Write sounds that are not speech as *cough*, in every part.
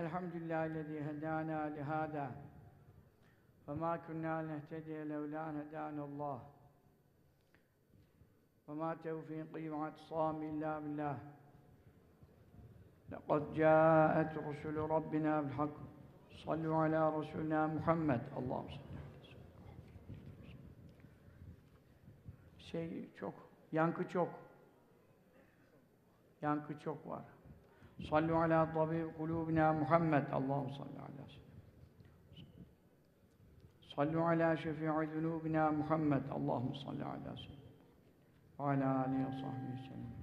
Elhamdülillahillezî hedâna lihâdâ. Ve mâ kunnâ nehtediye levlân hedânallâh ve mâ tevfîqî ve atsâm illâ billâh. لقد جاءت رسل ربنا بالحق صلوا على رسولنا محمد اللهم صل şey çok yankı çok. Yankı çok var. Sallu ala tabib kulubina Muhammed. Allahu salli ala seyyidina. Sallu ala şefi'i zunubina Muhammed. Allahu salli ala seyyidina. Ve ala alihi ve sahbihi sellem.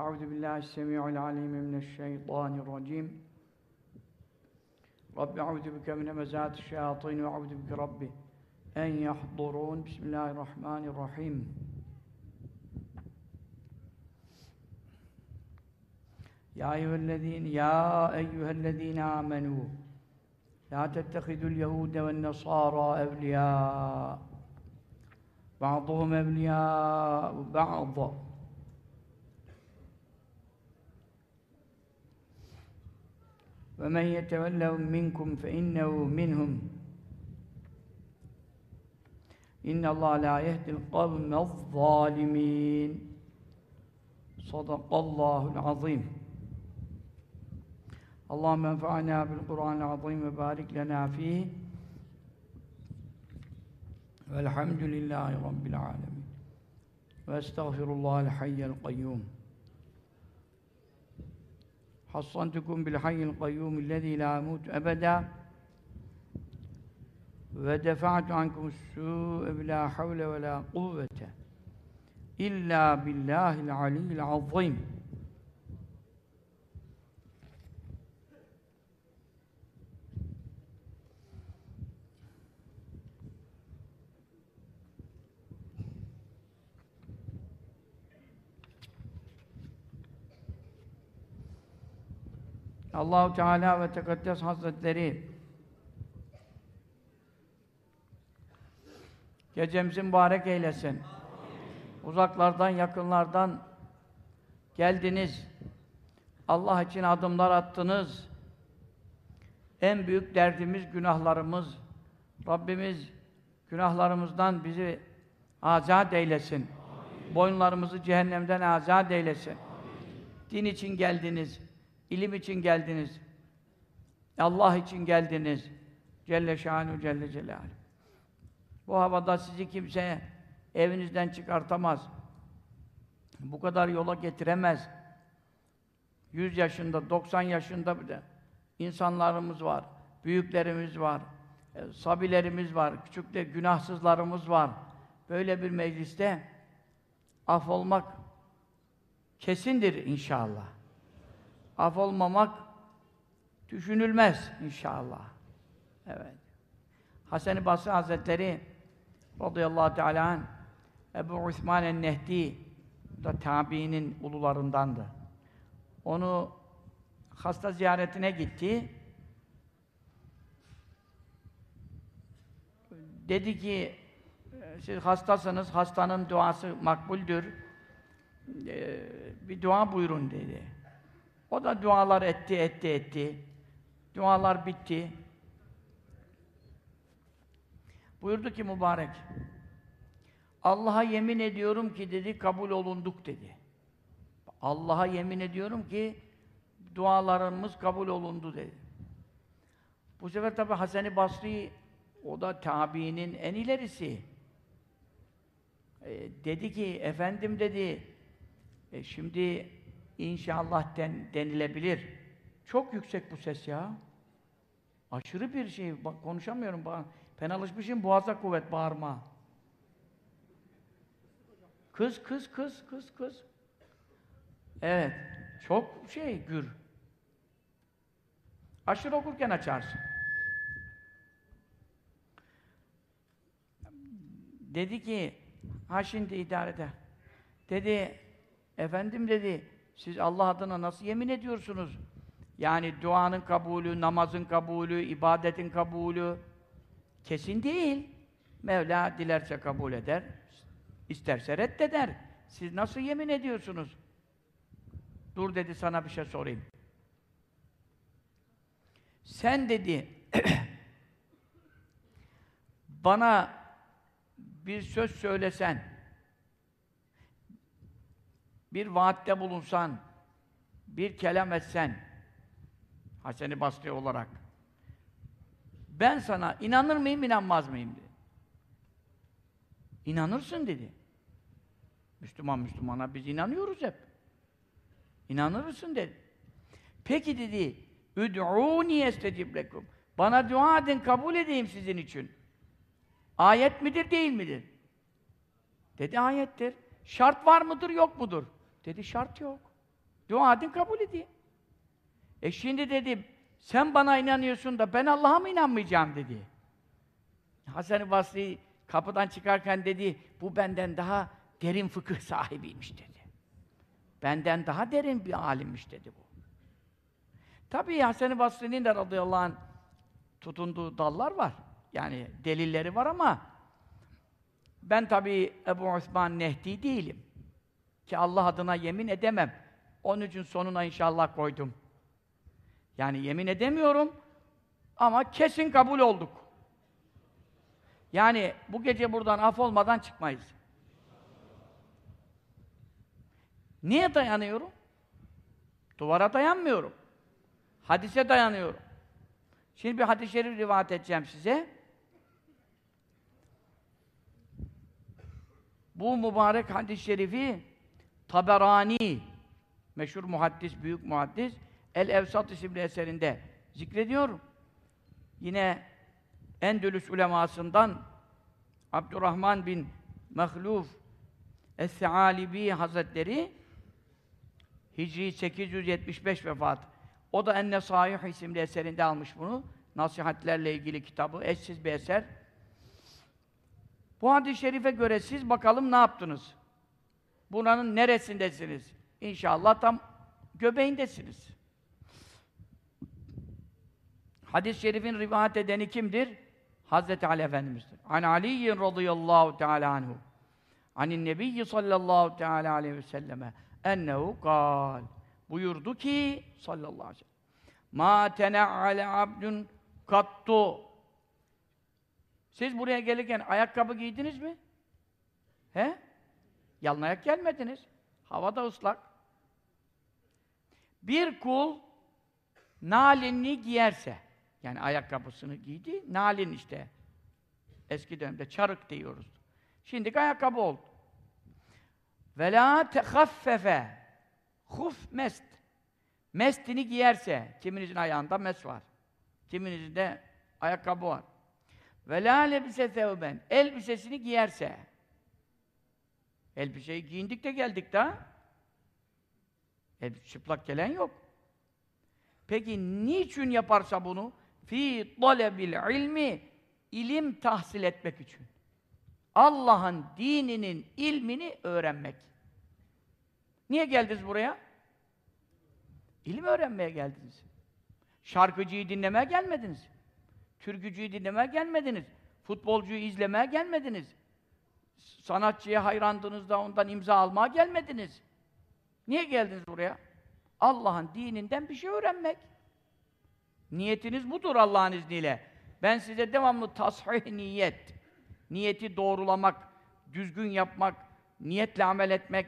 أعوذ بالله السميع العليم من الشيطان الرجيم رب أعوذ بك من همزات الشياطين وأعوذ بك ربي أن يحضرون. بسم الله الرحمن الرحيم. يا أيها الذين يا أيها الذين آمنوا لا تتخذوا اليهود والنصارى أولياء. بعضهم أولياء بعض. ومن يتولهم منكم فإنه منهم. إن الله لا يهدي القوم الظالمين. صدق الله العظيم. اللهم انفعنا بالقرآن العظيم وبارك لنا فيه. والحمد لله رب العالمين. وأستغفر الله الحي القيوم. حصنتكم بالحي القيوم الذي لا يموت أبدا. ودفعت عنكم السوء بلا حول ولا قوة إلا بالله العلي العظيم. Allahu Teala ve Tekaddes Hazretleri gecemizi mübarek eylesin. Uzaklardan, yakınlardan geldiniz. Allah için adımlar attınız. En büyük derdimiz günahlarımız. Rabbimiz günahlarımızdan bizi azat eylesin. Boyunlarımızı cehennemden azat eylesin. Din için geldiniz. İlim için geldiniz. Allah için geldiniz. Celle şanu Celle Celaluhu. Bu havada sizi kimse evinizden çıkartamaz. Bu kadar yola getiremez. 100 yaşında, 90 yaşında bile insanlarımız var, büyüklerimiz var, e, sabilerimiz var, küçük de günahsızlarımız var. Böyle bir mecliste af olmak kesindir inşallah af olmamak düşünülmez inşallah. Evet. Hasan-ı Basri Hazretleri radıyallahu teala anh, Ebu Osman el-Nehdi da tabiinin ulularındandı. Onu hasta ziyaretine gitti. Dedi ki siz hastasınız, hastanın duası makbuldür. Ee, bir dua buyurun dedi. O da dualar etti, etti, etti. Dualar bitti. Buyurdu ki mübarek, Allah'a yemin ediyorum ki dedi, kabul olunduk dedi. Allah'a yemin ediyorum ki dualarımız kabul olundu dedi. Bu sefer tabi Hasan-ı Basri o da tabiinin en ilerisi. E, dedi ki, efendim dedi, e, şimdi İnşallah den, denilebilir. Çok yüksek bu ses ya. Aşırı bir şey. Bak konuşamıyorum. Ben alışmışım boğaza kuvvet bağırma. Kız, kız, kız, kız, kız. Evet. Çok şey, gür. Aşırı okurken açarsın. Dedi ki, ha şimdi idarede. Dedi, efendim dedi, siz Allah adına nasıl yemin ediyorsunuz? Yani duanın kabulü, namazın kabulü, ibadetin kabulü. Kesin değil. Mevla dilerse kabul eder, isterse reddeder. Siz nasıl yemin ediyorsunuz? Dur dedi sana bir şey sorayım. Sen dedi *clears throat* bana bir söz söylesen bir vaatte bulunsan bir kelam etsen Hasan-ı Basri olarak ben sana inanır mıyım, inanmaz mıyım dedi. İnanırsın dedi. Müslüman Müslümana biz inanıyoruz hep. İnanırsın dedi. Peki dedi, Üd'ûni estecib lekum. Bana dua edin, kabul edeyim sizin için. Ayet midir, değil midir? Dedi ayettir. Şart var mıdır, yok mudur? Dedi şart yok. Dua edin, kabul edeyim. E şimdi dedi, sen bana inanıyorsun da ben Allah'a mı inanmayacağım dedi. Hasan-ı Basri kapıdan çıkarken dedi, bu benden daha derin fıkıh *laughs* sahibiymiş dedi. Benden daha derin bir alimmiş dedi bu. Tabii Hasan-ı Basri'nin de radıyallahu anh tutunduğu dallar var. Yani delilleri var ama ben tabii Ebu Osman Nehdi değilim. Ki Allah adına yemin edemem. Onun için sonuna inşallah koydum. Yani yemin edemiyorum ama kesin kabul olduk. Yani bu gece buradan af olmadan çıkmayız. Niye dayanıyorum? Duvara dayanmıyorum. Hadise dayanıyorum. Şimdi bir hadis-i şerif rivayet edeceğim size. Bu mübarek hadis-i şerifi Taberani meşhur muhaddis, büyük muhaddis El-Evsat isimli eserinde zikrediyor. Yine Endülüs ulemasından Abdurrahman bin Mehluf Es-Sealibi Hazretleri Hicri 875 vefat. O da Enne Sahih isimli eserinde almış bunu. Nasihatlerle ilgili kitabı, eşsiz bir eser. Bu hadis-i şerife göre siz bakalım ne yaptınız? Buranın neresindesiniz? İnşallah tam göbeğindesiniz. Hadis-i şerifin rivayet edeni kimdir? Hazreti Ali Efendimiz'dir. An Ali'yin radıyallahu teala anhu. Anin nebiyyi sallallahu teala aleyhi ve selleme ennehu kal. Buyurdu ki sallallahu aleyhi ve sellem Ma tene'ale abdun kattu Siz buraya gelirken ayakkabı giydiniz mi? He? Yalın ayak gelmediniz. Havada ıslak. Bir kul nalini giyerse yani ayakkabısını giydi, nalin işte. Eski dönemde çarık diyoruz. Şimdi ayakkabı oldu. Ve la tehaffefe huf mest. Mestini giyerse, kiminizin ayağında mes var. Kiminizin de ayakkabı var. Ve la lebise thevben. Elbisesini giyerse. Elbiseyi giyindik de geldik daha. Elbise çıplak gelen yok. Peki niçin yaparsa bunu? Fi talebil ilmi ilim tahsil etmek için. Allah'ın dininin ilmini öğrenmek. Niye geldiniz buraya? İlim öğrenmeye geldiniz. Şarkıcıyı dinlemeye gelmediniz. Türkücüyü dinlemeye gelmediniz. Futbolcuyu izlemeye gelmediniz. Sanatçıya hayrandınız da ondan imza almaya gelmediniz. Niye geldiniz buraya? Allah'ın dininden bir şey öğrenmek. Niyetiniz budur Allah'ın izniyle. Ben size devamlı tasih niyet, niyeti doğrulamak, düzgün yapmak, niyetle amel etmek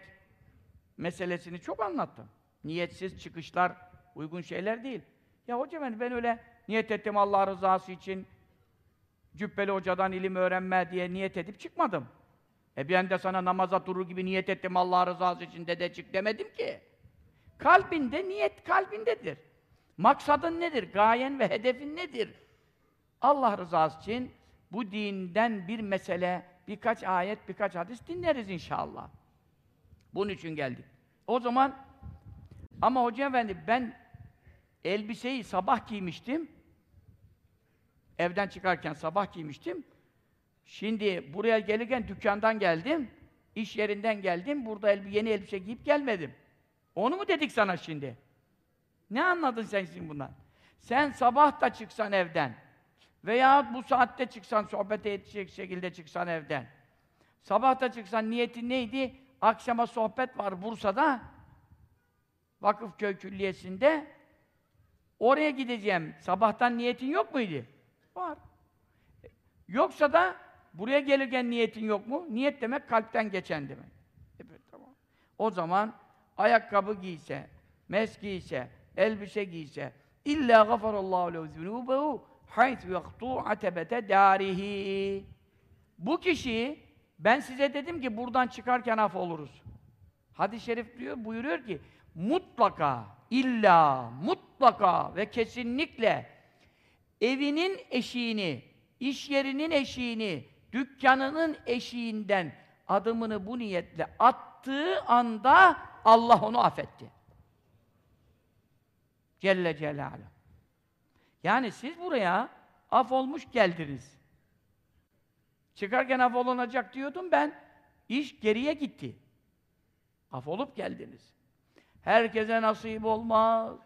meselesini çok anlattım. Niyetsiz çıkışlar uygun şeyler değil. Ya hocam ben, ben öyle niyet ettim Allah rızası için Cübbeli hocadan ilim öğrenme diye niyet edip çıkmadım. E ben de sana namaza durur gibi niyet ettim Allah rızası için dede çık demedim ki. Kalbinde niyet kalbindedir. Maksadın nedir? Gayen ve hedefin nedir? Allah rızası için bu dinden bir mesele, birkaç ayet, birkaç hadis dinleriz inşallah. Bunun için geldik. O zaman ama Hoca Efendi ben elbiseyi sabah giymiştim. Evden çıkarken sabah giymiştim. Şimdi buraya gelirken dükkandan geldim. iş yerinden geldim. Burada elbi, yeni elbise giyip gelmedim. Onu mu dedik sana şimdi? Ne anladın sen şimdi bundan? Sen sabah da çıksan evden, Veya bu saatte çıksan, sohbete yetişecek şekilde çıksan evden. Sabahta çıksan niyetin neydi? Akşama sohbet var Bursa'da. Vakıfköy Külliyesi'nde. Oraya gideceğim. Sabahtan niyetin yok muydu? Var. Yoksa da buraya gelirken niyetin yok mu? Niyet demek kalpten geçen demek. Evet, tamam. O zaman ayakkabı giyse, mes giyse, elbise giyse illa gafarallahu lehu zunubehu haythu yaktu atebete darihi. Bu kişi ben size dedim ki buradan çıkarken af oluruz. Hadis-i şerif diyor, buyuruyor ki mutlaka, illa, mutlaka ve kesinlikle evinin eşiğini, iş yerinin eşiğini, dükkanının eşiğinden adımını bu niyetle attığı anda Allah onu affetti. Celle Celaluhu. Yani siz buraya af olmuş geldiniz. Çıkarken af olunacak diyordum ben. İş geriye gitti. Af olup geldiniz. Herkese nasip olmaz.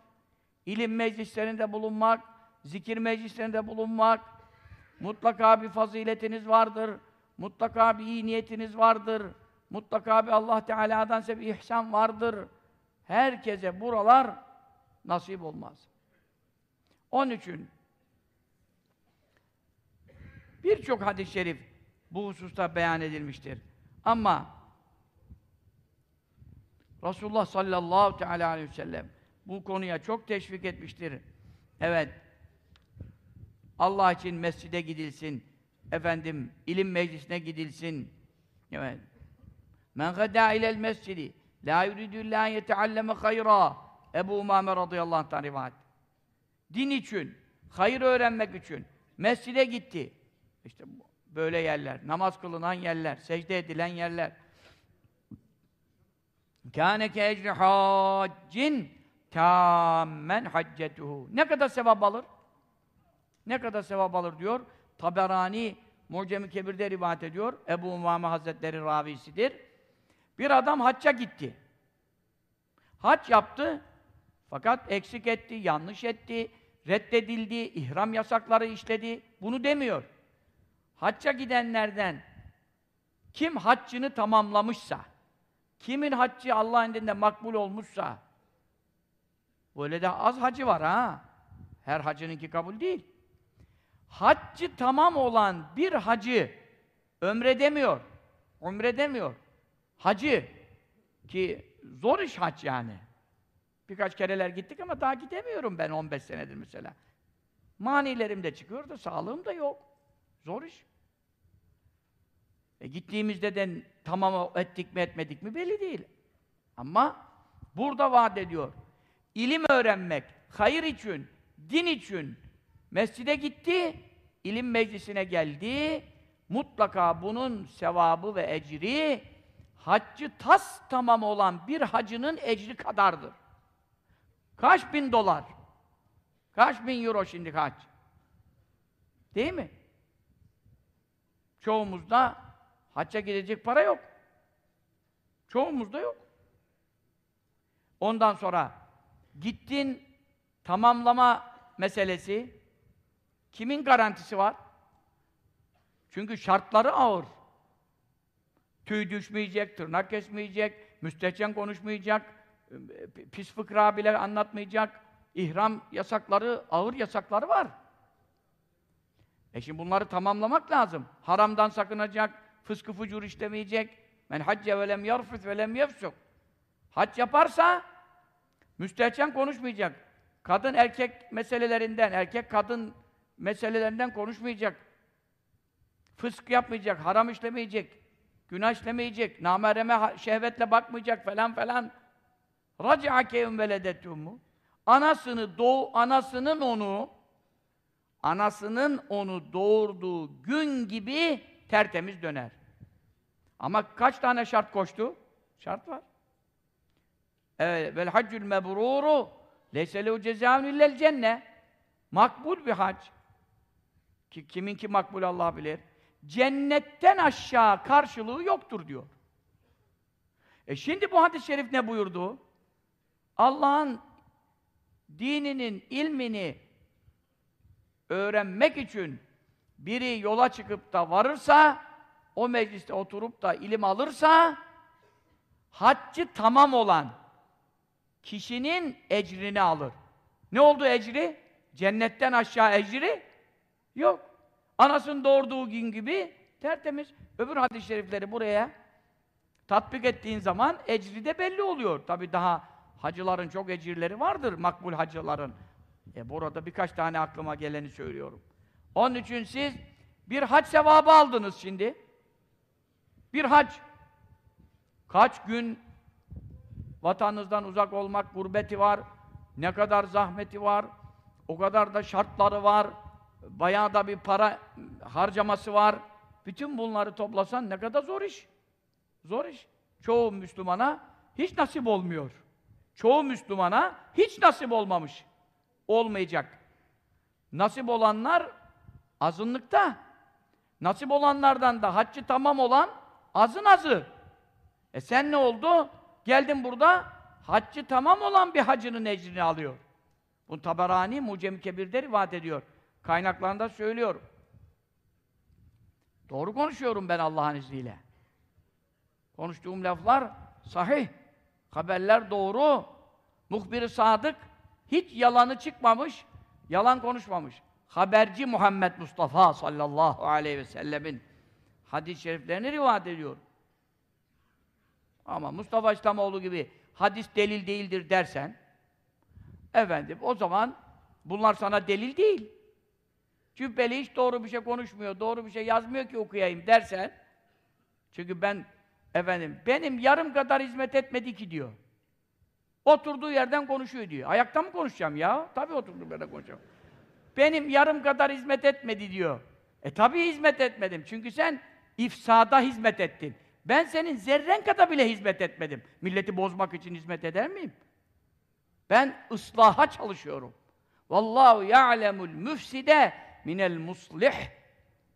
İlim meclislerinde bulunmak, zikir meclislerinde bulunmak, mutlaka bir faziletiniz vardır. Mutlaka bir iyi niyetiniz vardır. Mutlaka bir Allah Teala'dan size bir ihsan vardır. Herkese buralar nasip olmaz. Onun için birçok hadis-i şerif bu hususta beyan edilmiştir. Ama Resulullah sallallahu teala aleyhi ve sellem bu konuya çok teşvik etmiştir. Evet. Allah için mescide gidilsin. Efendim ilim meclisine gidilsin. Evet. Men gada ilel mescidi la yuridu la yetealleme hayra. Ebu Umame radıyallahu anh'tan rivayet. Din için, hayır öğrenmek için mescide gitti. İşte böyle yerler, namaz kılınan yerler, secde edilen yerler. Kâne ke ecri haccin tâmmen haccetuhu. Ne kadar sevap alır? Ne kadar sevap alır diyor. Taberani Mucem-i Kebir'de rivayet ediyor. Ebu Umame Hazretleri ravisidir. Bir adam hacca gitti. Hac yaptı. Fakat eksik etti, yanlış etti, reddedildi, ihram yasakları işledi. Bunu demiyor. Hacca gidenlerden kim haccını tamamlamışsa, kimin haccı Allah'ın indinde makbul olmuşsa, böyle de az hacı var ha. Her hacınınki kabul değil. Haccı tamam olan bir hacı ömre demiyor, umre demiyor. Hacı ki zor iş hac yani. Birkaç kereler gittik ama daha gidemiyorum ben 15 senedir mesela. Manilerim de çıkıyor da sağlığım da yok. Zor iş. E gittiğimizde de tamam ettik mi etmedik mi belli değil. Ama burada vaat ediyor. İlim öğrenmek, hayır için, din için mescide gitti, ilim meclisine geldi. Mutlaka bunun sevabı ve ecri haccı tas tamam olan bir hacının ecri kadardır. Kaç bin dolar? Kaç bin euro şimdi kaç? Değil mi? Çoğumuzda hacca gidecek para yok. Çoğumuzda yok. Ondan sonra gittin tamamlama meselesi kimin garantisi var? Çünkü şartları ağır. Tüy düşmeyecek, tırnak kesmeyecek, müstehcen konuşmayacak, pis fıkra bile anlatmayacak, ihram yasakları, ağır yasakları var. E şimdi bunları tamamlamak lazım. Haramdan sakınacak, fıskı fucur işlemeyecek. Men hacce ve lem yarfut ve lem yefsuk. Hac yaparsa müstehcen konuşmayacak. Kadın erkek meselelerinden, erkek kadın meselelerinden konuşmayacak. Fısk yapmayacak, haram işlemeyecek, günah işlemeyecek, namereme şehvetle bakmayacak falan falan. Raci'a kevm veledetümmü. Anasını doğ anasının onu anasının onu doğurduğu gün gibi tertemiz döner. Ama kaç tane şart koştu? Şart var. Evet, vel haccül mebruru leyse lehu cezaun illel cenne. Makbul bir hac. Ki kiminki makbul Allah bilir. Cennetten aşağı karşılığı yoktur diyor. E şimdi bu hadis-i şerif ne buyurdu? Allah'ın dininin ilmini öğrenmek için biri yola çıkıp da varırsa, o mecliste oturup da ilim alırsa, haccı tamam olan kişinin ecrini alır. Ne oldu ecri? Cennetten aşağı ecri yok. Anasının doğurduğu gün gibi tertemiz. Öbür hadis-i şerifleri buraya tatbik ettiğin zaman ecri de belli oluyor. Tabi daha hacıların çok ecirleri vardır, makbul hacıların. E burada birkaç tane aklıma geleni söylüyorum. Onun için siz bir hac sevabı aldınız şimdi. Bir hac. Kaç gün vatanınızdan uzak olmak gurbeti var, ne kadar zahmeti var, o kadar da şartları var, bayağı da bir para harcaması var. Bütün bunları toplasan ne kadar zor iş. Zor iş. Çoğu Müslümana hiç nasip olmuyor. Çoğu Müslümana hiç nasip olmamış. Olmayacak. Nasip olanlar azınlıkta. Nasip olanlardan da haccı tamam olan azın azı. E sen ne oldu? Geldin burada haccı tamam olan bir hacının ecrini alıyor. Bu Taberani Mucem Kebir'de rivayet ediyor. Kaynaklarında söylüyorum. Doğru konuşuyorum ben Allah'ın izniyle. Konuştuğum laflar sahih. Haberler doğru. Muhbir-i sadık. Hiç yalanı çıkmamış, yalan konuşmamış. Haberci Muhammed Mustafa sallallahu aleyhi ve sellemin hadis-i şeriflerini rivayet ediyor. Ama Mustafa İslamoğlu gibi hadis delil değildir dersen, efendim o zaman bunlar sana delil değil. Cübbeli hiç doğru bir şey konuşmuyor, doğru bir şey yazmıyor ki okuyayım dersen, çünkü ben, efendim, benim yarım kadar hizmet etmedi ki diyor. Oturduğu yerden konuşuyor diyor. Ayakta mı konuşacağım ya? Tabii oturduğum yerden konuşacağım. Benim yarım kadar hizmet etmedi diyor. E tabii hizmet etmedim. Çünkü sen ifsada hizmet ettin. Ben senin zerren kadar bile hizmet etmedim. Milleti bozmak için hizmet eder miyim? Ben ıslaha çalışıyorum. Vallahu ya'lemul müfside minel muslih.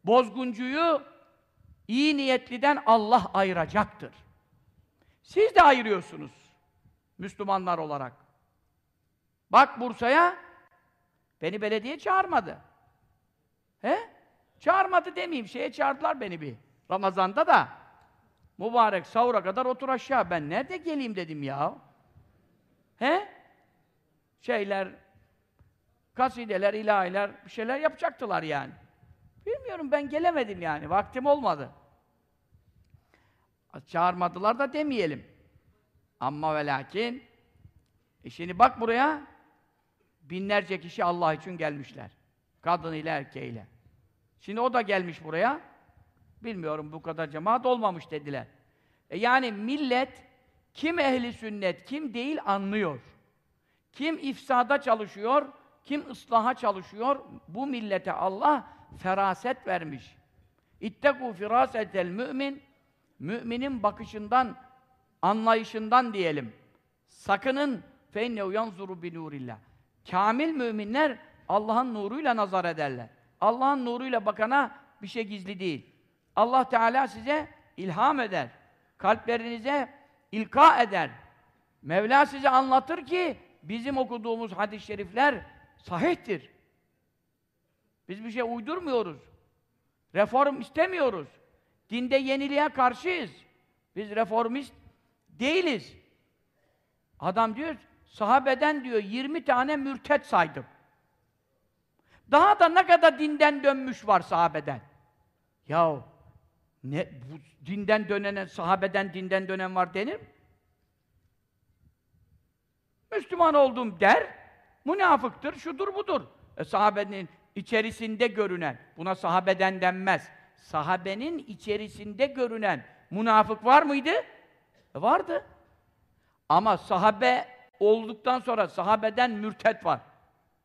Bozguncuyu iyi niyetliden Allah ayıracaktır. Siz de ayırıyorsunuz. Müslümanlar olarak. Bak Bursa'ya beni belediye çağırmadı. He? Çağırmadı demeyeyim. Şeye çağırdılar beni bir. Ramazan'da da. Mübarek sahura kadar otur aşağı. Ben nerede geleyim dedim ya. He? Şeyler, kasideler, ilahiler, bir şeyler yapacaktılar yani. Bilmiyorum ben gelemedim yani. Vaktim olmadı. Çağırmadılar da demeyelim. Ama ve lakin e şimdi bak buraya binlerce kişi Allah için gelmişler. Kadınıyla erkeğiyle. Şimdi o da gelmiş buraya. Bilmiyorum bu kadar cemaat olmamış dediler. E yani millet kim ehli sünnet, kim değil anlıyor. Kim ifsada çalışıyor, kim ıslaha çalışıyor, bu millete Allah feraset vermiş. İttekû firâsetel mümin, müminin bakışından, anlayışından diyelim. Sakının feinnehu yanzuru bi nurillah. Kamil müminler Allah'ın nuruyla nazar ederler. Allah'ın nuruyla bakana bir şey gizli değil. Allah Teala size ilham eder. Kalplerinize ilka eder. Mevla size anlatır ki bizim okuduğumuz hadis-i şerifler sahihtir. Biz bir şey uydurmuyoruz. Reform istemiyoruz. Dinde yeniliğe karşıyız. Biz reformist değiliz. Adam diyor, sahabeden diyor 20 tane mürtet saydım. Daha da ne kadar dinden dönmüş var sahabeden. Yahu ne bu dinden dönene, sahabeden dinden dönen var denir? Müslüman oldum der, münafıktır, şudur budur. E, sahabenin içerisinde görünen, buna sahabeden denmez. Sahabenin içerisinde görünen münafık var mıydı? E, vardı. Ama sahabe olduktan sonra sahabeden mürtet var.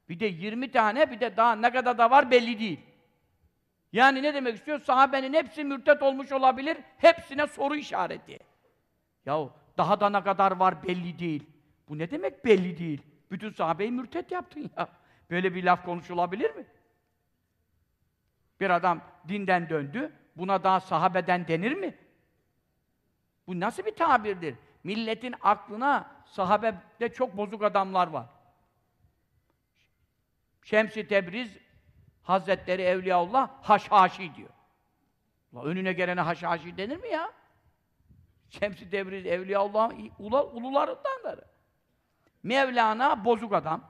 Bir de 20 tane, bir de daha ne kadar da var belli değil. Yani ne demek istiyor? Sahabenin hepsi mürtet olmuş olabilir, hepsine soru işareti. Yahu daha da ne kadar var belli değil. Bu ne demek belli değil? Bütün sahabeyi mürtet yaptın ya. Böyle bir laf konuşulabilir mi? Bir adam dinden döndü, buna daha sahabeden denir mi? Bu nasıl bir tabirdir? Milletin aklına sahabede çok bozuk adamlar var. Şems-i Tebriz Hazretleri Evliyaullah haşhaşi diyor. La önüne gelene haşhaşi denir mi ya? Şems-i Tebriz Evliyaullah'ın ula- ulularındandır. Mevlana bozuk adam.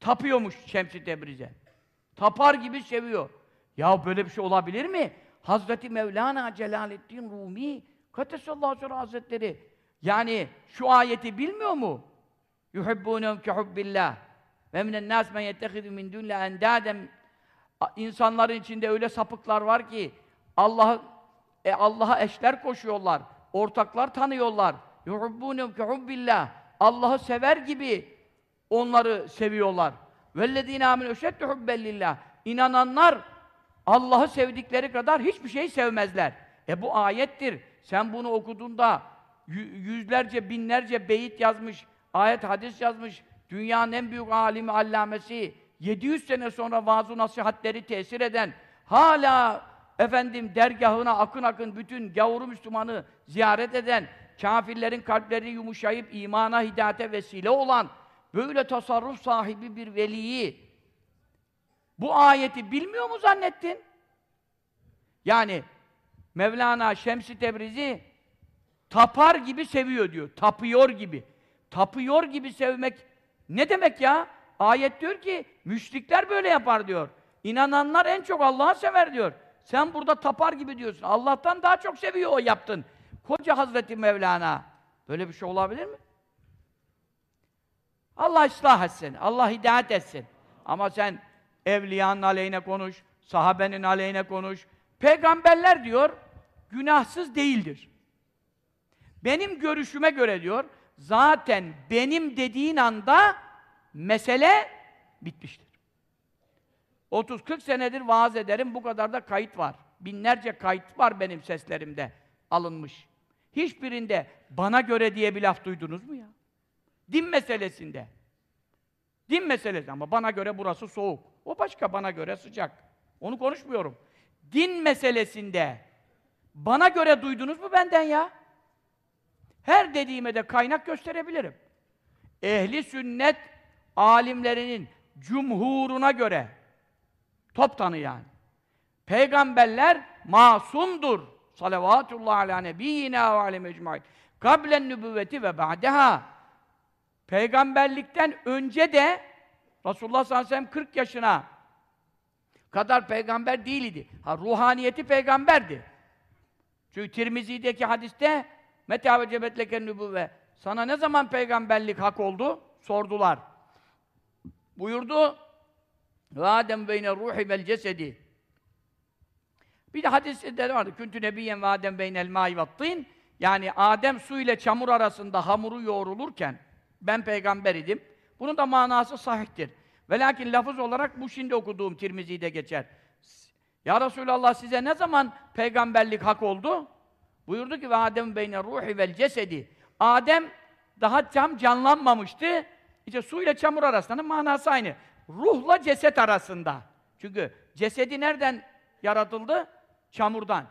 Tapıyormuş Şems-i Tebriz'e. Tapar gibi seviyor. Ya böyle bir şey olabilir mi? Hazreti Mevlana Celaleddin Rumi Katesallahu aleyhi Hazretleri yani şu ayeti bilmiyor mu? yuhibbunhum ki hubbillah ve minen nas men yettehizu min endaden insanların içinde öyle sapıklar var ki Allah e, Allah'a eşler koşuyorlar, ortaklar tanıyorlar. Yuhibbunhum ki hubbillah. Allah'ı sever gibi onları seviyorlar. Vellezîne âminû eşeddu hubben lillah. İnananlar Allah'ı sevdikleri kadar hiçbir şey sevmezler. E bu ayettir. Sen bunu okuduğunda yü- yüzlerce, binlerce beyit yazmış, ayet, hadis yazmış, dünyanın en büyük alimi, allamesi, 700 sene sonra vaaz nasihatleri tesir eden, hala efendim dergahına akın akın bütün gavuru Müslümanı ziyaret eden, kafirlerin kalpleri yumuşayıp imana, hidayete vesile olan, böyle tasarruf sahibi bir veliyi, bu ayeti bilmiyor mu zannettin? Yani Mevlana Şems-i Tebrizi tapar gibi seviyor diyor. Tapıyor gibi. Tapıyor gibi sevmek ne demek ya? Ayet diyor ki müşrikler böyle yapar diyor. İnananlar en çok Allah'ı sever diyor. Sen burada tapar gibi diyorsun. Allah'tan daha çok seviyor o yaptın. Koca Hazreti Mevlana. Böyle bir şey olabilir mi? Allah ıslah etsin. Allah hidayet etsin. Ama sen evliyanın aleyhine konuş, sahabenin aleyhine konuş. Peygamberler diyor, günahsız değildir. Benim görüşüme göre diyor, zaten benim dediğin anda mesele bitmiştir. 30-40 senedir vaaz ederim, bu kadar da kayıt var. Binlerce kayıt var benim seslerimde alınmış. Hiçbirinde bana göre diye bir laf duydunuz mu ya? Din meselesinde. Din meselesi ama bana göre burası soğuk. O başka, bana göre sıcak. Onu konuşmuyorum. Din meselesinde bana göre duydunuz mu benden ya? Her dediğime de kaynak gösterebilirim. Ehli sünnet alimlerinin cumhuruna göre toptanı yani. Peygamberler masumdur. Salavatullah ala nebiyyina ve aleyhi ecmaîn. Kablen nübüvveti ve ba'deha. Peygamberlikten önce de Resulullah sallallahu aleyhi ve sellem 40 yaşına kadar peygamber değildi. Ha ruhaniyeti peygamberdi. Çünkü Tirmizi'deki hadiste Meta ve cebetleken nübüvve sana ne zaman peygamberlik hak oldu? Sordular. Buyurdu ve Adem beyne ruhi vel cesedi bir de hadiste vardı. Küntü nebiyen ve Adem beynel ma'i vattin. Yani Adem su ile çamur arasında hamuru yoğrulurken ben peygamber idim. Bunun da manası sahihtir. Ve lakin lafız olarak bu şimdi okuduğum Tirmizi'de geçer. Ya Resulallah size ne zaman peygamberlik hak oldu? Buyurdu ki ve Adem beyne ruhi vel cesedi. Adem daha tam canlanmamıştı. İşte su ile çamur arasında manası aynı. Ruhla ceset arasında. Çünkü cesedi nereden yaratıldı? Çamurdan.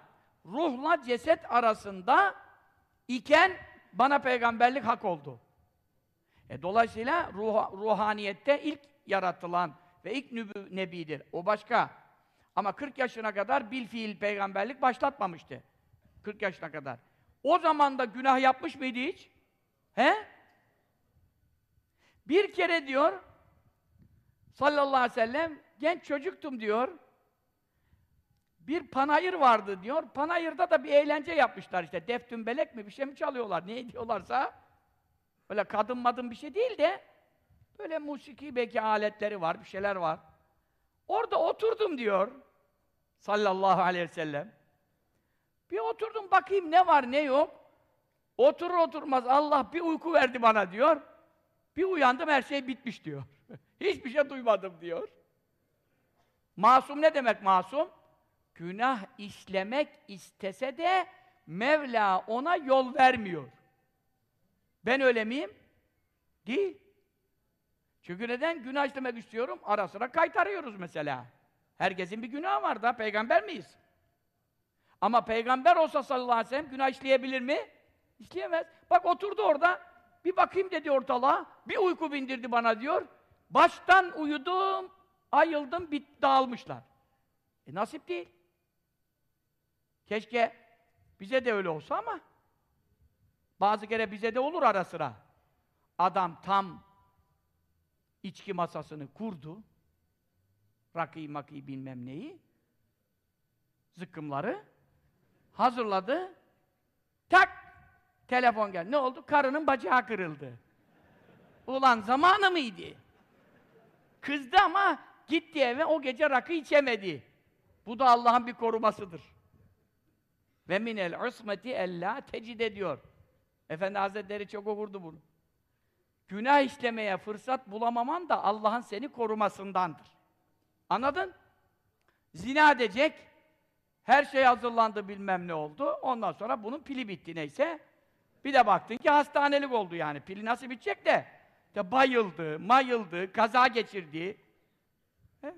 Ruhla ceset arasında iken bana peygamberlik hak oldu. E, dolayısıyla ruh, ruhaniyette ilk yaratılan ve ilk nübü, nebidir. O başka. Ama 40 yaşına kadar bil fiil peygamberlik başlatmamıştı. 40 yaşına kadar. O zaman da günah yapmış mıydı hiç? He? Bir kere diyor sallallahu aleyhi ve sellem genç çocuktum diyor. Bir panayır vardı diyor. Panayırda da bir eğlence yapmışlar işte. Deftün belek mi bir şey mi çalıyorlar? Ne diyorlarsa. Böyle kadın madın bir şey değil de böyle musiki belki aletleri var, bir şeyler var. Orada oturdum diyor. Sallallahu aleyhi ve sellem. Bir oturdum bakayım ne var ne yok. Oturur oturmaz Allah bir uyku verdi bana diyor. Bir uyandım her şey bitmiş diyor. *laughs* Hiçbir şey duymadım diyor. Masum ne demek masum? Günah işlemek istese de Mevla ona yol vermiyor. Ben öyle miyim? Değil. Çünkü neden? Günah işlemek istiyorum, ara sıra kaytarıyoruz mesela. Herkesin bir günahı var da, peygamber miyiz? Ama peygamber olsa sallallahu aleyhi ve sellem günah işleyebilir mi? İşleyemez. Bak oturdu orada, bir bakayım dedi ortalığa, bir uyku bindirdi bana diyor. Baştan uyudum, Ayıldım, bit dağılmışlar. E nasip değil. Keşke bize de öyle olsa ama bazı kere bize de olur ara sıra. Adam tam içki masasını kurdu. Rakıyı makıyı bilmem neyi. Zıkkımları hazırladı. Tak! Telefon geldi. Ne oldu? Karının bacağı kırıldı. Ulan zamanı mıydı? Kızdı ama gitti eve o gece rakı içemedi. Bu da Allah'ın bir korumasıdır. Ve minel usmeti ella tecide diyor. Efendi Hazretleri çok okurdu bunu. Günah işlemeye fırsat bulamaman da Allah'ın seni korumasındandır. Anladın? Zina edecek, her şey hazırlandı bilmem ne oldu. Ondan sonra bunun pili bitti neyse. Bir de baktın ki hastanelik oldu yani. Pili nasıl bitecek de? de bayıldı, mayıldı, kaza geçirdi. He?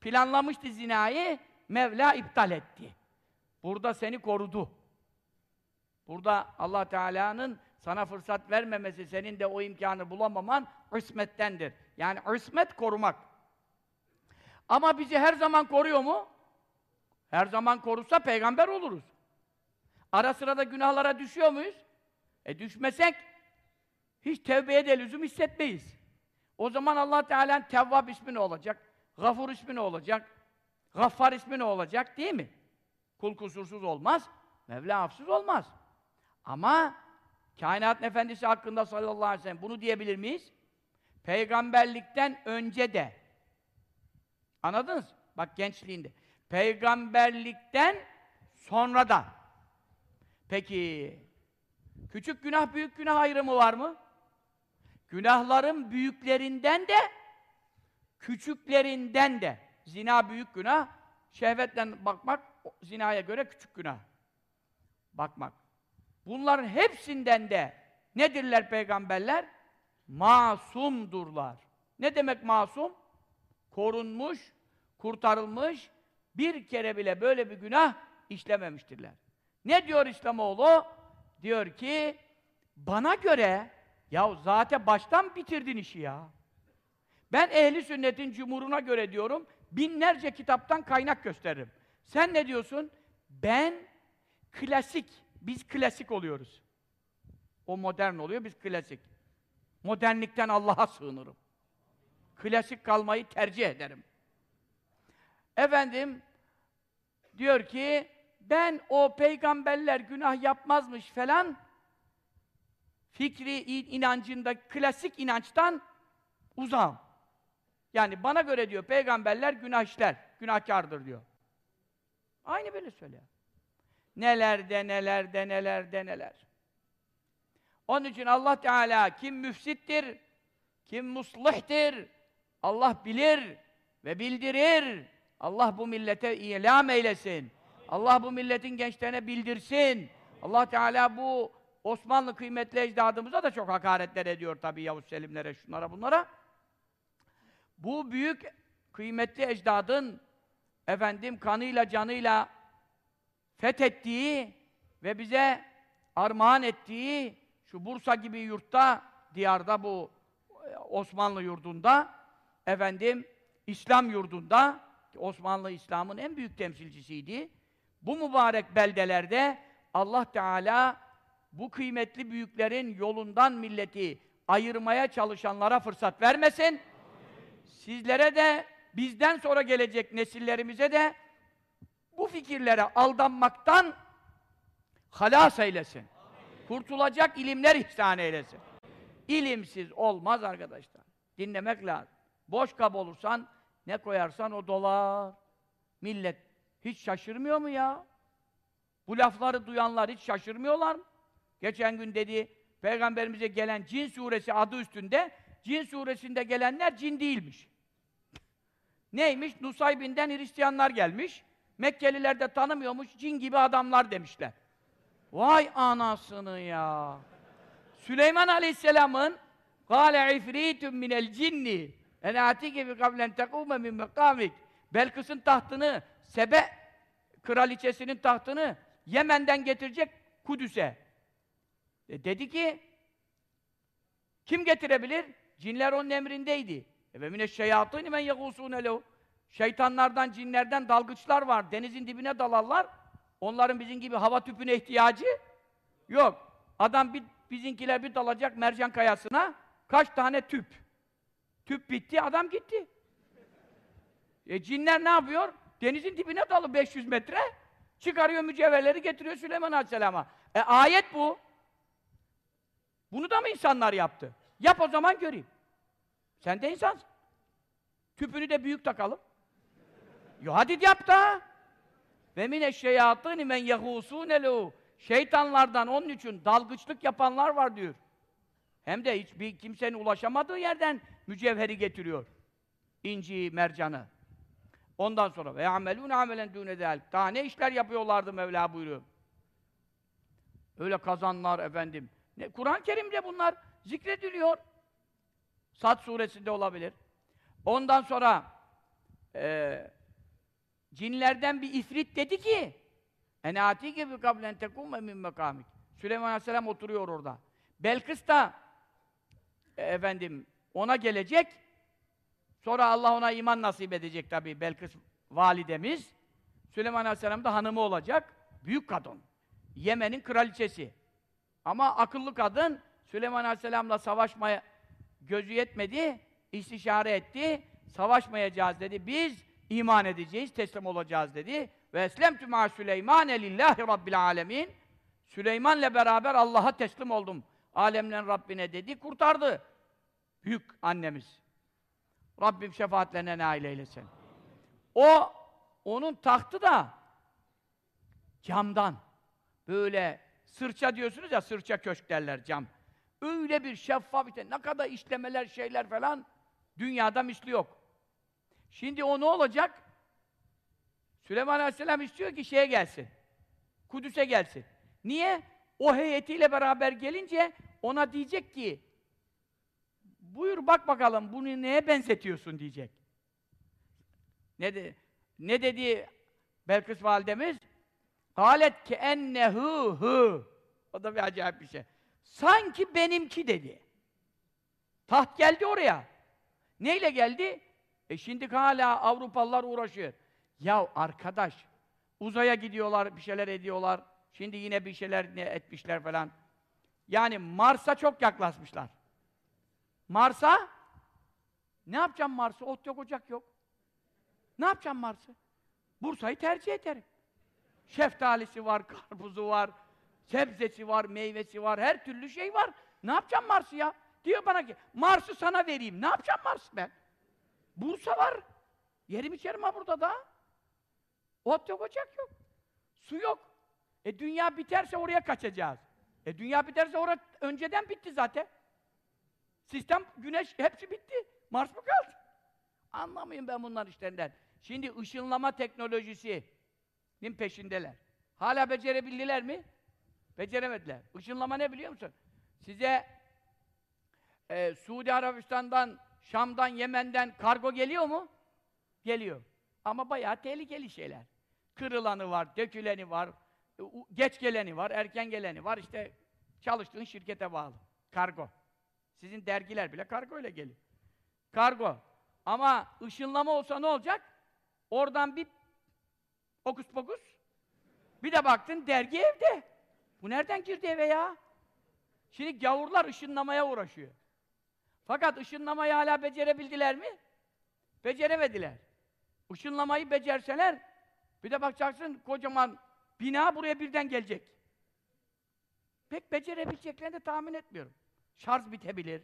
Planlamıştı zinayı, Mevla iptal etti. Burada seni korudu. Burada Allah Teala'nın sana fırsat vermemesi, senin de o imkanı bulamaman ısmettendir. Yani ısmet korumak. Ama bizi her zaman koruyor mu? Her zaman korusa peygamber oluruz. Ara sıra da günahlara düşüyor muyuz? E düşmesek hiç tevbeye de lüzum hissetmeyiz. O zaman Allah Teala'nın Tevvab ismi ne olacak? Gafur ismi ne olacak? Gaffar ismi ne olacak değil mi? Kul kusursuz olmaz, Mevla hafsız olmaz. Ama Kainat Efendisi hakkında sallallahu aleyhi ve sellem bunu diyebilir miyiz? Peygamberlikten önce de Anladınız? Bak gençliğinde. Peygamberlikten sonra da. Peki, küçük günah, büyük günah ayrımı var mı? Günahların büyüklerinden de, küçüklerinden de. Zina büyük günah, şehvetle bakmak, zinaya göre küçük günah. Bakmak. Bunların hepsinden de nedirler peygamberler? Masumdurlar. Ne demek masum? Korunmuş, kurtarılmış, bir kere bile böyle bir günah işlememiştirler. Ne diyor İslamoğlu? Diyor ki, bana göre, ya zaten baştan bitirdin işi ya. Ben ehli sünnetin cumhuruna göre diyorum, binlerce kitaptan kaynak gösteririm. Sen ne diyorsun? Ben klasik, biz klasik oluyoruz. O modern oluyor, biz klasik. Modernlikten Allah'a sığınırım. Klasik kalmayı tercih ederim. Efendim, diyor ki, ben o peygamberler günah yapmazmış falan, fikri inancında klasik inançtan uzağım. Yani bana göre diyor, peygamberler günah işler, günahkardır diyor. Aynı böyle söylüyor. Nelerde, nelerde, nelerde, neler. Onun için Allah Teala kim müfsittir, kim muslihtir, Allah bilir ve bildirir. Allah bu millete ilam eylesin. Allah bu milletin gençlerine bildirsin. Allah Teala bu Osmanlı kıymetli ecdadımıza da çok hakaretler ediyor tabii Yavuz Selimlere, şunlara bunlara. Bu büyük kıymetli ecdadın efendim kanıyla canıyla fethettiği ve bize armağan ettiği şu Bursa gibi yurtta, diyarda bu Osmanlı yurdunda efendim İslam yurdunda Osmanlı İslam'ın en büyük temsilcisiydi. Bu mübarek beldelerde Allah Teala bu kıymetli büyüklerin yolundan milleti ayırmaya çalışanlara fırsat vermesin. Sizlere de bizden sonra gelecek nesillerimize de bu fikirlere aldanmaktan halas eylesin. Kurtulacak ilimler ihsan eylesin. İlimsiz olmaz arkadaşlar. Dinlemek lazım. Boş kap olursan ne koyarsan o dolar. Millet hiç şaşırmıyor mu ya? Bu lafları duyanlar hiç şaşırmıyorlar mı? Geçen gün dedi, Peygamberimize gelen Cin suresi adı üstünde, Cin suresinde gelenler cin değilmiş. Neymiş? Nusaybin'den Hristiyanlar gelmiş. Mekkeliler de tanımıyormuş, cin gibi adamlar demişler. Vay anasını ya! Süleyman Aleyhisselam'ın قَالَ عِفْرِيتٌ مِنَ الْجِنِّ اَنَاتِكَ بِقَبْلَنْ تَقُومَ مِنْ مَقَامِكَ Belkıs'ın tahtını, Sebe kraliçesinin tahtını Yemen'den getirecek Kudüs'e. E dedi ki, kim getirebilir? Cinler onun emrindeydi. Ve mine şeyatîn men yegûsûne lehu. şeytanlardan, cinlerden dalgıçlar var. Denizin dibine dalarlar. Onların bizim gibi hava tüpüne ihtiyacı yok. Adam bir, bizinkiler bir dalacak mercan kayasına. Kaç tane tüp? Tüp bitti, adam gitti. E cinler ne yapıyor? Denizin dibine dalı 500 metre. Çıkarıyor mücevherleri getiriyor Süleyman Aleyhisselam'a. E ayet bu. Bunu da mı insanlar yaptı? Yap o zaman göreyim. Sen de insansın. Tüpünü de büyük takalım. Yo hadi yap da. Ve mine şeyatîni men yehûsûne lehu. Şeytanlardan onun için dalgıçlık yapanlar var diyor. Hem de hiçbir kimsenin ulaşamadığı yerden mücevheri getiriyor. İnci, mercanı. Ondan sonra ve amelûne amelen dûne zâlik. Daha ne işler yapıyorlardı Mevla buyuruyor. Öyle kazanlar efendim. Ne Kur'an-ı Kerim'de bunlar zikrediliyor. Sad suresinde olabilir. Ondan sonra e, cinlerden bir ifrit dedi ki enâti gibi kablen tekûme min mekamik. Süleyman Aleyhisselam oturuyor orada. Belkıs da e, efendim ona gelecek. Sonra Allah ona iman nasip edecek tabii Belkıs validemiz. Süleyman Aleyhisselam da hanımı olacak. Büyük kadın. Yemen'in kraliçesi. Ama akıllı kadın Süleyman Aleyhisselam'la savaşmaya gözü yetmedi, istişare etti, savaşmayacağız dedi. Biz iman edeceğiz, teslim olacağız dedi. Ve eslemtü ma Süleyman lillahi rabbil alemin. Süleyman'la beraber Allah'a teslim oldum. Alemlerin Rabbine dedi, kurtardı. Büyük annemiz. Rabbim şefaatlerine nail eylesin. O, onun tahtı da camdan. Böyle sırça diyorsunuz ya, sırça köşk derler cam. Öyle bir şeffaf işte, ne kadar işlemeler, şeyler falan dünyada misli yok. Şimdi o ne olacak? Süleyman Aleyhisselam istiyor ki şeye gelsin. Kudüs'e gelsin. Niye? O heyetiyle beraber gelince ona diyecek ki buyur bak bakalım bunu neye benzetiyorsun diyecek. Ne, de, ne dedi Belkıs validemiz? Halet ki ennehu hu. O da bir acayip bir şey. Sanki benimki dedi. Taht geldi oraya. Neyle geldi? E şimdi hala Avrupalılar uğraşıyor. Ya arkadaş, uzaya gidiyorlar, bir şeyler ediyorlar. Şimdi yine bir şeyler etmişler falan. Yani Mars'a çok yaklaşmışlar. Mars'a ne yapacağım Mars'ı? Ot yok, ocak yok. Ne yapacağım Mars'ı? Bursa'yı tercih ederim. Şeftalisi var, karpuzu var, sebzesi var, meyvesi var, her türlü şey var. Ne yapacağım Mars'ı ya? Diyor bana ki, Mars'ı sana vereyim. Ne yapacağım Mars'ı ben? Bursa var. Yerim içerim ha burada da. Ot yok, ocak yok. Su yok. E dünya biterse oraya kaçacağız. E dünya biterse orada önceden bitti zaten. Sistem, güneş hepsi bitti. Mars mı kaldı? Anlamayın ben bunlar işlerinden. Şimdi ışınlama teknolojisinin peşindeler. Hala becerebildiler mi? Beceremediler. Işınlama ne biliyor musun? Size e, Suudi Arabistan'dan, Şam'dan, Yemen'den kargo geliyor mu? Geliyor. Ama bayağı tehlikeli şeyler. Kırılanı var, döküleni var, e, geç geleni var, erken geleni var. İşte çalıştığın şirkete bağlı. Kargo. Sizin dergiler bile kargo ile geliyor. Kargo. Ama ışınlama olsa ne olacak? Oradan bir okus pokus. Bir de baktın dergi evde. Bu nereden girdi eve ya? Şimdi gavurlar ışınlamaya uğraşıyor. Fakat ışınlamayı hala becerebildiler mi? Beceremediler. Işınlamayı becerseler, bir de bakacaksın kocaman bina buraya birden gelecek. Pek becerebileceklerini de tahmin etmiyorum. Şarj bitebilir,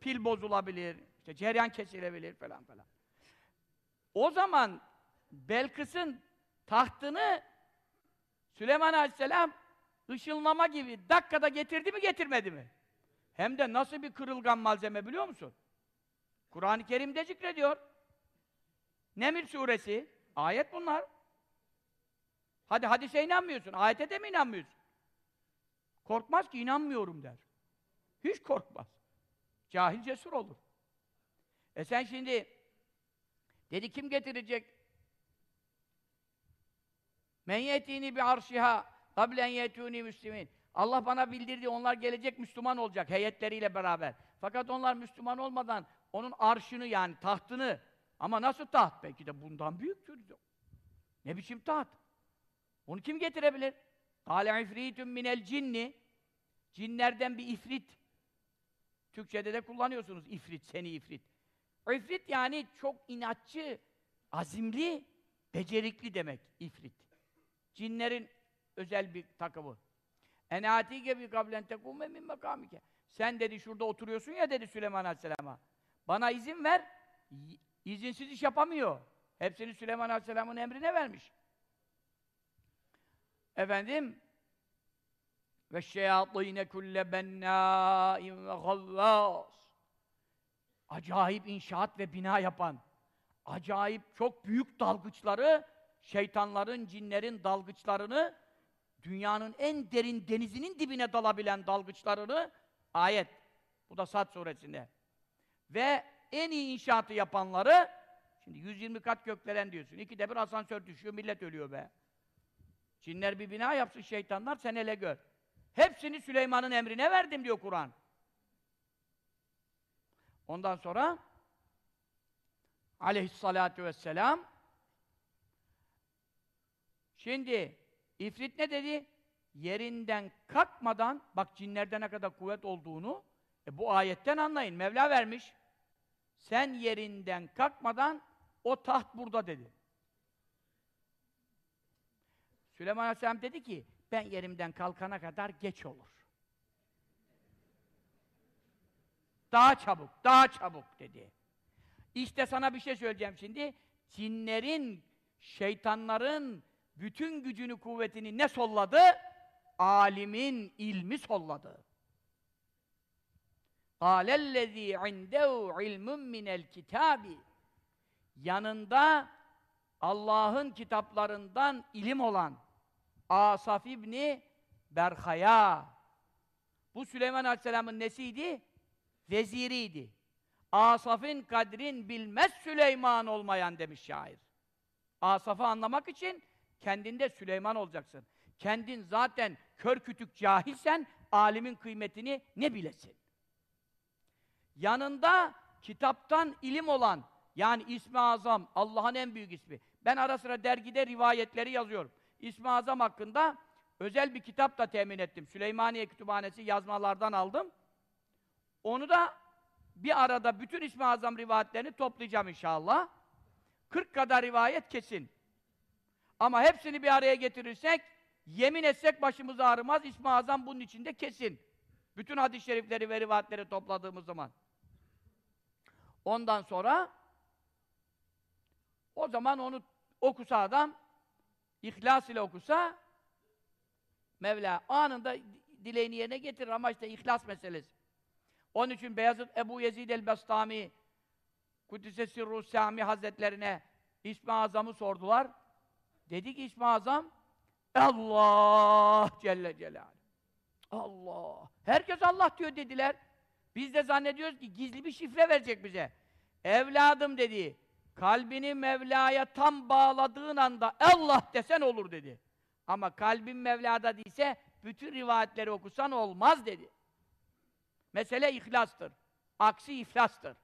pil bozulabilir, işte cereyan kesilebilir falan falan. O zaman Belkıs'ın tahtını Süleyman Aleyhisselam ışınlama gibi dakikada getirdi mi getirmedi mi? Hem de nasıl bir kırılgan malzeme biliyor musun? Kur'an-ı Kerim'de zikrediyor. Neml suresi, ayet bunlar. Hadi hadise inanmıyorsun, ayete de mi inanmıyorsun? Korkmaz ki inanmıyorum der. Hiç korkmaz. Cahil cesur olur. E sen şimdi dedi kim getirecek? Men yetini bi arşiha kablen yetuni müslimin. Allah bana bildirdi onlar gelecek Müslüman olacak heyetleriyle beraber. Fakat onlar Müslüman olmadan onun arşını yani tahtını Ama nasıl taht? Belki de bundan büyüktür. Ne biçim taht? Onu kim getirebilir? Kâle ifritun minel cinni Cinlerden bir ifrit. Türkçede de kullanıyorsunuz ifrit, seni ifrit. İfrit yani çok inatçı, azimli, becerikli demek ifrit. Cinlerin özel bir takımı. Enatike bi kablen tekume min makamike. Sen dedi şurada oturuyorsun ya dedi Süleyman Aleyhisselam'a. Bana izin ver. İzinsiz iş yapamıyor. Hepsini Süleyman Aleyhisselam'ın emrine vermiş. Efendim ve şeyatîne kulle bennâin ve. Acayip inşaat ve bina yapan, acayip çok büyük dalgıçları, şeytanların, cinlerin dalgıçlarını, dünyanın en derin denizinin dibine dalabilen dalgıçlarını, ayet, bu da Sad suresinde. Ve en iyi inşaatı yapanları, şimdi 120 kat gökdelen diyorsun, ikide bir asansör düşüyor, millet ölüyor be. Cinler bir bina yapsın şeytanlar, sen hele gör. Hepsini Süleyman'ın emrine verdim diyor Kur'an. Ondan sonra aleyhissalatu vesselam şimdi ifrit ne dedi? Yerinden kalkmadan bak cinlerde ne kadar kuvvet olduğunu e, bu ayetten anlayın. Mevla vermiş. Sen yerinden kalkmadan o taht burada dedi. Süleyman Aleyhisselam dedi ki ben yerimden kalkana kadar geç olur. Daha çabuk, daha çabuk dedi. İşte sana bir şey söyleyeceğim şimdi. Cinlerin, şeytanların bütün gücünü, kuvvetini ne solladı? Alimin ilmi solladı. قَالَ الَّذ۪ي عِنْدَهُ عِلْمٌ مِنَ الْكِتَابِ Yanında Allah'ın kitaplarından ilim olan Asaf İbni Berhaya. Bu Süleyman Aleyhisselam'ın nesiydi? Veziriydi. Asaf'ın kadrin bilmez Süleyman olmayan demiş şair. Asaf'ı anlamak için kendinde Süleyman olacaksın. Kendin zaten kör kütük cahilsen alimin kıymetini ne bilesin? Yanında kitaptan ilim olan yani ismi azam Allah'ın en büyük ismi. Ben ara sıra dergide rivayetleri yazıyorum. İsmi Azam hakkında özel bir kitap da temin ettim. Süleymaniye Kütüphanesi yazmalardan aldım. Onu da bir arada bütün İsmi Azam rivayetlerini toplayacağım inşallah. 40 kadar rivayet kesin. Ama hepsini bir araya getirirsek, yemin etsek başımız ağrımaz, İsmi Azam bunun içinde kesin. Bütün hadis-i şerifleri ve rivayetleri topladığımız zaman. Ondan sonra o zaman onu okusa adam İhlas ile okusa Mevla anında dileğini yerine getirir ama işte ihlas meselesi. Onun için Beyazıt Ebu Yezid el-Bestami Kudüs'e Sirru Sami Hazretlerine İsmi Azam'ı sordular. Dedi ki İsmi Azam Allah Celle Celaluhu. Allah. Herkes Allah diyor dediler. Biz de zannediyoruz ki gizli bir şifre verecek bize. Evladım dedi. Kalbini Mevla'ya tam bağladığın anda Allah desen olur dedi. Ama kalbin Mevla'da değilse bütün rivayetleri okusan olmaz dedi. Mesele ihlastır. Aksi iflastır.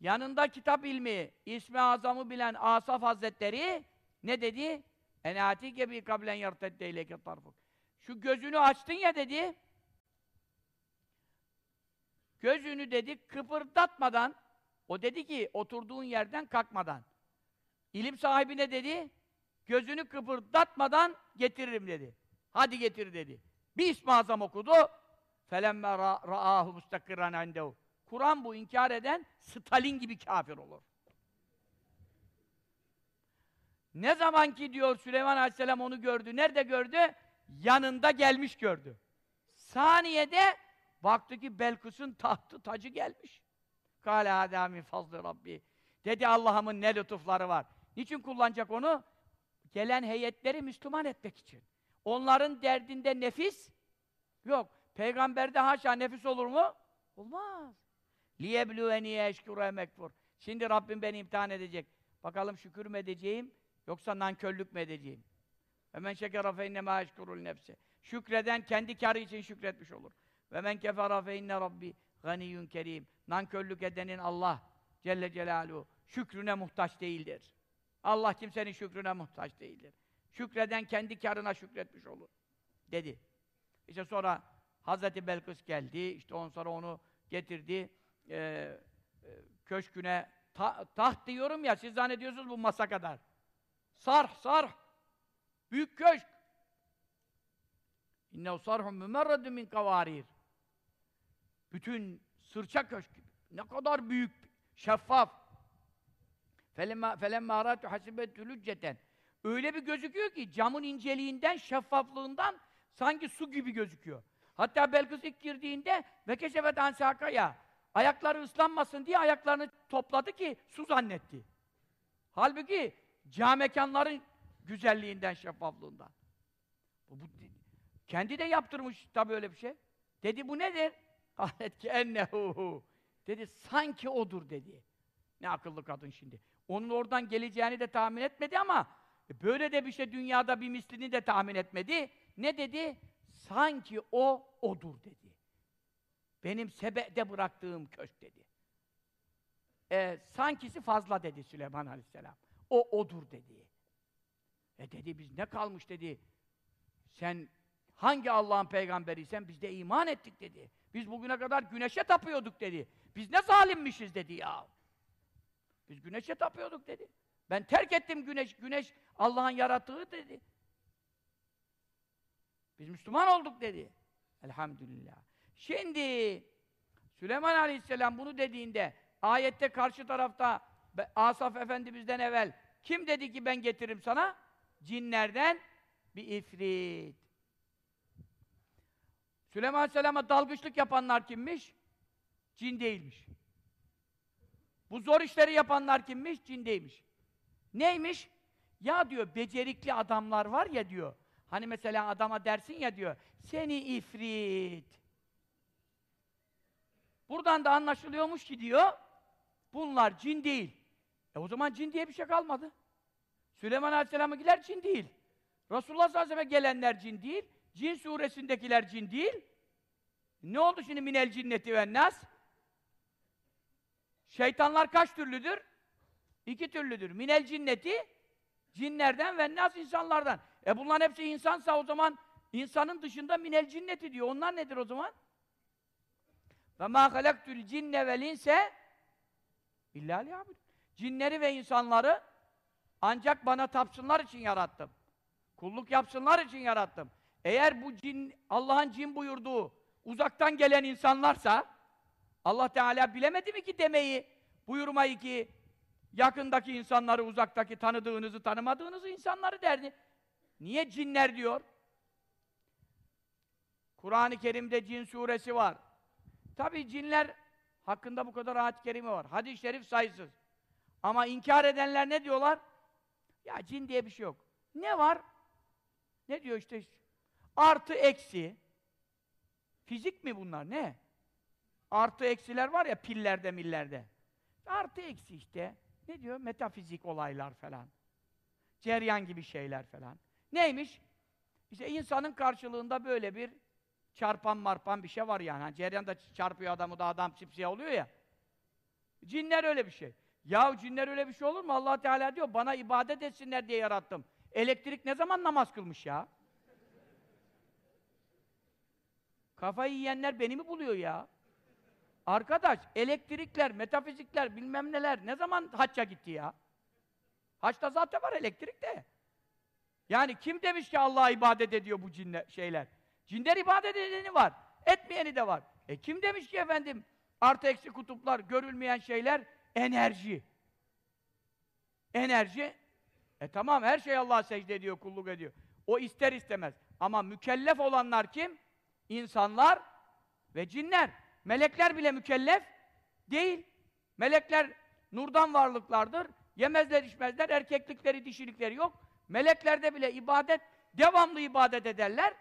Yanında kitap ilmi, ismi azamı bilen Asaf Hazretleri ne dedi? Enatike bi kablen yartedde ileke tarfuk. Şu gözünü açtın ya dedi. Gözünü dedi kıpırdatmadan o dedi ki oturduğun yerden kalkmadan. İlim sahibi ne dedi? Gözünü kıpırdatmadan getiririm dedi. Hadi getir dedi. Bir ismi azam okudu. فَلَمَّا رَآهُ مُسْتَقِرًا عَنْدَهُ Kur'an bu inkar eden Stalin gibi kafir olur. Ne zaman ki diyor Süleyman Aleyhisselam onu gördü. Nerede gördü? Yanında gelmiş gördü. Saniyede baktı ki Belkıs'ın tahtı tacı gelmiş. Kâle hâdâ min fazlı Rabbi. Dedi Allah'ımın ne lütufları var. Niçin kullanacak onu? Gelen heyetleri Müslüman etmek için. Onların derdinde nefis yok. Peygamberde haşa nefis olur mu? Olmaz. لِيَبْلُوَنِيَ اَشْكُرَ mekfur. Şimdi Rabbim beni imtihan edecek. Bakalım şükür mü edeceğim, yoksa nankörlük mü edeceğim? Hemen şekera fe innemâ eşkurul nefse. Şükreden kendi karı için şükretmiş olur. Ve men kefara fe inne rabbi ganiyyun kerim. Nankörlük edenin Allah Celle Celaluhu şükrüne muhtaç değildir. Allah kimsenin şükrüne muhtaç değildir. Şükreden kendi karına şükretmiş olur. Dedi. İşte sonra Hazreti Belkıs geldi. İşte ondan sonra onu getirdi. Ee, e, köşküne ta, taht diyorum ya siz zannediyorsunuz bu masa kadar. Sarh, sarh. Büyük köşk. İnnehu sarhun mümerredun min kavarir. Bütün sırça köşk gibi. Ne kadar büyük, şeffaf. Felemma felemma aratu hasibetü. Öyle bir gözüküyor ki camın inceliğinden, şeffaflığından sanki su gibi gözüküyor. Hatta Belkıs ilk girdiğinde ve keşefet ansakaya ayakları ıslanmasın diye ayaklarını topladı ki su zannetti. Halbuki cami mekanların güzelliğinden, şeffaflığından. Bu, bu, kendi de yaptırmış tabii öyle bir şey. Dedi bu nedir? *laughs* Alet ki ennehu. Dedi sanki odur dedi. Ne akıllı kadın şimdi. Onun oradan geleceğini de tahmin etmedi ama e, böyle de bir şey dünyada bir mislini de tahmin etmedi. Ne dedi? Sanki o odur dedi. Benim sebede bıraktığım köşk dedi. E, sankisi fazla dedi Süleyman Aleyhisselam. O odur dedi. E dedi biz ne kalmış dedi. Sen hangi Allah'ın peygamberiysen biz de iman ettik dedi. Biz bugüne kadar güneşe tapıyorduk dedi. Biz ne zalimmişiz dedi ya. Biz güneşe tapıyorduk dedi. Ben terk ettim güneş, güneş Allah'ın yarattığı dedi. Biz Müslüman olduk dedi. Elhamdülillah. Şimdi Süleyman Aleyhisselam bunu dediğinde ayette karşı tarafta Asaf Efendimiz'den evvel kim dedi ki ben getiririm sana? Cinlerden bir ifrit. Süleyman Aleyhisselam'a dalgıçlık yapanlar kimmiş? Cin değilmiş. Bu zor işleri yapanlar kimmiş? Cindeymiş. Neymiş? Ya diyor, becerikli adamlar var ya diyor. Hani mesela adama dersin ya diyor, seni ifrit. Buradan da anlaşılıyormuş ki diyor, bunlar cin değil. E o zaman cin diye bir şey kalmadı. Süleyman Aleyhisselam'a gider cin değil. Resulullah sallallahu aleyhi ve sellem gelenler cin değil. Cin suresindekiler cin değil. Ne oldu şimdi minel cinneti ve nas? Şeytanlar kaç türlüdür? İki türlüdür. Minel cinneti, cinlerden ve nas insanlardan. E bunların hepsi insansa o zaman insanın dışında minel cinneti diyor. Onlar nedir o zaman? Ve mâ halaktul cinne vel inse illa liyabud. Cinleri ve insanları ancak bana tapsınlar için yarattım. Kulluk yapsınlar için yarattım. Eğer bu cin, Allah'ın cin buyurduğu uzaktan gelen insanlarsa Allah Teala bilemedi mi ki demeyi, buyurmayı ki yakındaki insanları, uzaktaki tanıdığınızı, tanımadığınızı insanları derdi. Niye cinler diyor? Kur'an-ı Kerim'de cin suresi var. Tabi cinler hakkında bu kadar ayet-i kerime var. Hadis-i şerif sayısız. Ama inkar edenler ne diyorlar? Ya cin diye bir şey yok. Ne var? Ne diyor işte? Artı eksi. Fizik mi bunlar? Ne? Artı eksiler var ya pillerde millerde. Artı eksi işte. Ne diyor? Metafizik olaylar falan. Ceryan gibi şeyler falan. Neymiş? İşte insanın karşılığında böyle bir çarpan marpan bir şey var yani. yani ceryan da çarpıyor adamı da adam sipsiyah oluyor ya. Cinler öyle bir şey. Ya cinler öyle bir şey olur mu? Allah Teala diyor bana ibadet etsinler diye yarattım. Elektrik ne zaman namaz kılmış ya? Kafayı yiyenler beni mi buluyor ya? Arkadaş, elektrikler, metafizikler, bilmem neler ne zaman hacca gitti ya? Haçta zaten var elektrik de. Yani kim demiş ki Allah'a ibadet ediyor bu cinler, şeyler? Cinler ibadet edeni var, etmeyeni de var. E kim demiş ki efendim artı eksi kutuplar, görülmeyen şeyler enerji. Enerji, e tamam her şey Allah'a secde ediyor, kulluk ediyor. O ister istemez. Ama mükellef olanlar kim? İnsanlar ve cinler. Melekler bile mükellef değil. Melekler nurdan varlıklardır. Yemezler, içmezler, erkeklikleri, dişilikleri yok. Meleklerde bile ibadet, devamlı ibadet ederler.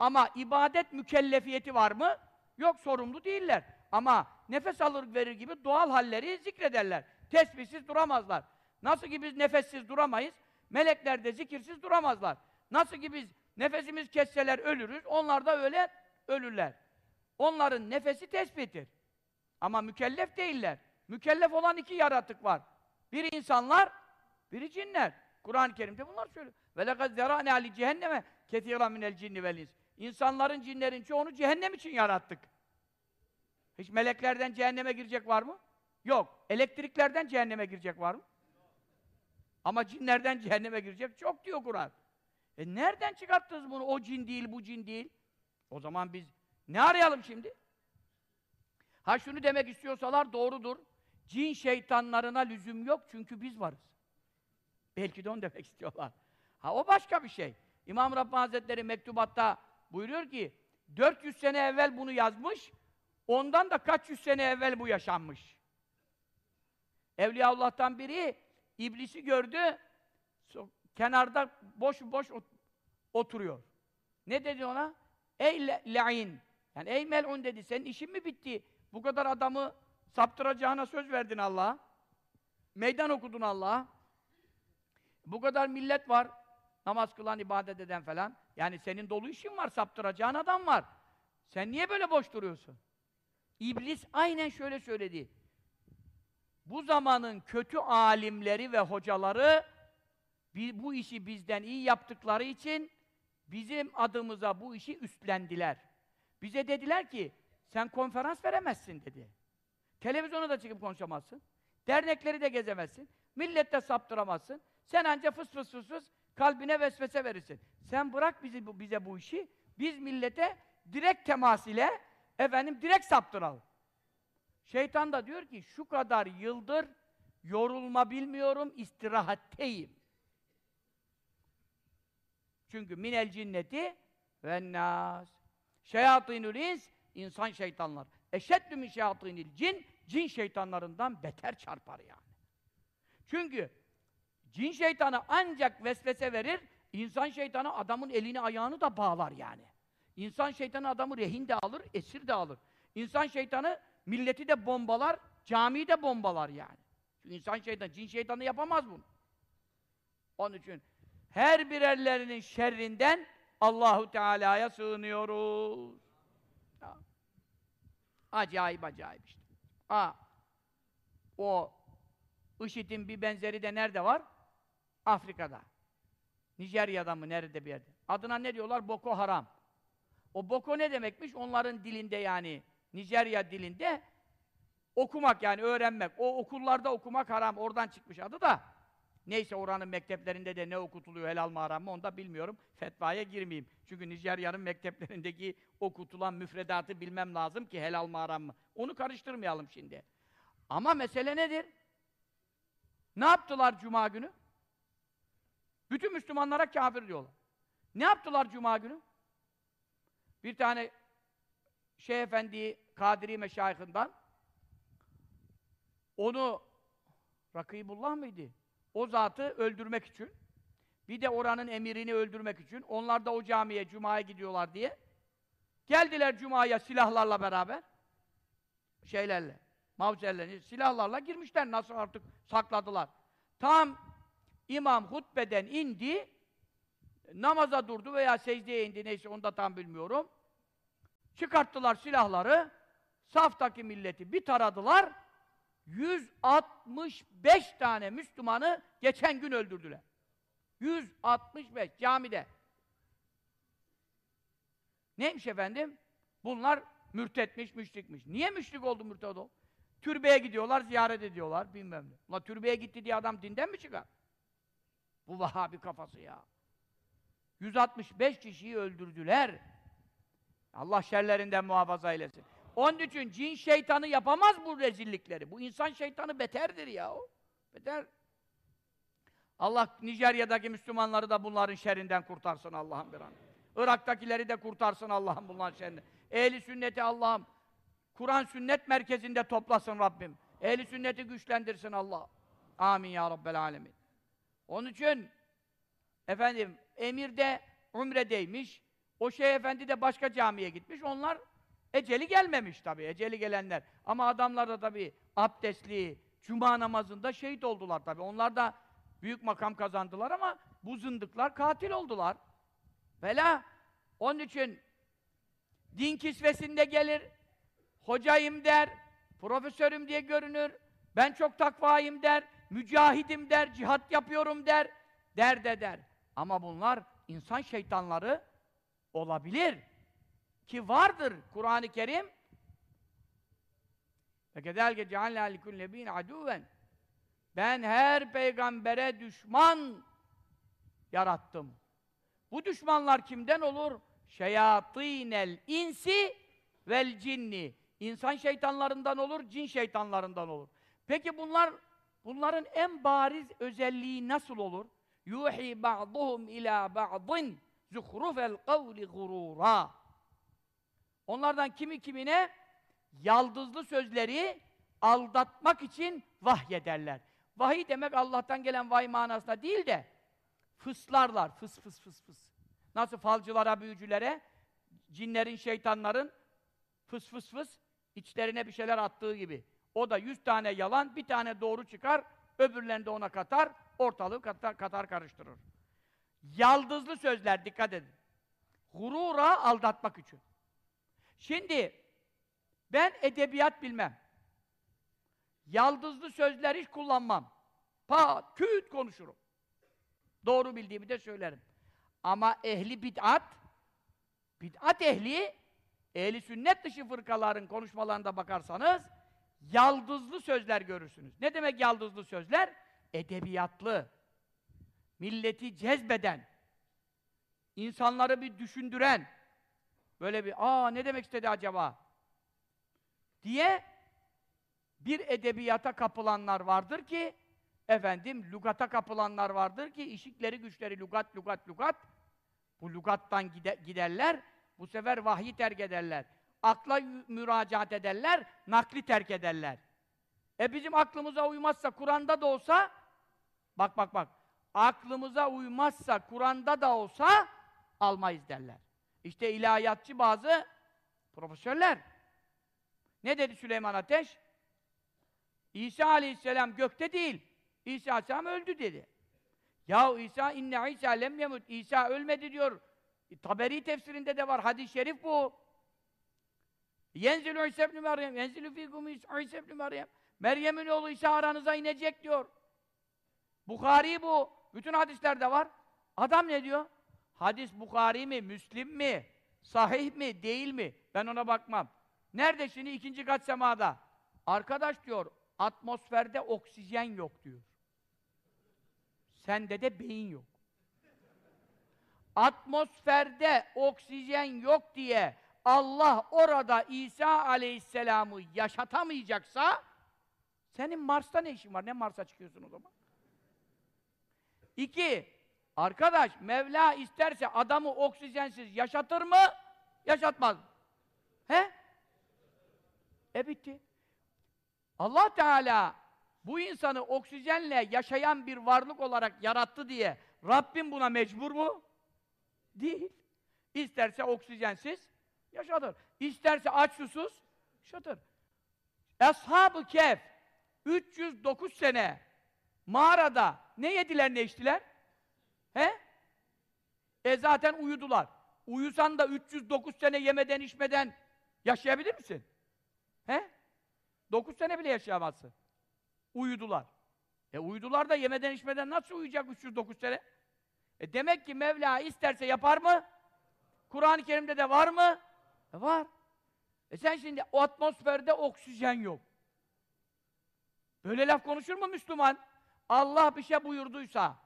Ama ibadet mükellefiyeti var mı? Yok, sorumlu değiller. Ama nefes alır verir gibi doğal halleri zikrederler. Tesbihsiz duramazlar. Nasıl ki biz nefessiz duramayız, melekler de zikirsiz duramazlar. Nasıl ki biz nefesimiz kesseler ölürüz, onlar da öyle ölürler. Onların nefesi tespittir. Ama mükellef değiller. Mükellef olan iki yaratık var. Biri insanlar, biri cinler. Kur'an-ı Kerim'de bunlar söylüyor. Ve lekad zerâne ali cehenneme ketîran minel cinni. İnsanların, cinlerin çoğunu cehennem için yarattık. Hiç meleklerden cehenneme girecek var mı? Yok. Elektriklerden cehenneme girecek var mı? Ama cinlerden cehenneme girecek çok diyor Kur'an. E nereden çıkarttınız bunu? O cin değil, bu cin değil. O zaman biz ne arayalım şimdi? Ha şunu demek istiyorsalar doğrudur. Cin şeytanlarına lüzum yok çünkü biz varız. Belki de onu demek *laughs* istiyorlar. Ha o başka bir şey. İmam Rabbani Hazretleri mektubatta buyuruyor ki 400 sene evvel bunu yazmış, ondan da kaç yüz sene evvel bu yaşanmış. Evliyaullah'tan biri iblisi gördü, kenarda boş boş ot- oturuyor. Ne dedi ona? Ey la'in. Yani ey mel'un dedi. Senin işin mi bitti? Bu kadar adamı saptıracağına söz verdin Allah'a. Meydan okudun Allah'a. Bu kadar millet var. Namaz kılan, ibadet eden falan. Yani senin dolu işin var, saptıracağın adam var. Sen niye böyle boş duruyorsun? İblis aynen şöyle söyledi. Bu zamanın kötü alimleri ve hocaları bu işi bizden iyi yaptıkları için bizim adımıza bu işi üstlendiler. Bize dediler ki sen konferans veremezsin dedi. Televizyona da çıkıp konuşamazsın. Dernekleri de gezemezsin. Millette saptıramazsın. Sen anca fıs fıs fıs fıs kalbine vesvese verirsin. Sen bırak bizi bize bu işi. Biz millete direkt temas ile efendim direkt saptıralım. Şeytan da diyor ki şu kadar yıldır yorulma bilmiyorum, istirahatteyim. Çünkü minel cinneti ve nas. Şeyatînül ins, insan şeytanlar. Eşeddü min şeyatînil cin, cin şeytanlarından beter çarpar yani. Çünkü cin şeytanı ancak vesvese verir, insan şeytanı adamın elini ayağını da bağlar yani. İnsan şeytanı adamı rehin de alır, esir de alır. İnsan şeytanı milleti de bombalar, camiyi de bombalar yani. Çünkü insan şeytanı, cin şeytanı yapamaz bunu. Onun için her birerlerinin şerrinden Allahu Teala'ya sığınıyoruz. Acayip acayip işte. Ha. O IŞİD'in bir benzeri de nerede var? Afrika'da. Nijerya'da mı nerede bir yerde. Adına ne diyorlar? Boko Haram. O Boko ne demekmiş? Onların dilinde yani Nijerya dilinde okumak yani öğrenmek. O okullarda okumak haram. Oradan çıkmış adı da. Neyse oranın mekteplerinde de ne okutuluyor helal mı haram mı onu da bilmiyorum. Fetvaya girmeyeyim. Çünkü Nijerya'nın mekteplerindeki okutulan müfredatı bilmem lazım ki helal mı haram mı. Onu karıştırmayalım şimdi. Ama mesele nedir? Ne yaptılar cuma günü? Bütün Müslümanlara kafir diyorlar. Ne yaptılar cuma günü? Bir tane Şeyh Efendi Kadiri Meşayihinden onu Rakibullah mıydı? O zatı öldürmek için bir de oranın emirini öldürmek için onlar da o camiye cumaya gidiyorlar diye geldiler cumaya silahlarla beraber şeylerle mavzerlerini silahlarla girmişler nasıl artık sakladılar. Tam imam hutbeden indi namaza durdu veya secdeye indi neyse onu da tam bilmiyorum. Çıkarttılar silahları saftaki milleti bir taradılar 165 tane Müslümanı geçen gün öldürdüler. 165 camide. Neymiş efendim? Bunlar mürtetmiş, müşrikmiş. Niye müşrik oldu, mürted oldu? Türbeye gidiyorlar, ziyaret ediyorlar, bilmem ne. Ulan türbeye gitti diye adam dinden mi çıkar? Bu Vahabi kafası ya. 165 kişiyi öldürdüler. Allah şerlerinden muhafaza eylesin. Onun için cin şeytanı yapamaz bu rezillikleri. Bu insan şeytanı beterdir ya. Beter. Allah Nijerya'daki Müslümanları da bunların şerrinden kurtarsın Allah'ım bir an. Irak'takileri de kurtarsın Allah'ım bunların şerrinden. Ehli sünneti Allah'ım Kur'an sünnet merkezinde toplasın Rabbim. Ehli sünneti güçlendirsin Allah. Amin ya Rabbel alemin. Onun için efendim emir de umredeymiş. O şey efendi de başka camiye gitmiş. Onlar eceli gelmemiş tabii. Eceli gelenler. Ama adamlar da tabii abdestli, cuma namazında şehit oldular tabii. Onlar da büyük makam kazandılar ama bu zındıklar katil oldular. Bela. Onun için din kisvesinde gelir, hocayım der, profesörüm diye görünür, Ben çok takvayım der, mücahidim der, cihat yapıyorum der, der de der. Ama bunlar insan şeytanları olabilir. Ki vardır Kur'an-ı Kerim. فَكَذَلْكَ جَعَلْنَا لِكُلِّ نَبِيٍّ عَدُوًا Ben her peygambere düşman yarattım. Bu düşmanlar kimden olur? Şeyatînel insi vel cinni. İnsan şeytanlarından olur, cin şeytanlarından olur. Peki bunlar bunların en bariz özelliği nasıl olur? Yuhi ba'duhum ila ba'din zuhrufel kavli gurura. Onlardan kimi kimine yaldızlı sözleri aldatmak için vahyederler. Vahiy demek Allah'tan gelen vahiy manasında değil de fıslarlar, fıs fıs fıs fıs. Nasıl falcılara, büyücülere, cinlerin, şeytanların fıs fıs fıs içlerine bir şeyler attığı gibi. O da yüz tane yalan, bir tane doğru çıkar, öbürlerini de ona katar, ortalığı katar, katar karıştırır. Yaldızlı sözler, dikkat edin. Gurura aldatmak için. Şimdi, ben edebiyat bilmem. Yaldızlı sözler hiç kullanmam. Pa, küt konuşurum. Doğru bildiğimi de söylerim. Ama ehli bid'at, bid'at ehli, ehli sünnet dışı fırkaların konuşmalarında bakarsanız, yaldızlı sözler görürsünüz. Ne demek yaldızlı sözler? Edebiyatlı, milleti cezbeden, insanları bir düşündüren, böyle bir, aa ne demek istedi acaba? diye bir edebiyata kapılanlar vardır ki, efendim, lugata kapılanlar vardır ki, işikleri güçleri lugat, lugat, lugat, bu lugattan gide giderler, bu sefer vahyi terk ederler. Akla müracaat ederler, nakli terk ederler. E bizim aklımıza uymazsa, Kur'an'da da olsa, bak bak bak, aklımıza uymazsa, Kur'an'da da olsa, almayız derler. İşte ilahiyatçı bazı profesörler. Ne dedi Süleyman Ateş? İsa aleyhisselam gökte değil, İsa aleyhisselam öldü dedi. Ya İsa inne İsa lem yemut. İsa ölmedi diyor. E, Taberi tefsirinde de var. Hadis-i şerif bu. Yenzilü İsa ibn Meryem. Yenzilü fikum İsa ibn Meryem. Meryem'in oğlu İsa aranıza inecek diyor. Bukhari bu. Bütün hadislerde var. Adam ne diyor? Hadis Bukhari mi, Müslim mi, sahih mi, değil mi? Ben ona bakmam. Nerede şimdi? ikinci kat semada. Arkadaş diyor, atmosferde oksijen yok diyor. Sende de beyin yok. Atmosferde oksijen yok diye Allah orada İsa aleyhisselamı yaşatamayacaksa senin Mars'ta ne işin var? Ne Mars'a çıkıyorsun o zaman? İki, arkadaş Mevla isterse adamı oksijensiz yaşatır mı? Yaşatmaz. He? E bitti. Allah Teala bu insanı oksijenle yaşayan bir varlık olarak yarattı diye Rabbim buna mecbur mu? Değil. İsterse oksijensiz yaşatır. İsterse aç susuz yaşatır. Ashab-ı Kehf 309 sene mağarada ne yediler ne içtiler? He? E zaten uyudular. Uyusan da 309 sene yemeden içmeden yaşayabilir misin? He? 9 sene bile yaşayamazsın. Uyudular. E uyudular da yemeden içmeden nasıl uyuyacak 309 sene? E demek ki Mevla isterse yapar mı? Kur'an-ı Kerim'de de var mı? E var. E sen şimdi o atmosferde oksijen yok. Böyle laf konuşur mu Müslüman? Allah bir şey buyurduysa,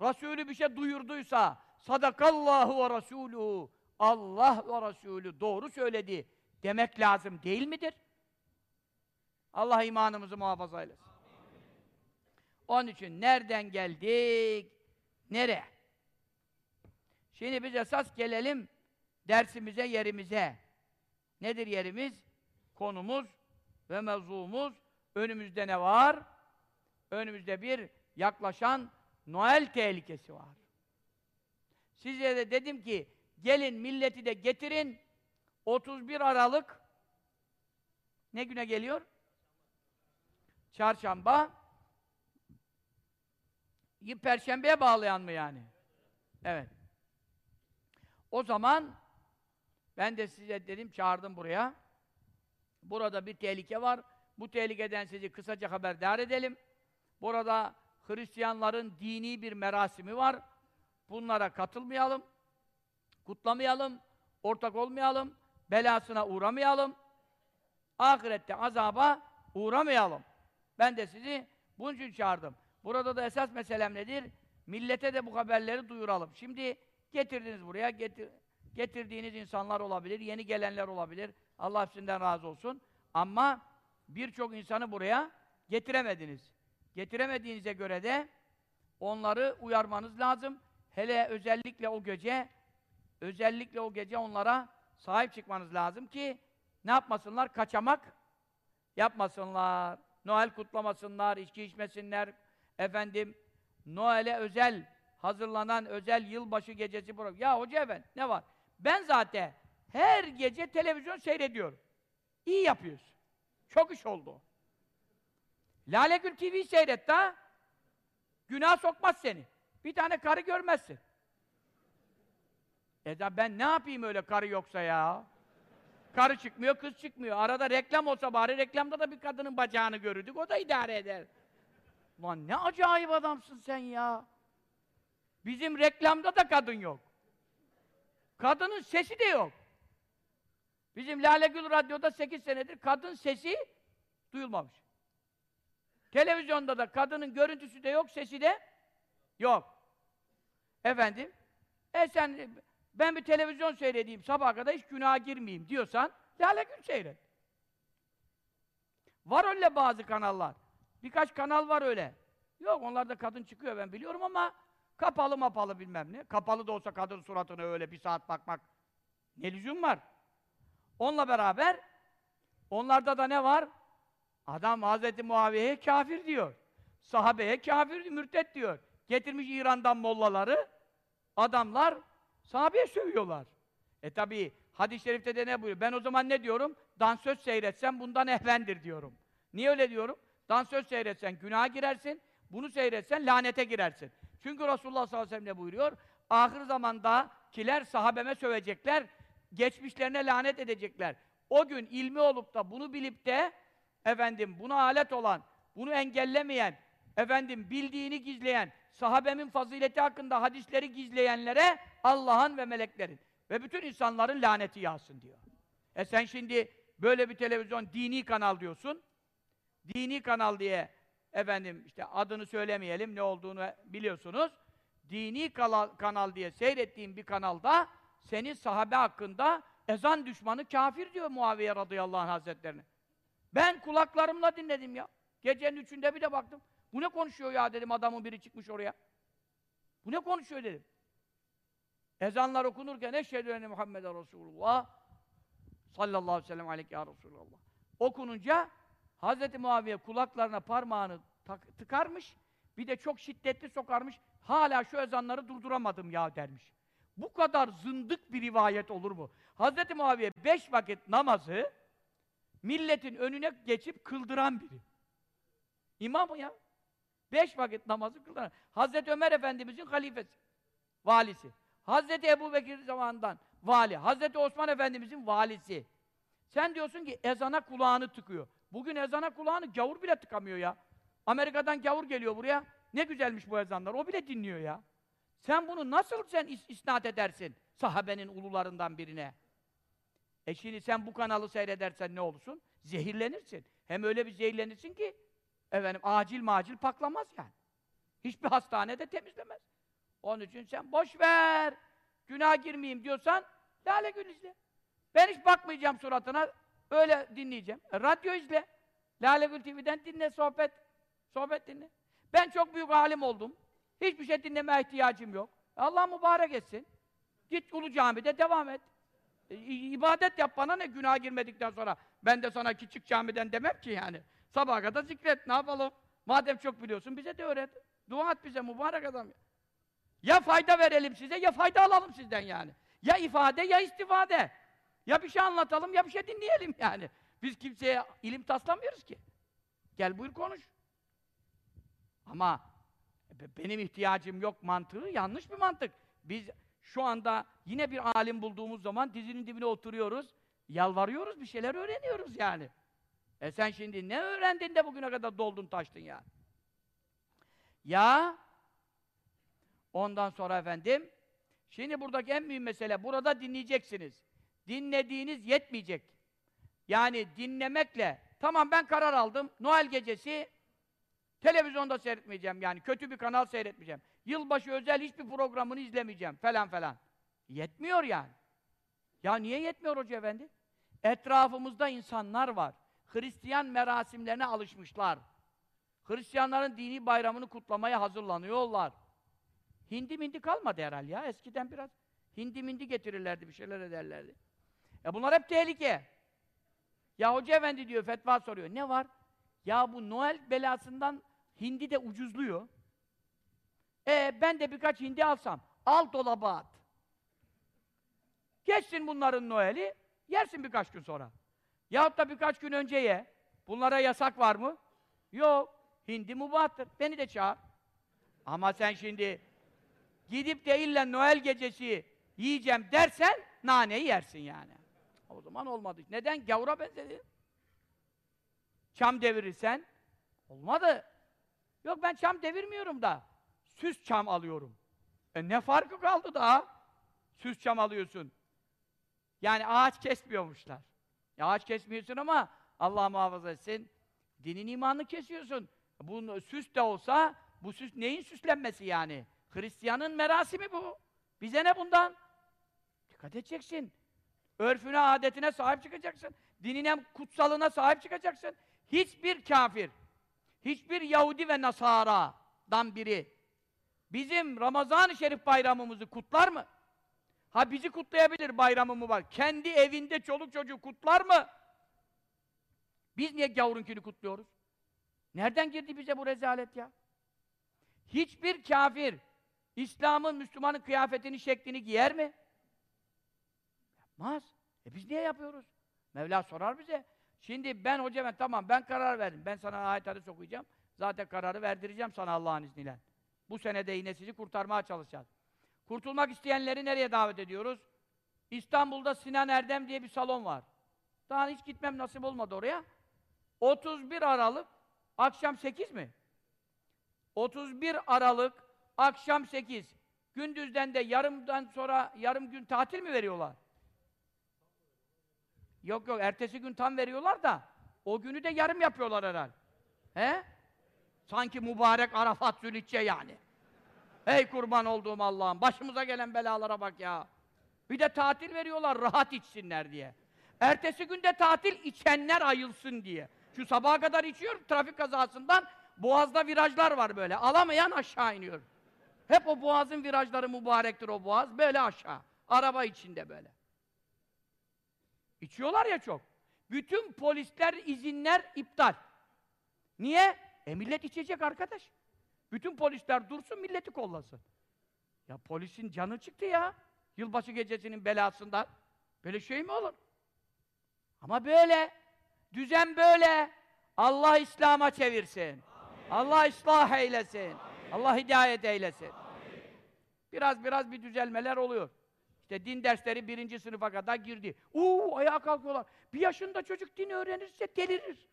Resulü bir şey duyurduysa, sadakallahu ve Resulü, Allah ve Resulü doğru söyledi demek lazım değil midir? Allah imanımızı muhafaza eylesin. Onun için nereden geldik? Nereye? Şimdi biz esas gelelim dersimize, yerimize. Nedir yerimiz? Konumuz ve mevzumuz. Önümüzde ne var? Önümüzde bir yaklaşan Noel tehlikesi var. Size de dedim ki, gelin milleti de getirin, 31 Aralık ne güne geliyor? Çarşamba Perşembeye bağlayan mı yani? Evet. O zaman ben de size dedim, çağırdım buraya. Burada bir tehlike var. Bu tehlikeden sizi kısaca haberdar edelim. Burada Hristiyanların dini bir merasimi var. Bunlara katılmayalım, kutlamayalım, ortak olmayalım, belasına uğramayalım, ahirette azaba uğramayalım. Ben de sizi bunun için çağırdım. Burada da esas meselem nedir? Millete de bu haberleri duyuralım. Şimdi getirdiniz buraya, getir, getirdiğiniz insanlar olabilir, yeni gelenler olabilir. Allah hepsinden razı olsun. Ama birçok insanı buraya getiremediniz. Getiremediğinize göre de onları uyarmanız lazım. Hele özellikle o gece, özellikle o gece onlara sahip çıkmanız lazım ki ne yapmasınlar? Kaçamak yapmasınlar. Noel kutlamasınlar, içki içmesinler. Efendim, Noel'e özel hazırlanan özel yılbaşı gecesi program. Ya hoca efendi ne var? Ben zaten her gece televizyon seyrediyorum. İyi yapıyorsun. Çok iş oldu. Lale Gül TV seyret da günah sokmaz seni. Bir tane karı görmezsin. E da ben ne yapayım öyle karı yoksa ya? Karı çıkmıyor, kız çıkmıyor. Arada reklam olsa bari reklamda da bir kadının bacağını görürdük. O da idare eder. Lan ne acayip adamsın sen ya. Bizim reklamda da kadın yok. Kadının sesi de yok. Bizim Lale Gül Radyo'da 8 senedir kadın sesi duyulmamış. Televizyonda da kadının görüntüsü de yok, sesi de yok. Efendim, e sen, ben bir televizyon seyredeyim, sabaha kadar hiç günaha girmeyeyim diyorsan, Lale Gül seyret. Var öyle bazı kanallar. Birkaç kanal var öyle. Yok, onlarda kadın çıkıyor ben biliyorum ama kapalı mapalı bilmem ne. Kapalı da olsa kadın suratına öyle bir saat bakmak ne lüzum var? Onunla beraber onlarda da ne var? Adam Hazreti Muaviye'ye kafir diyor. Sahabeye kafir, mürtet diyor. Getirmiş İran'dan mollaları, adamlar sahabeye sövüyorlar. E tabi hadis-i şerifte de ne buyuruyor? Ben o zaman ne diyorum? Dansöz seyretsen bundan ehvendir diyorum. Niye öyle diyorum? Dansöz seyretsen günaha girersin, bunu seyretsen lanete girersin. Çünkü Resulullah sallallahu aleyhi ve sellem ne buyuruyor? Ahir zamanda kiler sahabeme sövecekler, geçmişlerine lanet edecekler. O gün ilmi olup da bunu bilip de efendim buna alet olan, bunu engellemeyen, efendim bildiğini gizleyen, sahabemin fazileti hakkında hadisleri gizleyenlere Allah'ın ve meleklerin ve bütün insanların laneti yağsın diyor. E sen şimdi böyle bir televizyon dini kanal diyorsun. Dini kanal diye efendim işte adını söylemeyelim ne olduğunu biliyorsunuz. Dini kanal, diye seyrettiğin bir kanalda senin sahabe hakkında ezan düşmanı kafir diyor Muaviye radıyallahu anh hazretlerine. Ben kulaklarımla dinledim ya. Gecenin üçünde bir de baktım. Bu ne konuşuyor ya dedim adamın biri çıkmış oraya. Bu ne konuşuyor dedim. Ezanlar okunurken eşhedü enne Muhammeden Resulullah sallallahu aleyhi ve sellem aleyke ya Resulullah. Okununca Hz. Muaviye kulaklarına parmağını tıkarmış, bir de çok şiddetli sokarmış, hala şu ezanları durduramadım ya dermiş. Bu kadar zındık bir rivayet olur mu? Hz. Muaviye beş vakit namazı milletin önüne geçip kıldıran biri. İmam mı ya? Beş vakit namazı kıldıran. Hazreti Ömer Efendimizin halifesi, valisi. Hazreti Ebu Bekir zamanından vali. Hazreti Osman Efendimizin valisi. Sen diyorsun ki ezana kulağını tıkıyor. Bugün ezana kulağını gavur bile tıkamıyor ya. Amerika'dan gavur geliyor buraya. Ne güzelmiş bu ezanlar. O bile dinliyor ya. Sen bunu nasıl sen is isnat edersin? Sahabenin ulularından birine. E şimdi sen bu kanalı seyredersen ne olursun? Zehirlenirsin. Hem öyle bir zehirlenirsin ki efendim acil macil paklamaz yani. Hiçbir hastanede temizlemez. Onun için sen boş ver. Günah girmeyeyim diyorsan Lale Gül izle. Ben hiç bakmayacağım suratına. Öyle dinleyeceğim. E, radyo izle. Lale Gül TV'den dinle sohbet. Sohbet dinle. Ben çok büyük alim oldum. Hiçbir şey dinleme ihtiyacım yok. Allah mübarek etsin. Git Ulu Cami'de devam et. E, ibadet yap bana ne günah girmedikten sonra. Ben de sana küçük camiden demem ki yani. Sabaha kadar zikret ne yapalım? Madem çok biliyorsun bize de öğret. Dua et bize mübarek adam. Ya fayda verelim size ya fayda alalım sizden yani. Ya ifade ya istifade. Ya bir şey anlatalım ya bir şey dinleyelim yani. Biz kimseye ilim taslamıyoruz ki. Gel buyur konuş. Ama benim ihtiyacım yok mantığı yanlış bir mantık. Biz şu anda yine bir alim bulduğumuz zaman dizinin dibine oturuyoruz, yalvarıyoruz, bir şeyler öğreniyoruz yani. E sen şimdi ne öğrendin de bugüne kadar doldun taştın ya? Ya ondan sonra efendim şimdi buradaki en büyük mesele burada dinleyeceksiniz. Dinlediğiniz yetmeyecek. Yani dinlemekle tamam ben karar aldım. Noel gecesi televizyonda seyretmeyeceğim yani kötü bir kanal seyretmeyeceğim. Yılbaşı özel hiçbir programını izlemeyeceğim falan falan. Yetmiyor yani. Ya niye yetmiyor hoca efendi? Etrafımızda insanlar var. Hristiyan merasimlerine alışmışlar. Hristiyanların dini bayramını kutlamaya hazırlanıyorlar. Hindi mindi kalmadı herhal ya. Eskiden biraz hindi mindi getirirlerdi, bir şeyler ederlerdi. E bunlar hep tehlike. Ya hoca efendi diyor, fetva soruyor. Ne var? Ya bu Noel belasından hindi de ucuzluyor. E ben de birkaç hindi alsam. Al dolaba at. Geçsin bunların Noel'i, yersin birkaç gün sonra. Yahut da birkaç gün önce ye. Bunlara yasak var mı? Yok. Hindi mubahtır. Beni de çağır. Ama sen şimdi gidip de illa Noel gecesi yiyeceğim dersen naneyi yersin yani. O zaman olmadı. Neden? Gavura benzedin. Çam devirirsen olmadı. Yok ben çam devirmiyorum da süs çam alıyorum. E ne farkı kaldı daha? Süs çam alıyorsun. Yani ağaç kesmiyormuşlar. Ya ağaç kesmiyorsun ama Allah muhafaza etsin. Dinin imanını kesiyorsun. Bu süs de olsa bu süs neyin süslenmesi yani? Hristiyanın merasimi bu. Bize ne bundan? Dikkat edeceksin. Örfüne, adetine sahip çıkacaksın. Dinine, kutsalına sahip çıkacaksın. Hiçbir kafir, hiçbir Yahudi ve Nasara'dan biri bizim Ramazan-ı Şerif bayramımızı kutlar mı? Ha bizi kutlayabilir bayramımı var. Kendi evinde çoluk çocuğu kutlar mı? Biz niye gavurunkini kutluyoruz? Nereden girdi bize bu rezalet ya? Hiçbir kafir İslam'ın, Müslümanın kıyafetini, şeklini giyer mi? Yapmaz. E biz niye yapıyoruz? Mevla sorar bize. Şimdi ben hoca ben tamam ben karar verdim. Ben sana ayet hadis okuyacağım. Zaten kararı verdireceğim sana Allah'ın izniyle. Bu senede yine sizi kurtarmaya çalışacağız. Kurtulmak isteyenleri nereye davet ediyoruz? İstanbul'da Sinan Erdem diye bir salon var. Daha hiç gitmem nasip olmadı oraya. 31 Aralık akşam 8 mi? 31 Aralık akşam 8. Gündüzden de yarımdan sonra yarım gün tatil mi veriyorlar? Yok yok ertesi gün tam veriyorlar da o günü de yarım yapıyorlar herhalde. He? Sanki mübarek Arafat Zülhicce yani. Ey kurban olduğum Allah'ım başımıza gelen belalara bak ya. Bir de tatil veriyorlar rahat içsinler diye. Ertesi günde tatil içenler ayılsın diye. Şu sabaha kadar içiyor trafik kazasından boğazda virajlar var böyle. Alamayan aşağı iniyor. Hep o boğazın virajları mübarektir o boğaz. Böyle aşağı. Araba içinde böyle. İçiyorlar ya çok. Bütün polisler, izinler iptal. Niye? E millet içecek arkadaş. Bütün polisler dursun, milleti kollasın. Ya polisin canı çıktı ya. Yılbaşı gecesinin belasından. Böyle şey mi olur? Ama böyle. Düzen böyle. Allah İslam'a çevirsin. Amin. Allah ıslah eylesin. Amin. Allah hidayet eylesin. Amin. Biraz biraz bir düzelmeler oluyor. İşte din dersleri birinci sınıfa kadar girdi. Uuu ayağa kalkıyorlar. Bir yaşında çocuk din öğrenirse delirir.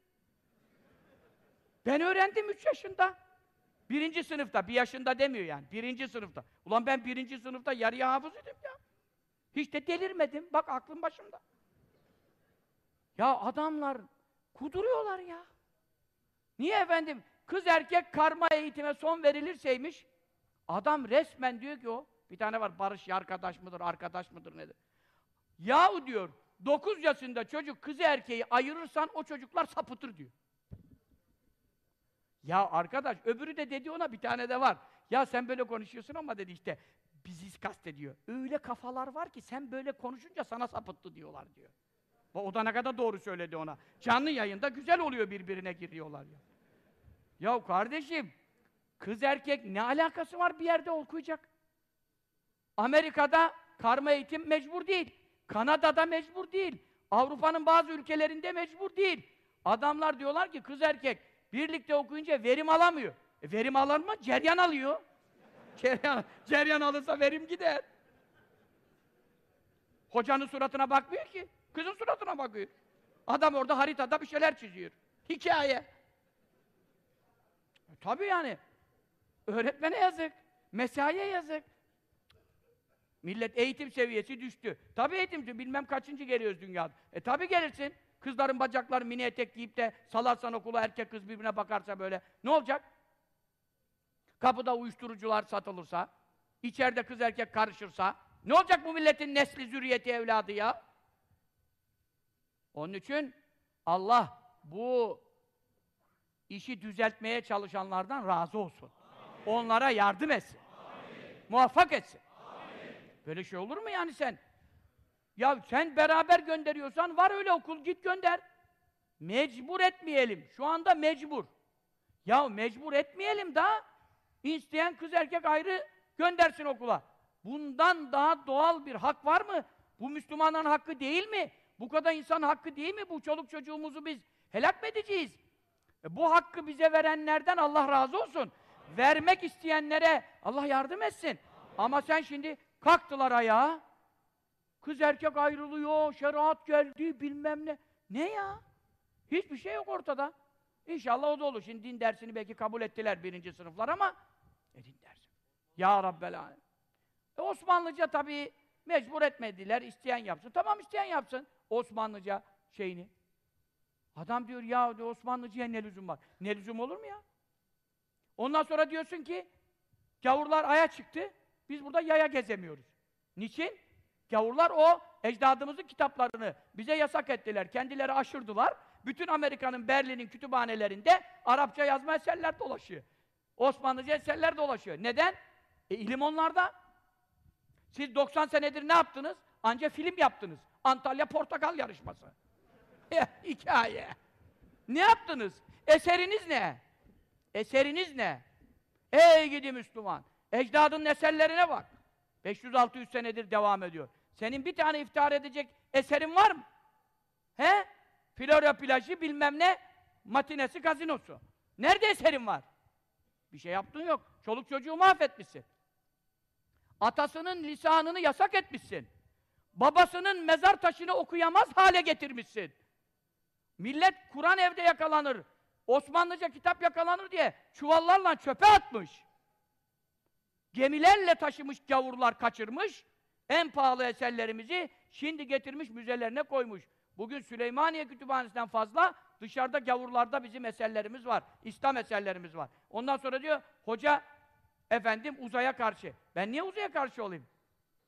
Ben öğrendim üç yaşında. Birinci sınıfta, bir yaşında demiyor yani. Birinci sınıfta. Ulan ben birinci sınıfta yarıya hafız idim ya. Hiç de delirmedim. Bak aklım başımda. Ya adamlar kuduruyorlar ya. Niye efendim? Kız erkek karma eğitime son verilirseymiş, adam resmen diyor ki o, bir tane var Barış arkadaş mıdır, arkadaş mıdır nedir? Yahu diyor, 9 yaşında çocuk kızı erkeği ayırırsan o çocuklar sapıtır diyor. Ya arkadaş, öbürü de dedi ona bir tane de var. Ya sen böyle konuşuyorsun ama dedi işte, bizi kastediyor. Öyle kafalar var ki sen böyle konuşunca sana sapıttı diyorlar diyor. O da ne kadar doğru söyledi ona. Canlı yayında güzel oluyor birbirine giriyorlar ya. Ya kardeşim, kız erkek ne alakası var bir yerde okuyacak? Amerika'da karma eğitim mecbur değil. Kanada'da mecbur değil. Avrupa'nın bazı ülkelerinde mecbur değil. Adamlar diyorlar ki kız erkek birlikte okuyunca verim alamıyor. E verim alır mı? Ceryan alıyor. ceryan, ceryan alırsa verim gider. Hocanın suratına bakmıyor ki. Kızın suratına bakıyor. Adam orada haritada bir şeyler çiziyor. Hikaye. E, tabii yani. Öğretmene yazık. Mesaiye yazık. Millet eğitim seviyesi düştü. Tabii eğitimci, bilmem kaçıncı geliyoruz dünyada. E tabii gelirsin. Kızların bacakları mini etek giyip de salarsan okula erkek kız birbirine bakarsa böyle. Ne olacak? Kapıda uyuşturucular satılırsa, içeride kız erkek karışırsa, ne olacak bu milletin nesli, zürriyeti, evladı ya? Onun için Allah bu işi düzeltmeye çalışanlardan razı olsun. Onlara yardım etsin. Muvaffak etsin. Böyle şey olur mu yani sen? Ya sen beraber gönderiyorsan var öyle okul git gönder. Mecbur etmeyelim. Şu anda mecbur. Ya mecbur etmeyelim daha. İsteyen kız erkek ayrı göndersin okula. Bundan daha doğal bir hak var mı? Bu Müslümanların hakkı değil mi? Bu kadar insan hakkı değil mi? Bu çoluk çocuğumuzu biz helak mı edeceğiz? E bu hakkı bize verenlerden Allah razı olsun. Vermek isteyenlere Allah yardım etsin. Ama sen şimdi kalktılar ayağa. Kız erkek ayrılıyor, şeriat geldi, bilmem ne. Ne ya? Hiçbir şey yok ortada. İnşallah o da olur. Şimdi din dersini belki kabul ettiler birinci sınıflar ama e din dersi. Ya Rabbel Alem. E Osmanlıca tabii mecbur etmediler, isteyen yapsın. Tamam isteyen yapsın Osmanlıca şeyini. Adam diyor ya diyor, Osmanlıcaya ne lüzum var? Ne lüzum olur mu ya? Ondan sonra diyorsun ki gavurlar aya çıktı, biz burada yaya gezemiyoruz. Niçin? Gavurlar o ecdadımızın kitaplarını bize yasak ettiler. Kendileri aşırdılar. Bütün Amerika'nın, Berlin'in kütüphanelerinde Arapça yazma eserler dolaşıyor. Osmanlıca eserler dolaşıyor. Neden? E ilim onlarda. Siz 90 senedir ne yaptınız? Anca film yaptınız. Antalya Portakal yarışması. *laughs* Hikaye. Ne yaptınız? Eseriniz ne? Eseriniz ne? Ey gidi Müslüman! Ecdadın eserlerine bak. 500-600 senedir devam ediyor. Senin bir tane iftihar edecek eserin var mı? He? Florya plajı bilmem ne, matinesi, gazinosu. Nerede eserin var? Bir şey yaptın yok. Çoluk çocuğu mahvetmişsin. Atasının lisanını yasak etmişsin. Babasının mezar taşını okuyamaz hale getirmişsin. Millet Kur'an evde yakalanır, Osmanlıca kitap yakalanır diye çuvallarla çöpe atmış. Gemilerle taşımış gavurlar kaçırmış, en pahalı eserlerimizi şimdi getirmiş müzelerine koymuş. Bugün Süleymaniye Kütüphanesi'nden fazla dışarıda gavurlarda bizim eserlerimiz var. İslam eserlerimiz var. Ondan sonra diyor, hoca efendim uzaya karşı. Ben niye uzaya karşı olayım?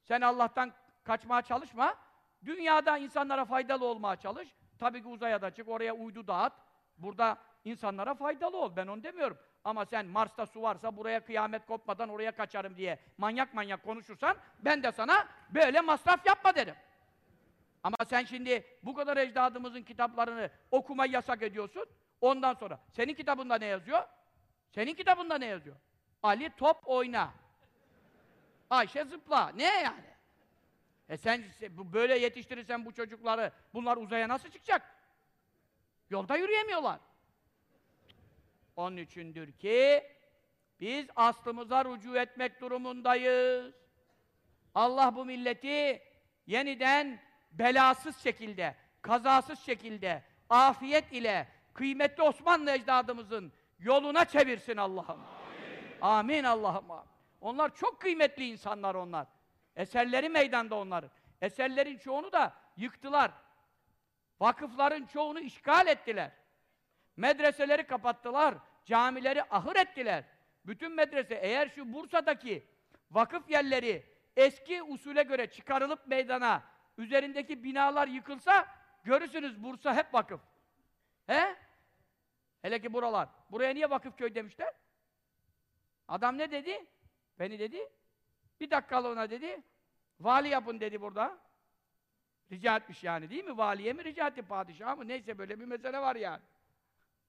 Sen Allah'tan kaçmaya çalışma. Dünyada insanlara faydalı olmaya çalış. Tabii ki uzaya da çık, oraya uydu dağıt. Burada insanlara faydalı ol. Ben onu demiyorum. Ama sen Mars'ta su varsa buraya kıyamet kopmadan oraya kaçarım diye manyak manyak konuşursan ben de sana böyle masraf yapma derim. Ama sen şimdi bu kadar ecdadımızın kitaplarını okumayı yasak ediyorsun. Ondan sonra senin kitabında ne yazıyor? Senin kitabında ne yazıyor? Ali top oyna. Ayşe zıpla. Ne yani? E sen böyle yetiştirirsen bu çocukları, bunlar uzaya nasıl çıkacak? Yolda yürüyemiyorlar. Onun içindir ki biz aslımıza rücu etmek durumundayız. Allah bu milleti yeniden belasız şekilde, kazasız şekilde, afiyet ile kıymetli Osmanlı ecdadımızın yoluna çevirsin Allah'ım. Amin, Amin Allah'ım. Onlar çok kıymetli insanlar onlar. Eserleri meydanda onların. Eserlerin çoğunu da yıktılar. Vakıfların çoğunu işgal ettiler. Medreseleri kapattılar, camileri ahır ettiler. Bütün medrese, eğer şu Bursa'daki vakıf yerleri eski usule göre çıkarılıp meydana, üzerindeki binalar yıkılsa, görürsünüz Bursa hep vakıf. He? Hele ki buralar. Buraya niye vakıf köy demişler? Adam ne dedi? Beni dedi, bir dakikalığına dedi, vali yapın dedi burada. Rica etmiş yani değil mi? Valiye mi rica etti padişah mı? Neyse böyle bir mesele var yani.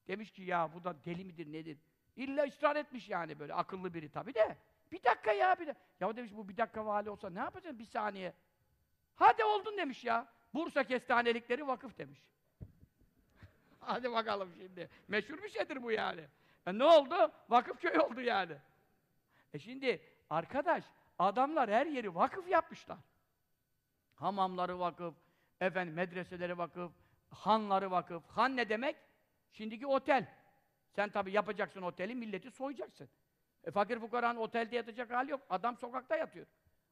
Demiş ki ya bu da deli midir nedir? İlla ısrar etmiş yani böyle akıllı biri tabii de. Bir dakika ya bir de. Ya demiş bu bir dakika vali olsa ne yapacaksın bir saniye? Hadi oldun demiş ya. Bursa kestanelikleri vakıf demiş. *laughs* Hadi bakalım şimdi. Meşhur bir şeydir bu yani. E ne oldu? Vakıf köy oldu yani. E şimdi arkadaş adamlar her yeri vakıf yapmışlar. Hamamları vakıf, efendim medreseleri vakıf, hanları vakıf. Han ne demek? Şimdiki otel. Sen tabii yapacaksın oteli, milleti soyacaksın. E, fakir fukaranın otelde yatacak hali yok. Adam sokakta yatıyor.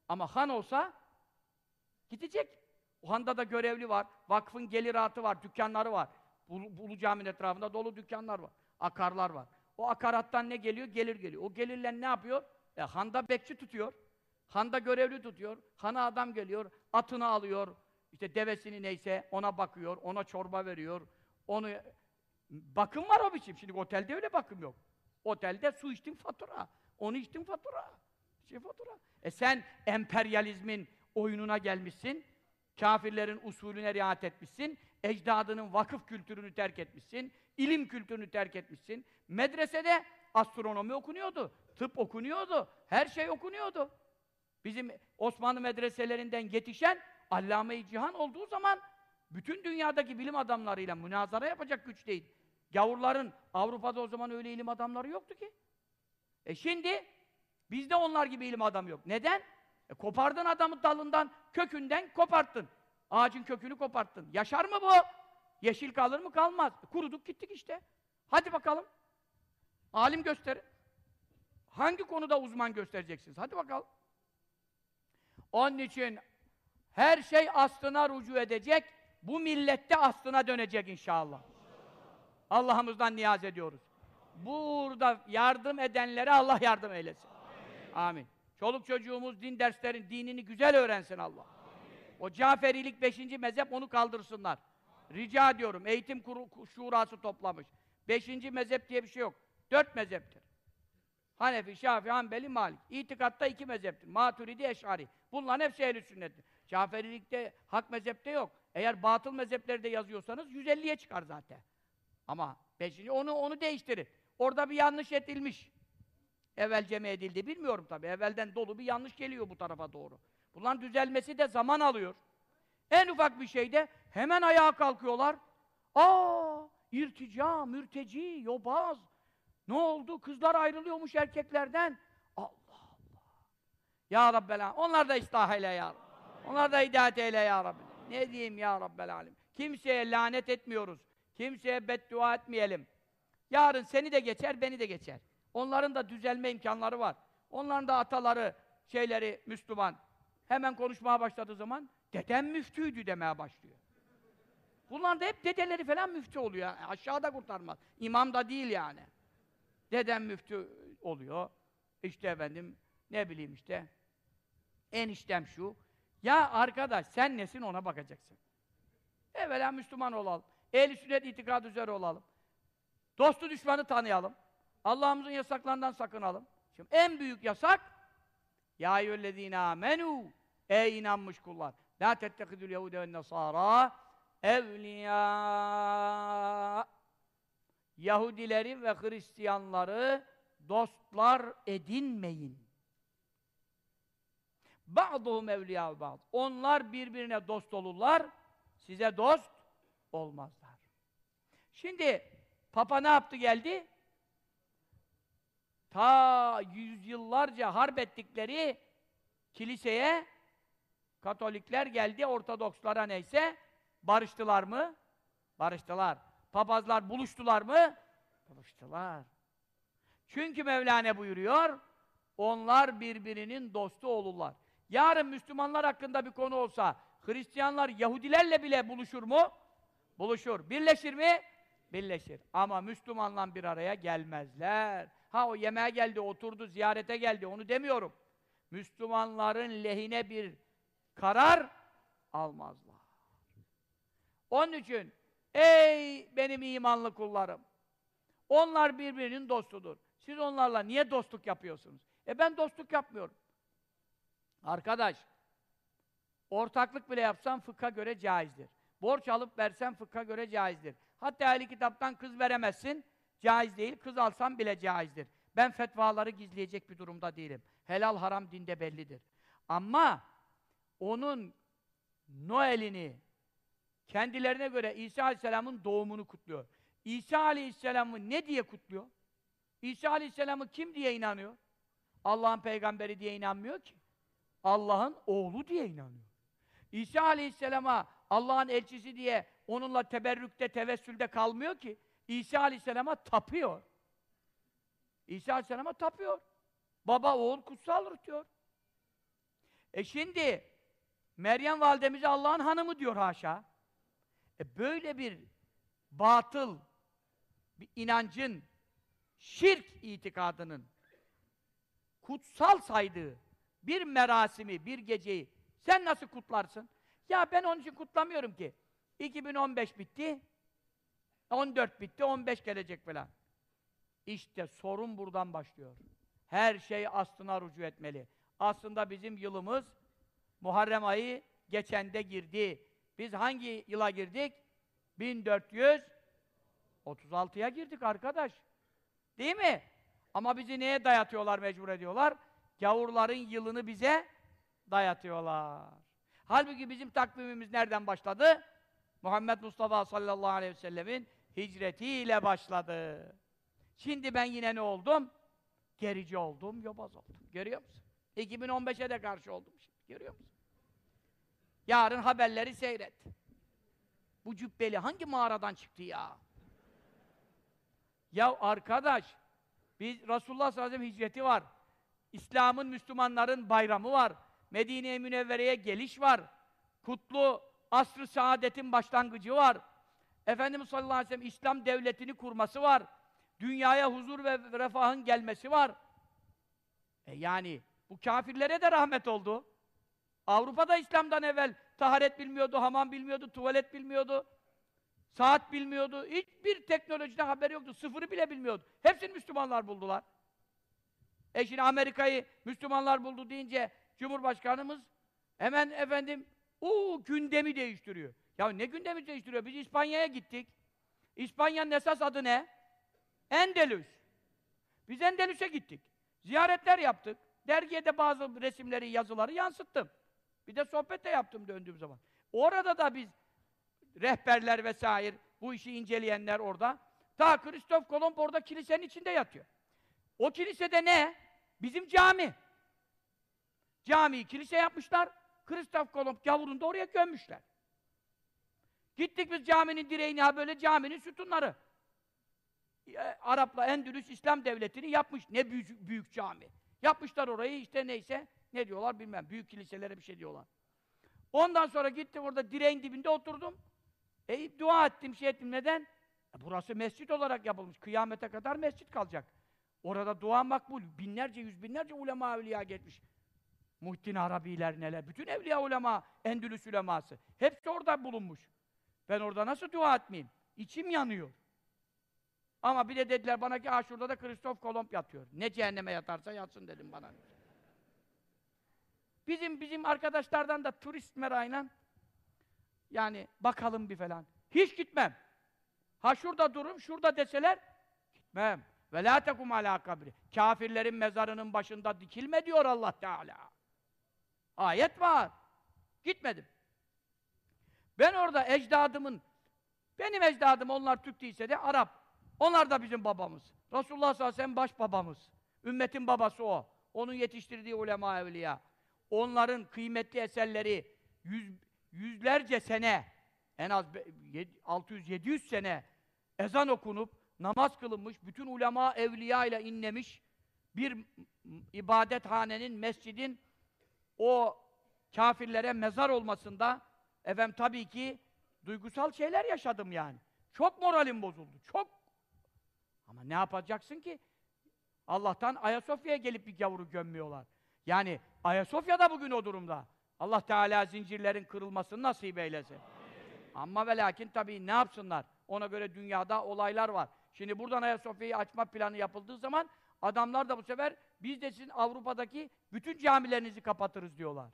Ama han olsa gidecek. O handa da görevli var. Vakfın geliratı var, dükkanları var. Bulu, Bulu Cami'nin etrafında dolu dükkanlar var. Akarlar var. O akarattan ne geliyor? Gelir geliyor. O gelirle ne yapıyor? E, handa bekçi tutuyor. Handa görevli tutuyor. Hana adam geliyor, atını alıyor. İşte devesini neyse ona bakıyor, ona çorba veriyor. Onu bakım var o biçim. Şimdi otelde öyle bakım yok. Otelde su içtin fatura. Onu içtin fatura. Şey fatura. E sen emperyalizmin oyununa gelmişsin. Kafirlerin usulüne riayet etmişsin. Ecdadının vakıf kültürünü terk etmişsin. ilim kültürünü terk etmişsin. Medresede astronomi okunuyordu. Tıp okunuyordu. Her şey okunuyordu. Bizim Osmanlı medreselerinden yetişen allame-i cihan olduğu zaman bütün dünyadaki bilim adamlarıyla münazara yapacak güçteydi. Gavurların Avrupa'da o zaman öyle ilim adamları yoktu ki. E şimdi bizde onlar gibi ilim adamı yok. Neden? E kopardın adamı dalından, kökünden koparttın. Ağacın kökünü koparttın. Yaşar mı bu? Yeşil kalır mı? Kalmaz. E kuruduk gittik işte. Hadi bakalım. Alim gösterin. Hangi konuda uzman göstereceksiniz? Hadi bakalım. Onun için her şey aslına rücu edecek. Bu millette aslına dönecek inşallah. Allah'ımızdan niyaz ediyoruz. Burada yardım edenlere Allah yardım eylesin. Amin. Amin. Çoluk çocuğumuz din derslerin dinini güzel öğrensin Allah. Amin. O Caferilik 5. mezhep onu kaldırsınlar. Rica ediyorum. Eğitim kuru, şurası toplamış. 5. mezhep diye bir şey yok. Dört mezheptir. Hanefi, Şafii, Hanbeli, Malik. İtikatta iki mezheptir. Maturidi, Eş'ari. Bunların hepsi ehl sünnettir. Caferilikte, hak mezhepte yok. Eğer batıl mezheplerde yazıyorsanız 150'ye çıkar zaten. Ama beşinci, onu onu değiştirin. Orada bir yanlış edilmiş. Evvel ceme edildi. Bilmiyorum tabii. Evvelden dolu bir yanlış geliyor bu tarafa doğru. Bunların düzelmesi de zaman alıyor. En ufak bir şeyde hemen ayağa kalkıyorlar. Aa, irtica, mürteci, yobaz. Ne oldu? Kızlar ayrılıyormuş erkeklerden. Allah Allah. Ya Rabbel. Onlar da ıslah eyle ya Rabbi. Onlar da hidayet eyle ya Rabbi. Ne diyeyim ya Rabbel Alem. Kimseye lanet etmiyoruz. Kimseye beddua etmeyelim. Yarın seni de geçer, beni de geçer. Onların da düzelme imkanları var. Onların da ataları, şeyleri Müslüman. Hemen konuşmaya başladığı zaman dedem müftüydü demeye başlıyor. Bunlar da hep dedeleri falan müftü oluyor. Yani aşağıda kurtarmaz. İmam da değil yani. Dedem müftü oluyor. İşte efendim, ne bileyim işte. Eniştem şu. Ya arkadaş sen nesin ona bakacaksın. Evvela Müslüman olalım. Ehl-i sünnet itikad üzere olalım. Dostu düşmanı tanıyalım. Allah'ımızın yasaklarından sakınalım. Şimdi en büyük yasak Ya eyyühellezîne âmenû Ey inanmış kullar! La tettekidül yehude ve nesârâ evliyâ Yahudileri ve Hristiyanları dostlar edinmeyin. Ba'duhum evliyâ ba'd. Onlar birbirine dost olurlar, size dost olmazlar. Şimdi Papa ne yaptı geldi? Ta yüzyıllarca harp ettikleri kiliseye Katolikler geldi, Ortodokslara neyse barıştılar mı? Barıştılar. Papazlar buluştular mı? Buluştular. Çünkü Mevlana buyuruyor, onlar birbirinin dostu olurlar. Yarın Müslümanlar hakkında bir konu olsa, Hristiyanlar Yahudilerle bile buluşur mu? Buluşur. Birleşir mi? Birleşir. Ama Müslümanla bir araya gelmezler. Ha o yemeğe geldi, oturdu, ziyarete geldi, onu demiyorum. Müslümanların lehine bir karar almazlar. Onun için, ey benim imanlı kullarım, onlar birbirinin dostudur. Siz onlarla niye dostluk yapıyorsunuz? E ben dostluk yapmıyorum. Arkadaş, ortaklık bile yapsam fıkha göre caizdir. Borç alıp versen fıkha göre caizdir. Hatta ehli kitaptan kız veremezsin, caiz değil. Kız alsam bile caizdir. Ben fetvaları gizleyecek bir durumda değilim. Helal haram dinde bellidir. Ama onun Noel'ini kendilerine göre İsa Aleyhisselam'ın doğumunu kutluyor. İsa Aleyhisselam'ı ne diye kutluyor? İsa Aleyhisselam'ı kim diye inanıyor? Allah'ın peygamberi diye inanmıyor ki. Allah'ın oğlu diye inanıyor. İsa Aleyhisselam'a Allah'ın elçisi diye onunla teberrükte, tevessülde kalmıyor ki. İsa Aleyhisselam'a tapıyor. İsa Aleyhisselam'a tapıyor. Baba, oğul kutsaldır diyor. E şimdi Meryem validemize Allah'ın hanımı diyor haşa. E böyle bir batıl bir inancın şirk itikadının kutsal saydığı bir merasimi, bir geceyi sen nasıl kutlarsın? Ya ben onun için kutlamıyorum ki. 2015 bitti, 14 bitti, 15 gelecek falan. İşte sorun buradan başlıyor. Her şey aslına rücu etmeli. Aslında bizim yılımız Muharrem ayı geçende girdi. Biz hangi yıla girdik? 1436'ya girdik arkadaş. Değil mi? Ama bizi neye dayatıyorlar, mecbur ediyorlar? Gavurların yılını bize dayatıyorlar. Halbuki bizim takvimimiz nereden başladı? Muhammed Mustafa sallallahu aleyhi ve sellemin hicretiyle başladı. Şimdi ben yine ne oldum? Gerici oldum, yobaz oldum. Görüyor musun? 2015'e de karşı oldum şimdi. Görüyor musun? Yarın haberleri seyret. Bu cübbeli hangi mağaradan çıktı ya? Ya arkadaş, biz Resulullah sallallahu aleyhi ve sellem hicreti var. İslam'ın, Müslümanların bayramı var. Medine-i Münevvere'ye geliş var. Kutlu asr-ı saadetin başlangıcı var. Efendimiz sallallahu aleyhi ve sellem İslam devletini kurması var. Dünyaya huzur ve refahın gelmesi var. E yani bu kafirlere de rahmet oldu. Avrupa'da İslam'dan evvel taharet bilmiyordu, hamam bilmiyordu, tuvalet bilmiyordu. Saat bilmiyordu. Hiçbir teknolojiden haberi yoktu. Sıfırı bile bilmiyordu. Hepsini Müslümanlar buldular. E şimdi Amerika'yı Müslümanlar buldu deyince Cumhurbaşkanımız hemen efendim o gündemi değiştiriyor. Ya ne gündemi değiştiriyor? Biz İspanya'ya gittik. İspanya'nın esas adı ne? Endelüs. Biz Endelüs'e gittik. Ziyaretler yaptık. Dergiye de bazı resimleri, yazıları yansıttım. Bir de sohbet de yaptım döndüğüm zaman. Orada da biz rehberler vesaire, bu işi inceleyenler orada. Ta Kristof Kolomb orada kilisenin içinde yatıyor. O kilisede ne? Bizim cami. Camiyi kilise yapmışlar. Kristof Kolomb gavurunu da oraya gömmüşler. Gittik biz caminin direğine ha böyle caminin sütunları. E, Arapla Endülüs İslam Devleti'ni yapmış. Ne büyük, büyük cami. Yapmışlar orayı işte neyse. Ne diyorlar bilmem. Büyük kiliselere bir şey diyorlar. Ondan sonra gittim orada direğin dibinde oturdum. E dua ettim, şey ettim. Neden? E, burası mescit olarak yapılmış. Kıyamete kadar mescit kalacak. Orada dua makbul. Binlerce, yüz binlerce ulema evliya geçmiş. Muhittin Arabiler neler. Bütün evliya ulema, Endülüs uleması. Hepsi orada bulunmuş. Ben orada nasıl dua etmeyeyim? İçim yanıyor. Ama bir de dediler bana ki ha şurada da Kristof Kolomb yatıyor. Ne cehenneme yatarsa yatsın dedim bana. Bizim bizim arkadaşlardan da turist merayla yani bakalım bir falan. Hiç gitmem. Ha şurada durum, şurada deseler gitmem. Ve la tekum ala kabri. Kafirlerin mezarının başında dikilme diyor Allah Teala. Ayet var. Gitmedim. Ben orada ecdadımın benim ecdadım onlar Türk değilse de Arap. Onlar da bizim babamız. Resulullah sallallahu aleyhi ve sellem baş babamız. Ümmetin babası o. Onun yetiştirdiği ulema evliya. Onların kıymetli eserleri yüz, yüzlerce sene en az 600-700 sene ezan okunup namaz kılınmış, bütün ulema evliya ile inlemiş bir ibadethanenin, mescidin o kafirlere mezar olmasında efendim tabii ki duygusal şeyler yaşadım yani. Çok moralim bozuldu. Çok. Ama ne yapacaksın ki? Allah'tan Ayasofya'ya gelip bir gavuru gömmüyorlar. Yani Ayasofya da bugün o durumda. Allah Teala zincirlerin kırılmasını nasip eylesin. Ama ve lakin tabii ne yapsınlar? Ona göre dünyada olaylar var. Şimdi buradan Ayasofya'yı açma planı yapıldığı zaman adamlar da bu sefer biz de sizin Avrupa'daki bütün camilerinizi kapatırız diyorlar.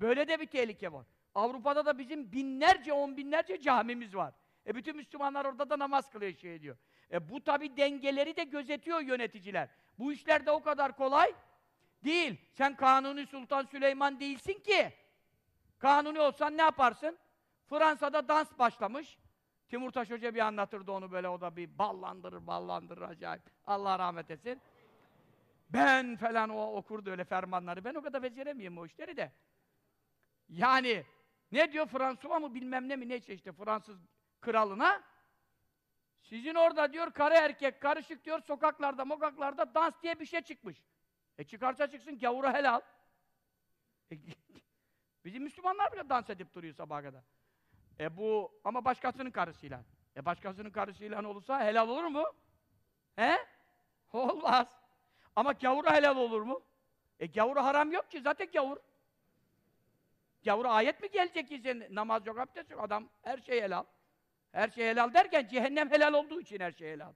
Böyle de bir tehlike var. Avrupa'da da bizim binlerce, on binlerce camimiz var. E bütün Müslümanlar orada da namaz kılıyor, şey ediyor. E bu tabi dengeleri de gözetiyor yöneticiler. Bu işler de o kadar kolay değil. Sen Kanuni Sultan Süleyman değilsin ki. Kanuni olsan ne yaparsın? Fransa'da dans başlamış. Timurtaş Hoca bir anlatırdı onu böyle, o da bir ballandırır, ballandırır acayip. Allah rahmet etsin. Ben falan o okurdu öyle fermanları. Ben o kadar beceremeyeyim o işleri de. Yani Ne diyor Fransuva mı bilmem ne mi neyse işte Fransız kralına sizin orada diyor karı erkek karışık diyor sokaklarda mokaklarda dans diye bir şey çıkmış. E çıkarsa çıksın gavura helal. E, *laughs* bizim Müslümanlar bile dans edip duruyor sabaha kadar. E bu ama başkasının karısıyla. E başkasının karısıyla olursa helal olur mu? He? Olmaz. Ama gavura helal olur mu? E gavura haram yok ki zaten gavur. Gavura ayet mi gelecek ki senin namaz yok abdest yok adam her şey helal. Her şey helal derken cehennem helal olduğu için her şey helal.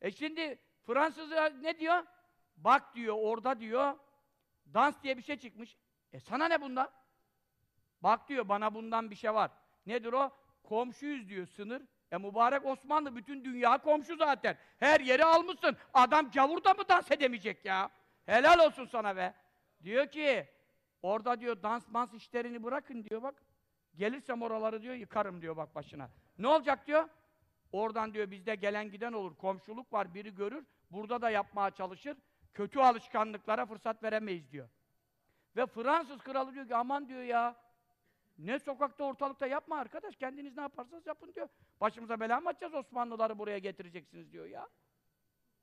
E şimdi Fransız ne diyor? Bak diyor orada diyor dans diye bir şey çıkmış. E sana ne bundan? Bak diyor bana bundan bir şey var. Nedir o? Komşuyuz diyor sınır. E mübarek Osmanlı bütün dünya komşu zaten. Her yeri almışsın. Adam gavur da mı dans edemeyecek ya? Helal olsun sana be. Diyor ki orada diyor dans mans işlerini bırakın diyor bak. Gelirsem oraları diyor yıkarım diyor bak başına. Ne olacak diyor? Oradan diyor bizde gelen giden olur. Komşuluk var biri görür. Burada da yapmaya çalışır. Kötü alışkanlıklara fırsat veremeyiz diyor. Ve Fransız kralı diyor ki aman diyor ya ne sokakta ortalıkta yapma arkadaş kendiniz ne yaparsanız yapın diyor. Başımıza bela mı açacağız Osmanlıları buraya getireceksiniz diyor ya.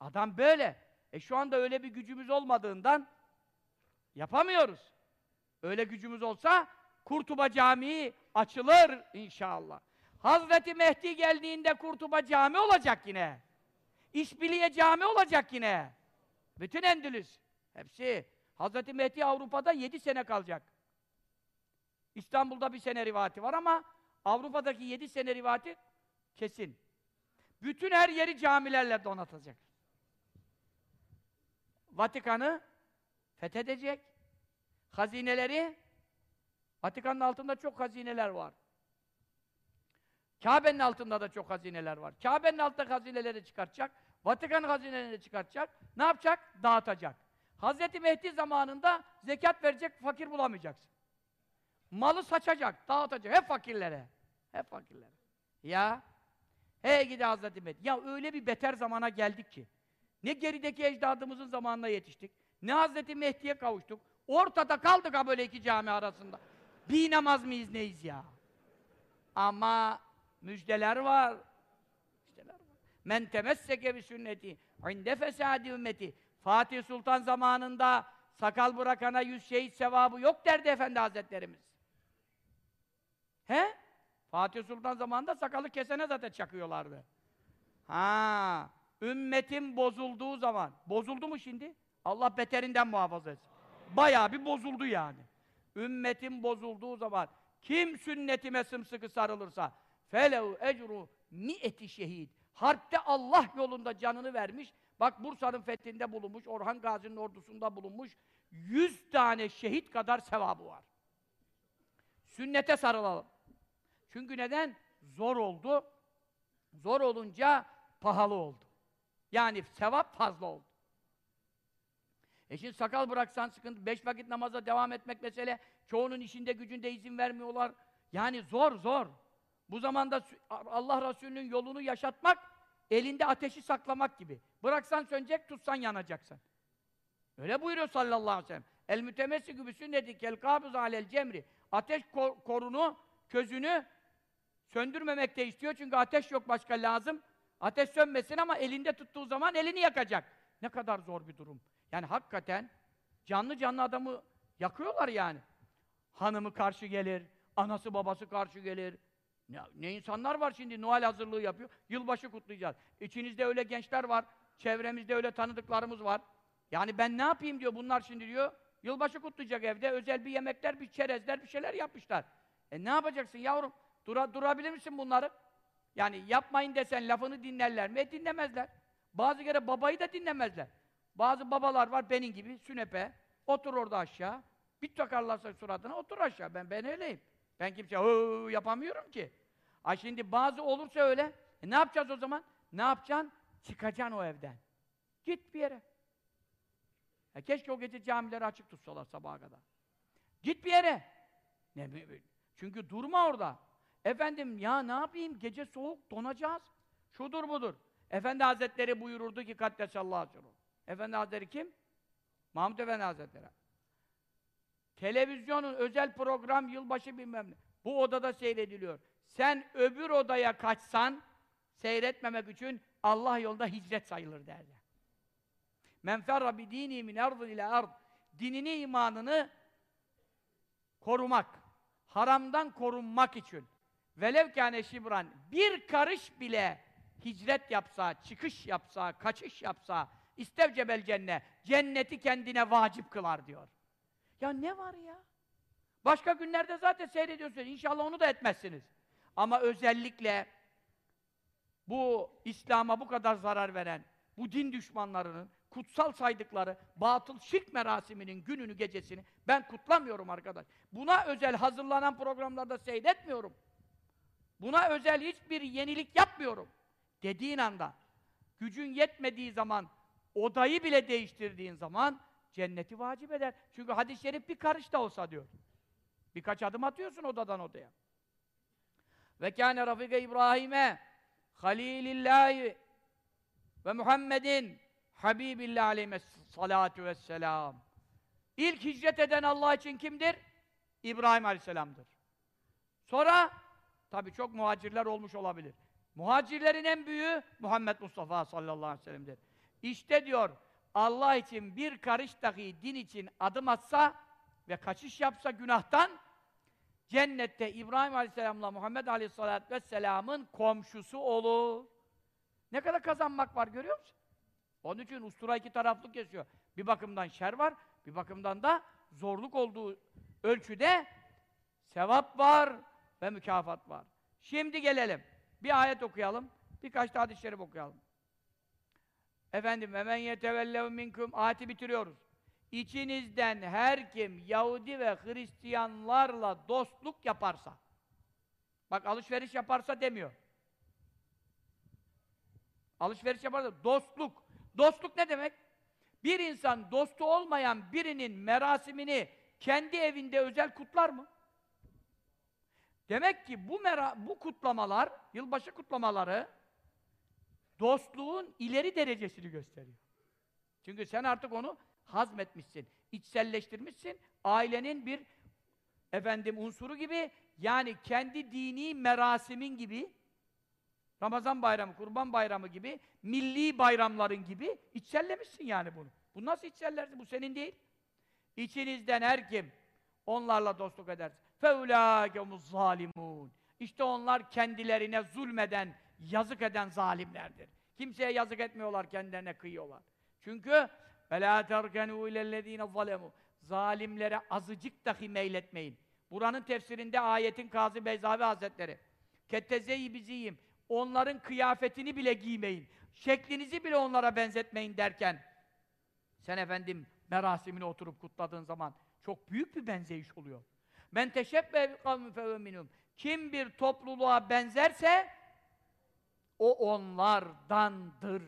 Adam böyle. E şu anda öyle bir gücümüz olmadığından yapamıyoruz. Öyle gücümüz olsa Kurtuba Camii açılır inşallah. Hazreti Mehdi geldiğinde Kurtuba Cami olacak yine. İşbiliye Cami olacak yine. Bütün Endülüs. Hepsi. Hazreti Mehdi Avrupa'da yedi sene kalacak. İstanbul'da bir sene rivati var ama Avrupa'daki yedi sene rivati kesin. Bütün her yeri camilerle donatacak. Vatikan'ı fethedecek. Hazineleri Vatikan'ın altında çok hazineler var. Kabe'nin altında da çok hazineler var. Kabe'nin altında hazineleri çıkartacak. Vatikan hazinelerini çıkartacak. Ne yapacak? Dağıtacak. Hazreti Mehdi zamanında zekat verecek, fakir bulamayacaksın. Malı saçacak, dağıtacak. Hep fakirlere. Hep fakirlere. Ya Hey gidi Hazreti Mehdi. Ya öyle bir beter zamana geldik ki. Ne gerideki ecdadımızın zamanına yetiştik. Ne Hazreti Mehdi'ye kavuştuk. Ortada kaldık ha böyle iki cami arasında. Bir namaz mıyız neyiz ya? Ama müjdeler var. Müjdeler var. Men temesseke bi sünneti inde fesadi ümmeti. Fatih Sultan zamanında sakal bırakana yüz şehit sevabı yok derdi Efendi Hazretlerimiz. He? Fatih Sultan zamanında sakalı kesene zaten çakıyorlardı. Ha, ümmetin bozulduğu zaman. Bozuldu mu şimdi? Allah beterinden muhafaza etsin. Bayağı bir bozuldu yani. Ümmetin bozulduğu zaman kim sünnetime sımsıkı sarılırsa felev ecru mi'eti şehit. Harpte Allah yolunda canını vermiş. Bak Bursa'nın fethinde bulunmuş, Orhan Gazi'nin ordusunda bulunmuş. Yüz tane şehit kadar sevabı var. Sünnete sarılalım. Çünkü neden? Zor oldu. Zor olunca pahalı oldu. Yani sevap fazla oldu. E şimdi sakal bıraksan sıkıntı, beş vakit namaza devam etmek mesele, çoğunun işinde gücünde izin vermiyorlar. Yani zor, zor. Bu zamanda Allah Resulü'nün yolunu yaşatmak, elinde ateşi saklamak gibi. Bıraksan sönecek, tutsan yanacaksın. Öyle buyuruyor sallallahu aleyhi ve sellem. El mütemessi gibi sünneti kel kabız alel cemri. Ateş kor korunu, közünü söndürmemek de istiyor çünkü ateş yok başka lazım. Ateş sönmesin ama elinde tuttuğu zaman elini yakacak. Ne kadar zor bir durum. Yani hakikaten canlı canlı adamı yakıyorlar yani. Hanımı karşı gelir, anası babası karşı gelir. Ne, ne insanlar var şimdi Noel hazırlığı yapıyor. Yılbaşı kutlayacağız. İçinizde öyle gençler var. Çevremizde öyle tanıdıklarımız var. Yani ben ne yapayım diyor bunlar şimdi diyor. Yılbaşı kutlayacak evde. Özel bir yemekler, bir çerezler, bir şeyler yapmışlar. E ne yapacaksın yavrum? Dura, durabilir misin bunları? Yani yapmayın desen lafını dinlerler mi? E dinlemezler. Bazı kere babayı da dinlemezler. Bazı babalar var benim gibi sünepe. Otur orada aşağı. Bir takarlarsa suratına otur aşağı. Ben ben öyleyim. Ben kimse yapamıyorum ki. Ay şimdi bazı olursa öyle. E ne yapacağız o zaman? Ne yapacaksın? Çıkacaksın o evden. Git bir yere. Ya keşke o gece camileri açık tutsalar sabaha kadar. Git bir yere. Ne Çünkü durma orada. Efendim ya ne yapayım? Gece soğuk donacağız. Şudur budur. Efendi Hazretleri buyururdu ki Kaddesallahu aleyhi Efendi Hazretleri kim? Mahmud Efendi Hazretleri. Televizyonun özel program yılbaşı bilmem ne. Bu odada seyrediliyor. Sen öbür odaya kaçsan, seyretmemek için Allah yolunda hicret sayılır derler. Men ferra bi dini min ardın ile ard. Dinini, imanını korumak, haramdan korunmak için velev kâne şibran bir karış bile hicret yapsa, çıkış yapsa, kaçış yapsa istevcebel cennet, cenneti kendine vacip kılar diyor. Ya ne var ya? Başka günlerde zaten seyrediyorsunuz. İnşallah onu da etmezsiniz. Ama özellikle bu İslam'a bu kadar zarar veren, bu din düşmanlarının kutsal saydıkları batıl şirk merasiminin gününü, gecesini ben kutlamıyorum arkadaş. Buna özel hazırlanan programlarda seyretmiyorum. Buna özel hiçbir yenilik yapmıyorum. Dediğin anda, gücün yetmediği zaman, odayı bile değiştirdiğin zaman cenneti vacip eder. Çünkü hadis-i şerif bir karış da olsa diyor. Birkaç adım atıyorsun odadan odaya. Ve kâne rafike İbrahim'e halilillahi ve Muhammedin Habibillah aleyhi salatu vesselam. İlk hicret eden Allah için kimdir? İbrahim aleyhisselamdır. Sonra tabii çok muhacirler olmuş olabilir. Muhacirlerin en büyüğü Muhammed Mustafa sallallahu aleyhi ve sellem'dir. İşte diyor Allah için bir karış dahi din için adım atsa ve kaçış yapsa günahtan cennette İbrahim Aleyhisselam'la Muhammed Aleyhisselatü Vesselam'ın komşusu olur. Ne kadar kazanmak var görüyor musun? Onun için ustura iki taraflı kesiyor. Bir bakımdan şer var, bir bakımdan da zorluk olduğu ölçüde sevap var ve mükafat var. Şimdi gelelim. Bir ayet okuyalım. Birkaç da hadis-i şerif okuyalım. Efendim, hemen yetevellev minkum ayeti bitiriyoruz. İçinizden her kim Yahudi ve Hristiyanlarla dostluk yaparsa, bak alışveriş yaparsa demiyor. Alışveriş yaparsa dostluk. Dostluk ne demek? Bir insan dostu olmayan birinin merasimini kendi evinde özel kutlar mı? Demek ki bu mera bu kutlamalar, yılbaşı kutlamaları dostluğun ileri derecesini gösteriyor. Çünkü sen artık onu hazmetmişsin, içselleştirmişsin, ailenin bir efendim unsuru gibi, yani kendi dini merasimin gibi, Ramazan bayramı, kurban bayramı gibi, milli bayramların gibi içsellemişsin yani bunu. Bu nasıl içsellersin? Bu senin değil. İçinizden her kim onlarla dostluk ederse فَاُولَٰئِكَهُمُ zalimun. İşte onlar kendilerine zulmeden, yazık eden zalimlerdir. Kimseye yazık etmiyorlar, kendilerine kıyıyorlar. Çünkü وَلَا تَرْكَنُوا اِلَى الَّذ۪ينَ ظَلَمُوا Zalimlere azıcık dahi meyletmeyin. Buranın tefsirinde ayetin Kazı Beyzavi Hazretleri Kettezeyi biziyim. Onların kıyafetini bile giymeyin. Şeklinizi bile onlara benzetmeyin derken sen efendim merasimine oturup kutladığın zaman çok büyük bir benzeyiş oluyor. Men teşebbe kavmi fevminum. Kim bir topluluğa benzerse o onlardandır.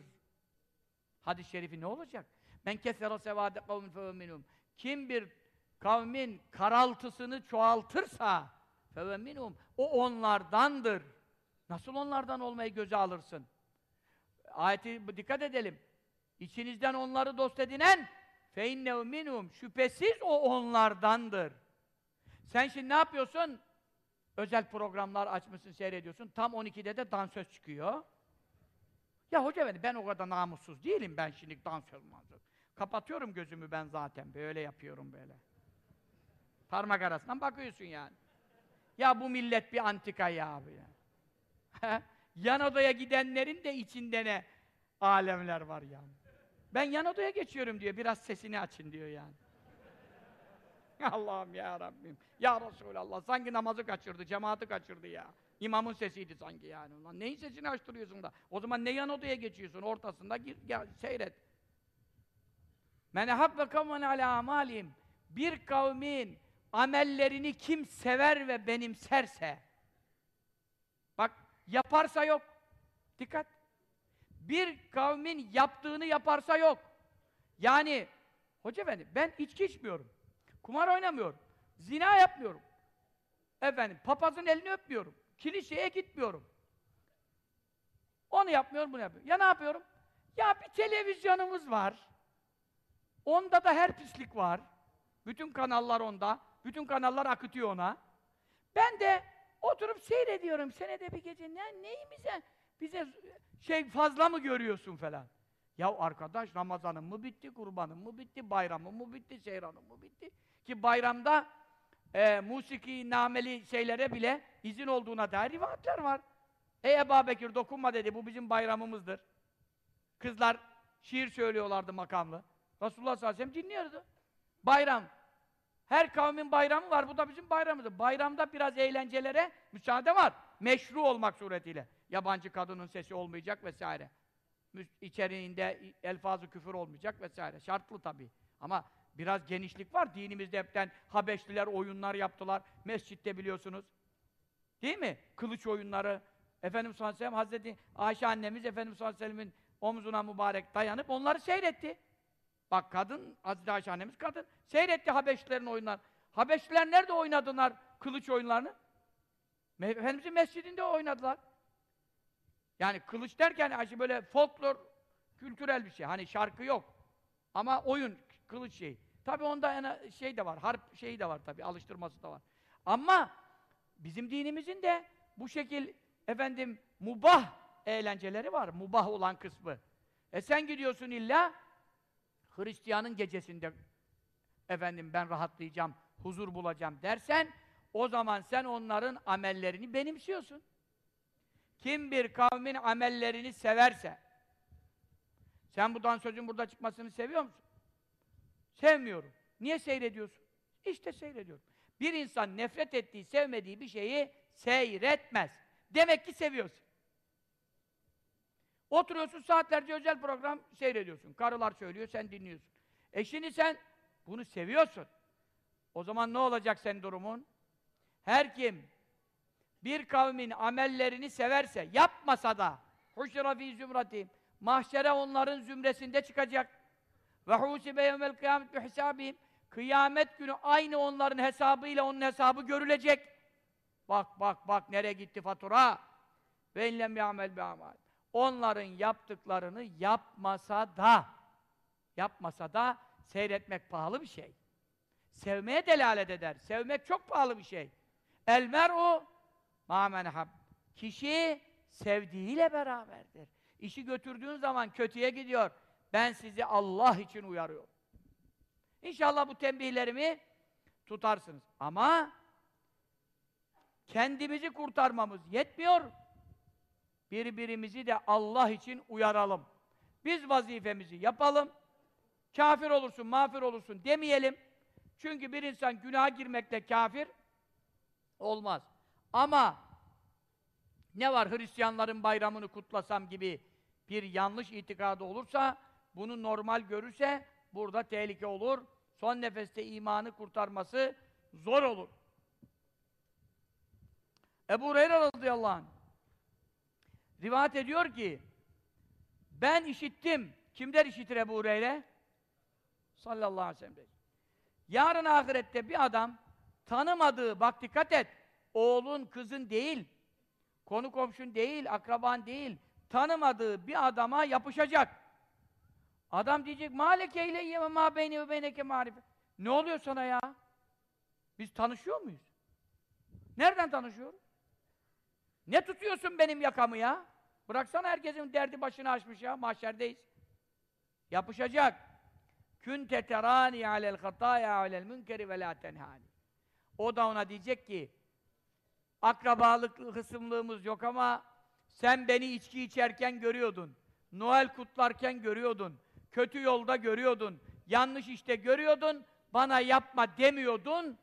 Hadis-i şerifi ne olacak? Men kesera sevade kavmin fevminum. Kim bir kavmin karaltısını çoğaltırsa fevminum o onlardandır. Nasıl onlardan olmayı göze alırsın? Ayeti dikkat edelim. İçinizden onları dost edinen feinnehu minhum şüphesiz o onlardandır. Sen şimdi ne yapıyorsun? Özel programlar açmışsın, seyrediyorsun. Tam 12'de de dansöz çıkıyor. Ya hoca efendi ben o kadar namussuz değilim ben şimdi dansöz mansöz. Kapatıyorum gözümü ben zaten. Böyle yapıyorum böyle. Parmak arasından bakıyorsun yani. Ya bu millet bir antika ya abi ya. *laughs* yan odaya gidenlerin de içinde ne alemler var yani. Ben yan odaya geçiyorum diyor. Biraz sesini açın diyor yani. *laughs* Allah'ım ya Rabbim. Ya Resulallah. Sanki namazı kaçırdı, cemaati kaçırdı ya. İmamın sesiydi sanki yani. Ulan neyin sesini açtırıyorsun da? O zaman ne yan odaya geçiyorsun? Ortasında gir, gel, seyret. Men habbe kavmen ala amalim. Bir kavmin amellerini kim sever ve benimserse bak yaparsa yok. Dikkat. Bir kavmin yaptığını yaparsa yok. Yani hoca efendi ben içki içmiyorum. Kumar oynamıyorum. Zina yapmıyorum. Efendim, papazın elini öpmüyorum. Kiliseye gitmiyorum. Onu yapmıyorum, bunu yapıyorum. Ya ne yapıyorum? Ya bir televizyonumuz var. Onda da her pislik var. Bütün kanallar onda. Bütün kanallar akıtıyor ona. Ben de oturup seyrediyorum senede bir gece. Ne, neyimize bize şey fazla mı görüyorsun falan. Ya arkadaş Ramazanın mı bitti, kurbanın mı bitti, bayramın mı bitti, seyranın mı bitti? Ki bayramda e, musiki, nameli şeylere bile izin olduğuna dair rivayetler var. Ey Ebu Bekir dokunma dedi, bu bizim bayramımızdır. Kızlar şiir söylüyorlardı makamlı. Resulullah sallallahu aleyhi ve sellem dinliyordu. Bayram. Her kavmin bayramı var, bu da bizim bayramımızdır. Bayramda biraz eğlencelere müsaade var. Meşru olmak suretiyle. Yabancı kadının sesi olmayacak vesaire. İçeriğinde elfazı küfür olmayacak vesaire. Şartlı tabii. Ama biraz genişlik var. Dinimizde hepten Habeşliler oyunlar yaptılar. Mescitte biliyorsunuz. Değil mi? Kılıç oyunları. Efendimiz sallallahu aleyhi ve sellem Hazreti Ayşe annemiz Efendimiz sallallahu aleyhi ve sellemin omzuna mübarek dayanıp onları seyretti. Bak kadın, Hazreti Ayşe annemiz kadın. Seyretti Habeşlilerin oyunlar. Habeşliler nerede oynadılar kılıç oyunlarını? Me- Efendimizin mescidinde oynadılar. Yani kılıç derken hani böyle folklor, kültürel bir şey. Hani şarkı yok. Ama oyun, kılıç şey. Tabii onda en şey de var, harp şeyi de var tabii, alıştırması da var. Ama bizim dinimizin de bu şekil efendim mubah eğlenceleri var. Mubah olan kısmı. E sen gidiyorsun illa Hristiyanın gecesinde efendim ben rahatlayacağım, huzur bulacağım dersen o zaman sen onların amellerini benimsiyorsun. Kim bir kavmin amellerini severse sen bu dansözün burada çıkmasını seviyor musun? Sevmiyorum. Niye seyrediyorsun? İşte seyrediyorum. Bir insan nefret ettiği, sevmediği bir şeyi seyretmez. Demek ki seviyorsun. Oturuyorsun saatlerce özel program seyrediyorsun. Karılar söylüyor, sen dinliyorsun. E şimdi sen bunu seviyorsun. O zaman ne olacak senin durumun? Her kim bir kavmin amellerini severse, yapmasa da huşra fî zümratîm mahşere onların zümresinde çıkacak. Ve hûsibe yevmel kıyamet bi hisâbihim kıyamet günü aynı onların hesabıyla onun hesabı görülecek. Bak bak bak nereye gitti fatura? Ve inlem ya'mel bi amal. Onların yaptıklarını yapmasa da yapmasa da seyretmek pahalı bir şey. Sevmeye delalet eder. Sevmek çok pahalı bir şey. El mer'u ma menhab. Kişi sevdiğiyle beraberdir. İşi götürdüğün zaman kötüye gidiyor. Ben sizi Allah için uyarıyorum. İnşallah bu tembihlerimi tutarsınız. Ama kendimizi kurtarmamız yetmiyor. Birbirimizi de Allah için uyaralım. Biz vazifemizi yapalım. Kafir olursun, mağfir olursun demeyelim. Çünkü bir insan günaha girmekle kafir olmaz. Ama ne var Hristiyanların bayramını kutlasam gibi bir yanlış itikadı olursa, bunu normal görürse burada tehlike olur. Son nefeste imanı kurtarması zor olur. Ebu Hureyre radıyallahu anh rivayet ediyor ki ben işittim. Kimler işitir Ebu Hureyre? Sallallahu aleyhi ve sellem. Yarın ahirette bir adam tanımadığı, bak dikkat et, oğlun, kızın değil, konu komşun değil, akraban değil, tanımadığı bir adama yapışacak. Adam diyecek, mâleke ile yeme mâ beyni ve beyneke. Ne oluyor sana ya? Biz tanışıyor muyuz? Nereden tanışıyoruz? Ne tutuyorsun benim yakamı ya? Bıraksana herkesin derdi başını açmış ya, mahşerdeyiz. Yapışacak. Kün teterani alel hataya alel münkeri ve la tenhani. O da ona diyecek ki akrabalık hısımlığımız yok ama sen beni içki içerken görüyordun. Noel kutlarken görüyordun. Kötü yolda görüyordun. Yanlış işte görüyordun. Bana yapma demiyordun.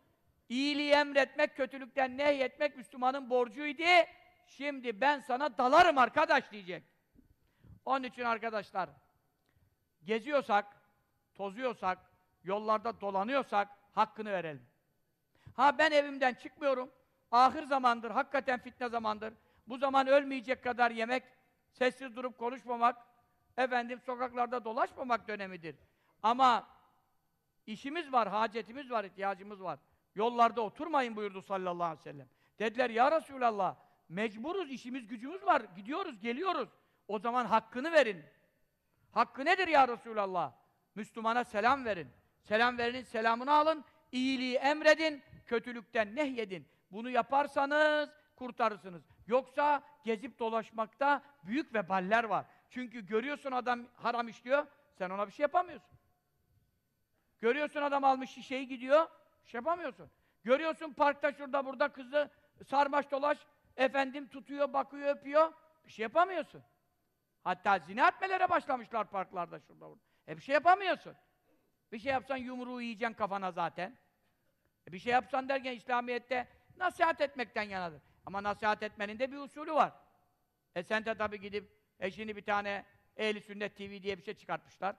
İyiliği emretmek, kötülükten nehyetmek Müslümanın borcuydu. Şimdi ben sana dalarım arkadaş diyecek. Onun için arkadaşlar geziyorsak, tozuyorsak, yollarda dolanıyorsak hakkını verelim. Ha ben evimden çıkmıyorum. Ahir zamandır, hakikaten fitne zamandır. Bu zaman ölmeyecek kadar yemek, sessiz durup konuşmamak, efendim sokaklarda dolaşmamak dönemidir. Ama işimiz var, hacetimiz var, ihtiyacımız var. Yollarda oturmayın buyurdu sallallahu aleyhi ve sellem. Dediler ya Resulallah, mecburuz, işimiz gücümüz var, gidiyoruz, geliyoruz. O zaman hakkını verin. Hakkı nedir ya Resulallah? Müslümana selam verin. Selam verin, selamını alın, iyiliği emredin, kötülükten nehyedin. Bunu yaparsanız kurtarırsınız. Yoksa gezip dolaşmakta büyük veballer var. Çünkü görüyorsun adam haram işliyor, sen ona bir şey yapamıyorsun. Görüyorsun adam almış şişeyi gidiyor, bir şey yapamıyorsun. Görüyorsun parkta şurada burada kızı sarmaş dolaş, efendim tutuyor, bakıyor, öpüyor, bir şey yapamıyorsun. Hatta zina etmelere başlamışlar parklarda şurada burada. E bir şey yapamıyorsun. Bir şey yapsan yumruğu yiyeceksin kafana zaten. E bir şey yapsan derken İslamiyet'te nasihat etmekten yanadır. Ama nasihat etmenin de bir usulü var. E sen de tabii gidip eşini bir tane Ehli Sünnet TV diye bir şey çıkartmışlar.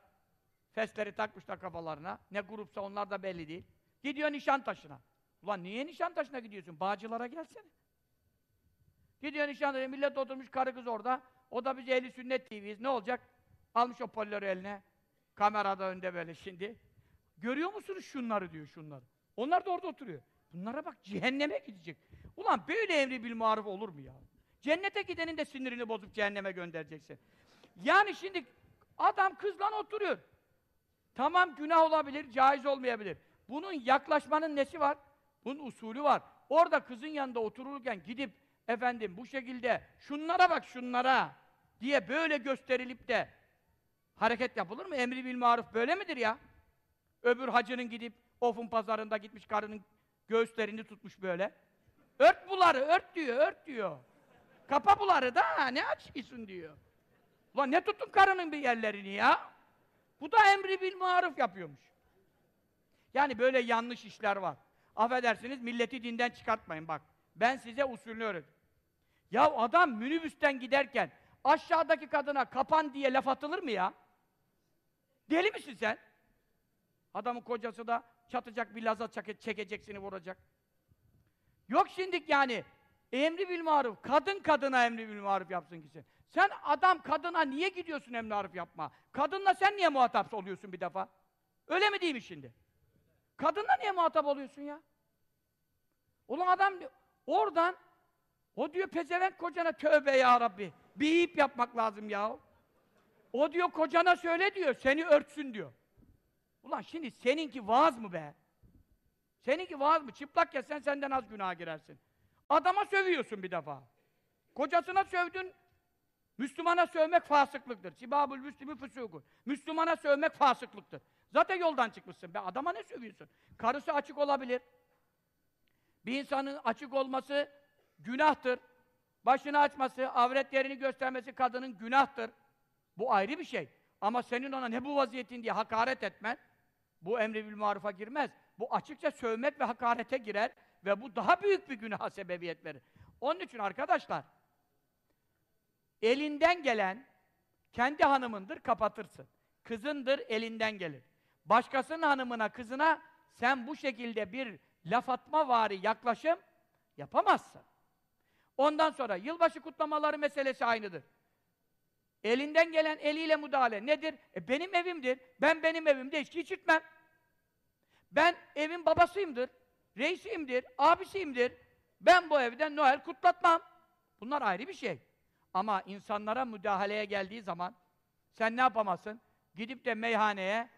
Fesleri takmışlar kafalarına. Ne grupsa onlar da belli değil. Gidiyor Nişantaşı'na. Ulan niye Nişantaşı'na gidiyorsun? Bağcılara gelsene. Gidiyor Nişantaşı'na, millet oturmuş karı kız orada. O da biz Ehli Sünnet TV'yiz. Ne olacak? Almış o polleri eline. Kamerada önde böyle şimdi. Görüyor musunuz şunları diyor şunları. Onlar da orada oturuyor. Bunlara bak cehenneme gidecek. Ulan böyle emri bil maruf olur mu ya? Cennete gidenin de sinirini bozup cehenneme göndereceksin. Yani şimdi adam kızla oturuyor. Tamam günah olabilir, caiz olmayabilir. Bunun yaklaşmanın nesi var? Bunun usulü var. Orada kızın yanında otururken gidip efendim bu şekilde şunlara bak şunlara diye böyle gösterilip de hareket yapılır mı? Emri bil maruf böyle midir ya? Öbür hacının gidip Ofun pazarında gitmiş karının göğüslerini tutmuş böyle. Ört buları, ört diyor, ört diyor. Kapa buları da ne açıyorsun diyor. Ulan ne tuttun karının bir yerlerini ya? Bu da emri bil maruf yapıyormuş. Yani böyle yanlış işler var. Affedersiniz milleti dinden çıkartmayın bak. Ben size usulünü öğrettim. Ya adam minibüsten giderken aşağıdaki kadına kapan diye laf atılır mı ya? Deli misin sen? Adamın kocası da çatacak bir laza çekecek seni vuracak. Yok şimdik yani emri bil maruf. Kadın kadına emri bil maruf yapsın ki sen. Sen adam kadına niye gidiyorsun emri maruf yapma? Kadınla sen niye muhatap oluyorsun bir defa? Öyle mi değil mi şimdi? Kadınla niye muhatap oluyorsun ya? Ulan adam oradan o diyor pezevenk kocana tövbe ya Rabbi. Bir ip yapmak lazım ya. O diyor kocana söyle diyor seni örtsün diyor. Ulan şimdi seninki vaaz mı be? Seninki vaaz mı? Çıplak yesen senden az günaha girersin. Adama sövüyorsun bir defa. Kocasına sövdün, Müslümana sövmek fasıklıktır. Sibabul müslimi fısukun. Müslümana sövmek fasıklıktır. Zaten yoldan çıkmışsın. Be adama ne sövüyorsun? Karısı açık olabilir. Bir insanın açık olması günahtır. Başını açması, avret yerini göstermesi kadının günahtır. Bu ayrı bir şey. Ama senin ona ne bu vaziyetin diye hakaret etmen, bu emri bil marufa girmez. Bu açıkça sövmek ve hakarete girer ve bu daha büyük bir günaha sebebiyet verir. Onun için arkadaşlar, elinden gelen kendi hanımındır, kapatırsın. Kızındır, elinden gelir. Başkasının hanımına, kızına sen bu şekilde bir laf atma vari yaklaşım yapamazsın. Ondan sonra yılbaşı kutlamaları meselesi aynıdır. Elinden gelen eliyle müdahale nedir? E benim evimdir. Ben benim evimde içki içirtmem. Ben evin babasıyımdır, reisiyimdir, abisiyimdir. Ben bu evden Noel kutlatmam. Bunlar ayrı bir şey. Ama insanlara müdahaleye geldiği zaman sen ne yapamazsın? Gidip de meyhaneye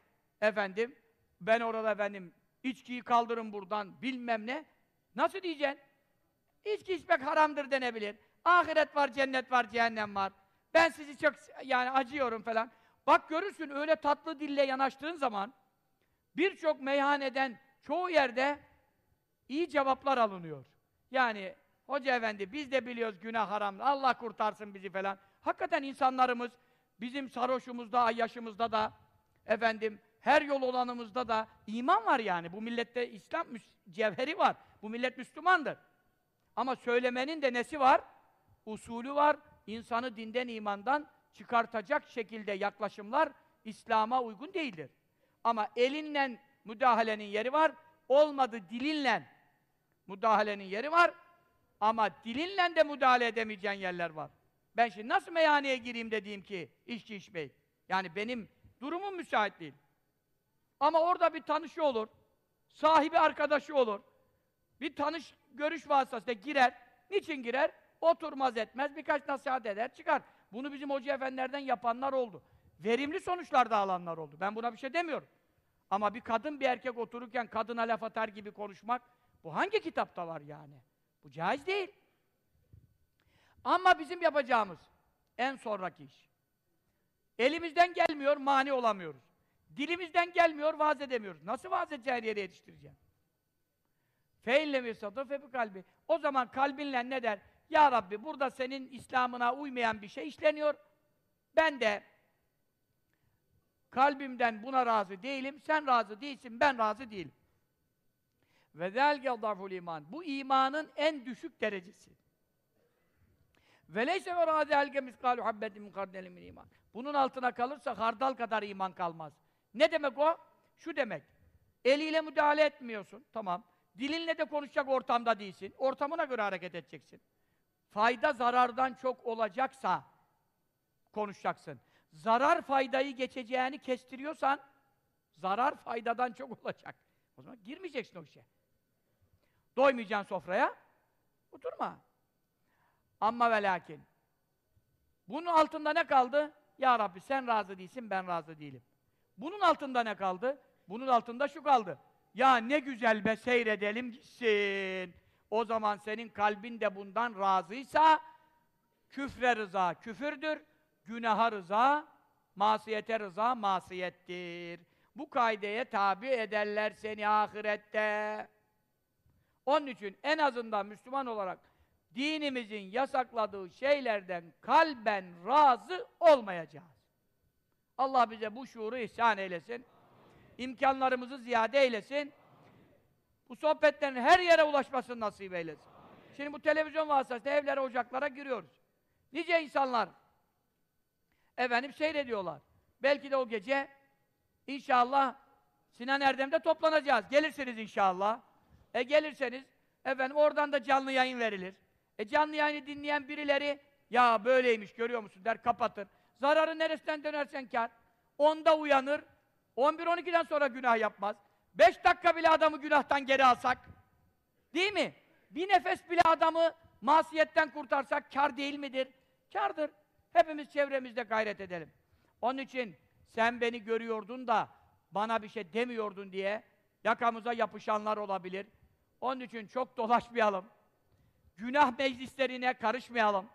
efendim ben orada efendim içkiyi kaldırın buradan bilmem ne. Nasıl diyeceksin? İçki içmek haramdır denebilir. Ahiret var, cennet var, cehennem var. Ben sizi çok yani acıyorum falan. Bak görürsün öyle tatlı dille yanaştığın zaman birçok meyhaneden çoğu yerde iyi cevaplar alınıyor. Yani hoca efendi biz de biliyoruz günah haram. Allah kurtarsın bizi falan. Hakikaten insanlarımız bizim sarhoşumuzda, yaşımızda da efendim her yol olanımızda da iman var yani. Bu millette İslam cevheri var. Bu millet Müslümandır. Ama söylemenin de nesi var? Usulü var. İnsanı dinden imandan çıkartacak şekilde yaklaşımlar İslam'a uygun değildir. Ama elinle müdahalenin yeri var, olmadı dilinle müdahalenin yeri var ama dilinle de müdahale edemeyeceğin yerler var. Ben şimdi nasıl meyhaneye gireyim dediğim ki içki içmeyi. Yani benim durumum müsait değil. Ama orada bir tanışı olur, sahibi arkadaşı olur. Bir tanış, görüş vasıtasıyla girer. Niçin girer? Oturmaz etmez, birkaç nasihat eder, çıkar. Bunu bizim hoca efendilerden yapanlar oldu. Verimli sonuçlar da alanlar oldu. Ben buna bir şey demiyorum. Ama bir kadın bir erkek otururken kadına laf atar gibi konuşmak, bu hangi kitapta var yani? Bu caiz değil. Ama bizim yapacağımız en sonraki iş. Elimizden gelmiyor, mani olamıyoruz. Dilimizden gelmiyor, vaaz edemiyoruz. Nasıl vaaz edeceğin yere yetiştireceğim? Feille misadı fe kalbi. O zaman kalbinle ne der? Ya Rabbi burada senin İslam'ına uymayan bir şey işleniyor. Ben de kalbimden buna razı değilim. Sen razı değilsin, ben razı değilim. Ve zelge daful iman. Bu imanın en düşük derecesi. Ve leyse ve râze helge miskalu habbetin min iman. Bunun altına kalırsa hardal kadar iman kalmaz. Ne demek o? Şu demek. Eliyle müdahale etmiyorsun. Tamam. Dilinle de konuşacak ortamda değilsin. Ortamına göre hareket edeceksin. Fayda zarardan çok olacaksa konuşacaksın. Zarar faydayı geçeceğini kestiriyorsan zarar faydadan çok olacak. O zaman girmeyeceksin o işe. Doymayacaksın sofraya. Oturma. Amma ve lakin. Bunun altında ne kaldı? Ya Rabbi sen razı değilsin, ben razı değilim. Bunun altında ne kaldı? Bunun altında şu kaldı. Ya ne güzel be seyredelim gitsin. O zaman senin kalbin de bundan razıysa küfre rıza küfürdür, günaha rıza, masiyete rıza masiyettir. Bu kaideye tabi ederler seni ahirette. Onun için en azından Müslüman olarak dinimizin yasakladığı şeylerden kalben razı olmayacağız. Allah bize bu şuuru ihsan eylesin. İmkanlarımızı ziyade eylesin. Bu sohbetlerin her yere ulaşmasını nasip eylesin. Şimdi bu televizyon vasıtasıyla evlere, ocaklara giriyoruz. Nice insanlar efendim seyrediyorlar. Belki de o gece inşallah Sinan Erdem'de toplanacağız. Gelirsiniz inşallah. E gelirseniz efendim oradan da canlı yayın verilir. E canlı yayını dinleyen birileri ya böyleymiş görüyor musun der kapatır. Zararı neresinden dönersen kar. Onda uyanır. 11-12'den sonra günah yapmaz. 5 dakika bile adamı günahtan geri alsak. Değil mi? Bir nefes bile adamı masiyetten kurtarsak kar değil midir? Kardır. Hepimiz çevremizde gayret edelim. Onun için sen beni görüyordun da bana bir şey demiyordun diye yakamıza yapışanlar olabilir. Onun için çok dolaşmayalım. Günah meclislerine karışmayalım.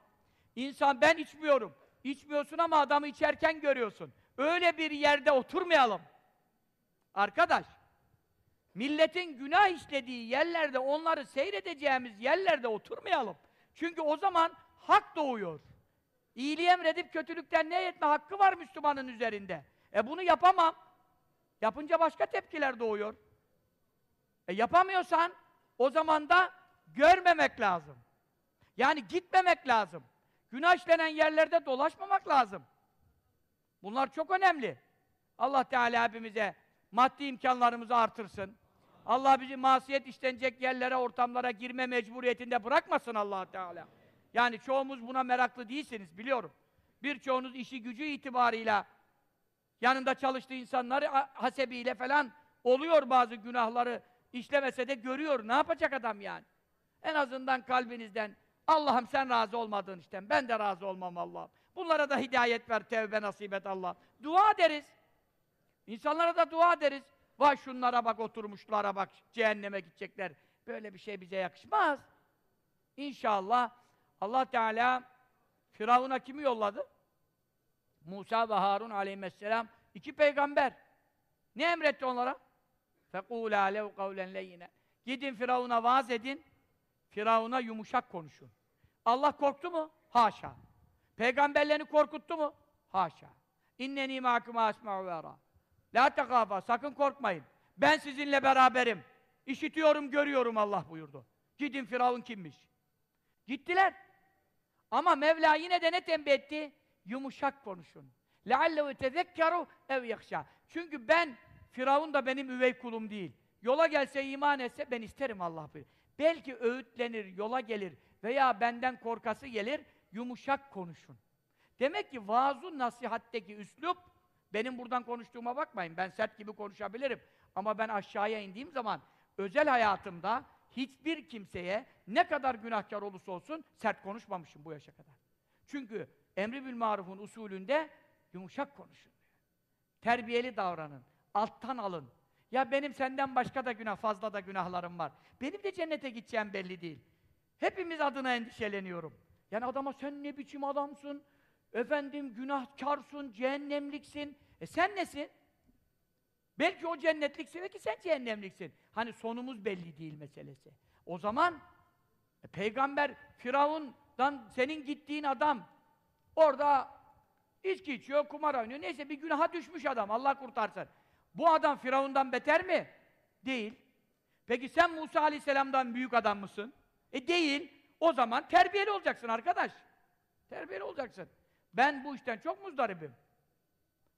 İnsan ben içmiyorum. İçmiyorsun ama adamı içerken görüyorsun. Öyle bir yerde oturmayalım. Arkadaş, milletin günah işlediği yerlerde, onları seyredeceğimiz yerlerde oturmayalım. Çünkü o zaman hak doğuyor. İyiliği emredip kötülükten ne etme hakkı var Müslümanın üzerinde. E bunu yapamam. Yapınca başka tepkiler doğuyor. E yapamıyorsan o zaman da görmemek lazım. Yani gitmemek lazım. Günah işlenen yerlerde dolaşmamak lazım. Bunlar çok önemli. Allah Teala hepimize maddi imkanlarımızı artırsın. Allah bizi masiyet işlenecek yerlere, ortamlara girme mecburiyetinde bırakmasın Allah Teala. Yani çoğumuz buna meraklı değilsiniz biliyorum. Birçoğunuz işi gücü itibarıyla yanında çalıştığı insanları hasebiyle falan oluyor bazı günahları işlemese de görüyor. Ne yapacak adam yani? En azından kalbinizden Allah'ım sen razı olmadığın işten ben de razı olmam Allah'ım. Bunlara da hidayet ver, tevbe nasip et Allah. Dua deriz. İnsanlara da dua deriz. Vay şunlara bak, oturmuşlara bak, cehenneme gidecekler. Böyle bir şey bize yakışmaz. İnşallah Allah Teala Firavun'a kimi yolladı? Musa ve Harun aleyhisselam iki peygamber. Ne emretti onlara? فَقُولَا لَوْ قَوْلًا لَيِّنَا Gidin Firavun'a vaaz edin, Firavun'a yumuşak konuşun. Allah korktu mu? Haşa. Peygamberlerini korkuttu mu? Haşa. İnneni mâküm asma'u ve ara. La tekâfâ, sakın korkmayın. Ben sizinle beraberim. İşitiyorum, görüyorum Allah buyurdu. Gidin Firavun kimmiş? Gittiler. Ama Mevla yine de ne tembih etti? Yumuşak konuşun. لَعَلَّهُ تَذَكَّرُوا ev yakşa. Çünkü ben, Firavun da benim üvey kulum değil. Yola gelse, iman etse ben isterim Allah buyuruyor. Belki öğütlenir, yola gelir veya benden korkası gelir, yumuşak konuşun. Demek ki vaazun nasihatteki üslup, benim buradan konuştuğuma bakmayın, ben sert gibi konuşabilirim. Ama ben aşağıya indiğim zaman, özel hayatımda hiçbir kimseye ne kadar günahkar olursa olsun sert konuşmamışım bu yaşa kadar. Çünkü emri bil marufun usulünde yumuşak konuşun. Terbiyeli davranın. Alttan alın. Ya benim senden başka da günah, fazla da günahlarım var. Benim de cennete gideceğim belli değil. Hepimiz adına endişeleniyorum. Yani adama sen ne biçim adamsın? Efendim günahkarsın, cehennemliksin. E sen nesin? Belki o cennetliksin, belki sen cehennemliksin. Hani sonumuz belli değil meselesi. O zaman e, peygamber Firavun'dan senin gittiğin adam orada içki içiyor, kumar oynuyor. Neyse bir günaha düşmüş adam. Allah kurtarsın. Bu adam Firavun'dan beter mi? Değil. Peki sen Musa Aleyhisselam'dan büyük adam mısın? E değil. O zaman terbiyeli olacaksın arkadaş. Terbiyeli olacaksın. Ben bu işten çok muzdaribim.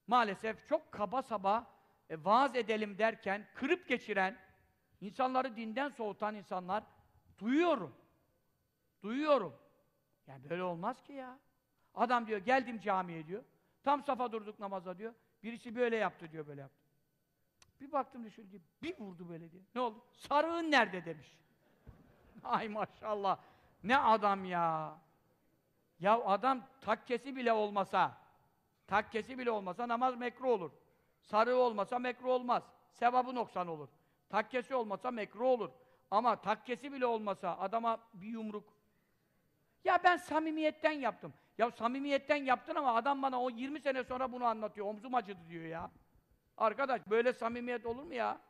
Maalesef çok kaba saba e, vaaz edelim derken kırıp geçiren, insanları dinden soğutan insanlar duyuyorum. Duyuyorum. Yani böyle olmaz ki ya. Adam diyor geldim camiye diyor. Tam safa durduk namaza diyor. Birisi böyle yaptı diyor böyle yaptı. Bir baktım düşündü, bir vurdu böyle diyor. Ne oldu? Sarığın nerede demiş. *laughs* Ay maşallah. Ne adam ya. Ya adam takkesi bile olmasa, takkesi bile olmasa namaz mekruh olur. Sarığı olmasa mekruh olmaz. Sevabı noksan olur. Takkesi olmasa mekruh olur. Ama takkesi bile olmasa adama bir yumruk. Ya ben samimiyetten yaptım. Ya samimiyetten yaptın ama adam bana o 20 sene sonra bunu anlatıyor. Omzum acıdı diyor ya. Arkadaş böyle samimiyet olur mu ya?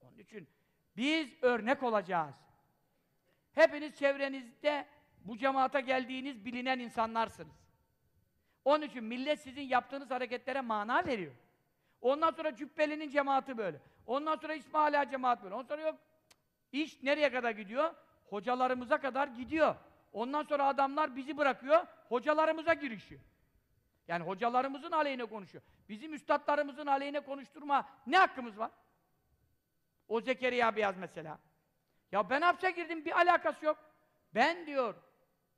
Onun için biz örnek olacağız. Hepiniz çevrenizde bu cemaate geldiğiniz bilinen insanlarsınız. Onun için millet sizin yaptığınız hareketlere mana veriyor. Ondan sonra Cübbeli'nin cemaati böyle. Ondan sonra İsmaila cemaat böyle. Ondan sonra yok. İş nereye kadar gidiyor? Hocalarımıza kadar gidiyor. Ondan sonra adamlar bizi bırakıyor, hocalarımıza girişiyor. Yani hocalarımızın aleyhine konuşuyor. Bizim üstadlarımızın aleyhine konuşturma ne hakkımız var? O Zekeriya Beyaz mesela. Ya ben hapse girdim, bir alakası yok. Ben diyor,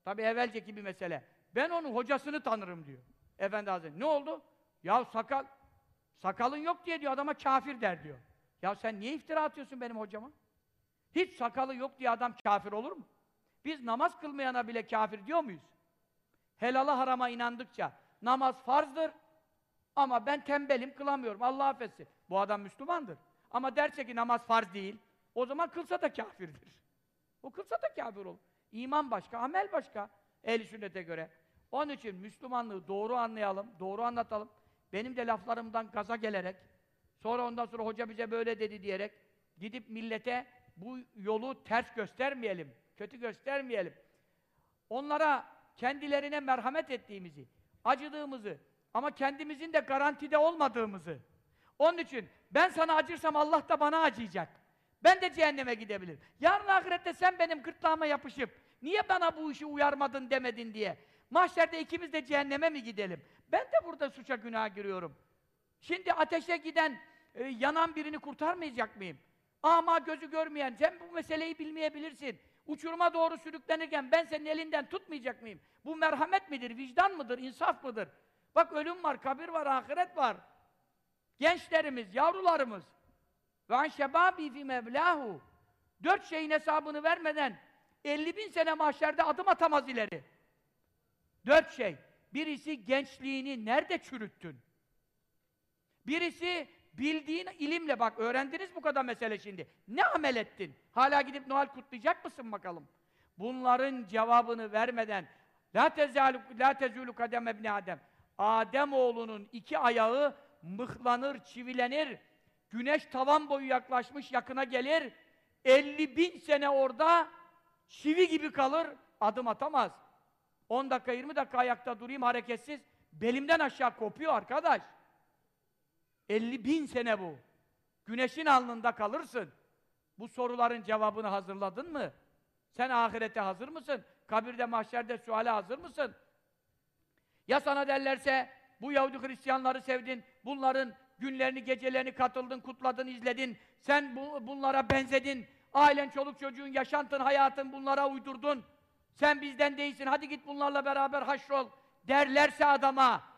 tabi evvelceki bir mesele, ben onun hocasını tanırım diyor. Efendi Hazretleri. Ne oldu? Ya sakal, sakalın yok diye diyor, adama kafir der diyor. Ya sen niye iftira atıyorsun benim hocama? Hiç sakalı yok diye adam kafir olur mu? Biz namaz kılmayana bile kafir diyor muyuz? Helala harama inandıkça namaz farzdır ama ben tembelim kılamıyorum. Allah affetsin. Bu adam Müslümandır. Ama derse ki namaz farz değil, o zaman kılsa da kafirdir. O kılsa da kafir olur. İman başka, amel başka. Ehl-i sünnete göre. Onun için Müslümanlığı doğru anlayalım, doğru anlatalım. Benim de laflarımdan gaza gelerek, sonra ondan sonra hoca bize böyle dedi diyerek, gidip millete bu yolu ters göstermeyelim, kötü göstermeyelim. Onlara kendilerine merhamet ettiğimizi, acıdığımızı ama kendimizin de garantide olmadığımızı. Onun için ben sana acırsam Allah da bana acıyacak. Ben de cehenneme gidebilirim. Yarın ahirette sen benim gırtlağıma yapışıp niye bana bu işi uyarmadın demedin diye. Mahşerde ikimiz de cehenneme mi gidelim? Ben de burada suça günah giriyorum. Şimdi ateşe giden, e, yanan birini kurtarmayacak mıyım? Ama gözü görmeyen, sen bu meseleyi bilmeyebilirsin. Uçuruma doğru sürüklenirken ben senin elinden tutmayacak mıyım? Bu merhamet midir, vicdan mıdır, insaf mıdır? Bak ölüm var, kabir var, ahiret var. Gençlerimiz, yavrularımız. Ve an şebabi fi mevlahu. Dört şeyin hesabını vermeden 50 bin sene mahşerde adım atamaz ileri. Dört şey. Birisi gençliğini nerede çürüttün? Birisi bildiğin ilimle bak öğrendiniz bu kadar mesele şimdi. Ne amel ettin? Hala gidip Noel kutlayacak mısın bakalım? Bunların cevabını vermeden la tezalu la tezulu kadem ibn Adem. Adem oğlunun iki ayağı mıhlanır, çivilenir. Güneş tavan boyu yaklaşmış, yakına gelir. 50 bin sene orada çivi gibi kalır, adım atamaz. 10 dakika, 20 dakika ayakta durayım hareketsiz, belimden aşağı kopuyor arkadaş. 50 bin sene bu. Güneşin alnında kalırsın. Bu soruların cevabını hazırladın mı? Sen ahirete hazır mısın? Kabirde, mahşerde, suale hazır mısın? Ya sana derlerse, bu Yahudi Hristiyanları sevdin, bunların günlerini, gecelerini katıldın, kutladın, izledin, sen bu, bunlara benzedin, ailen, çoluk çocuğun, yaşantın, hayatın bunlara uydurdun, sen bizden değilsin, hadi git bunlarla beraber haşrol derlerse adama,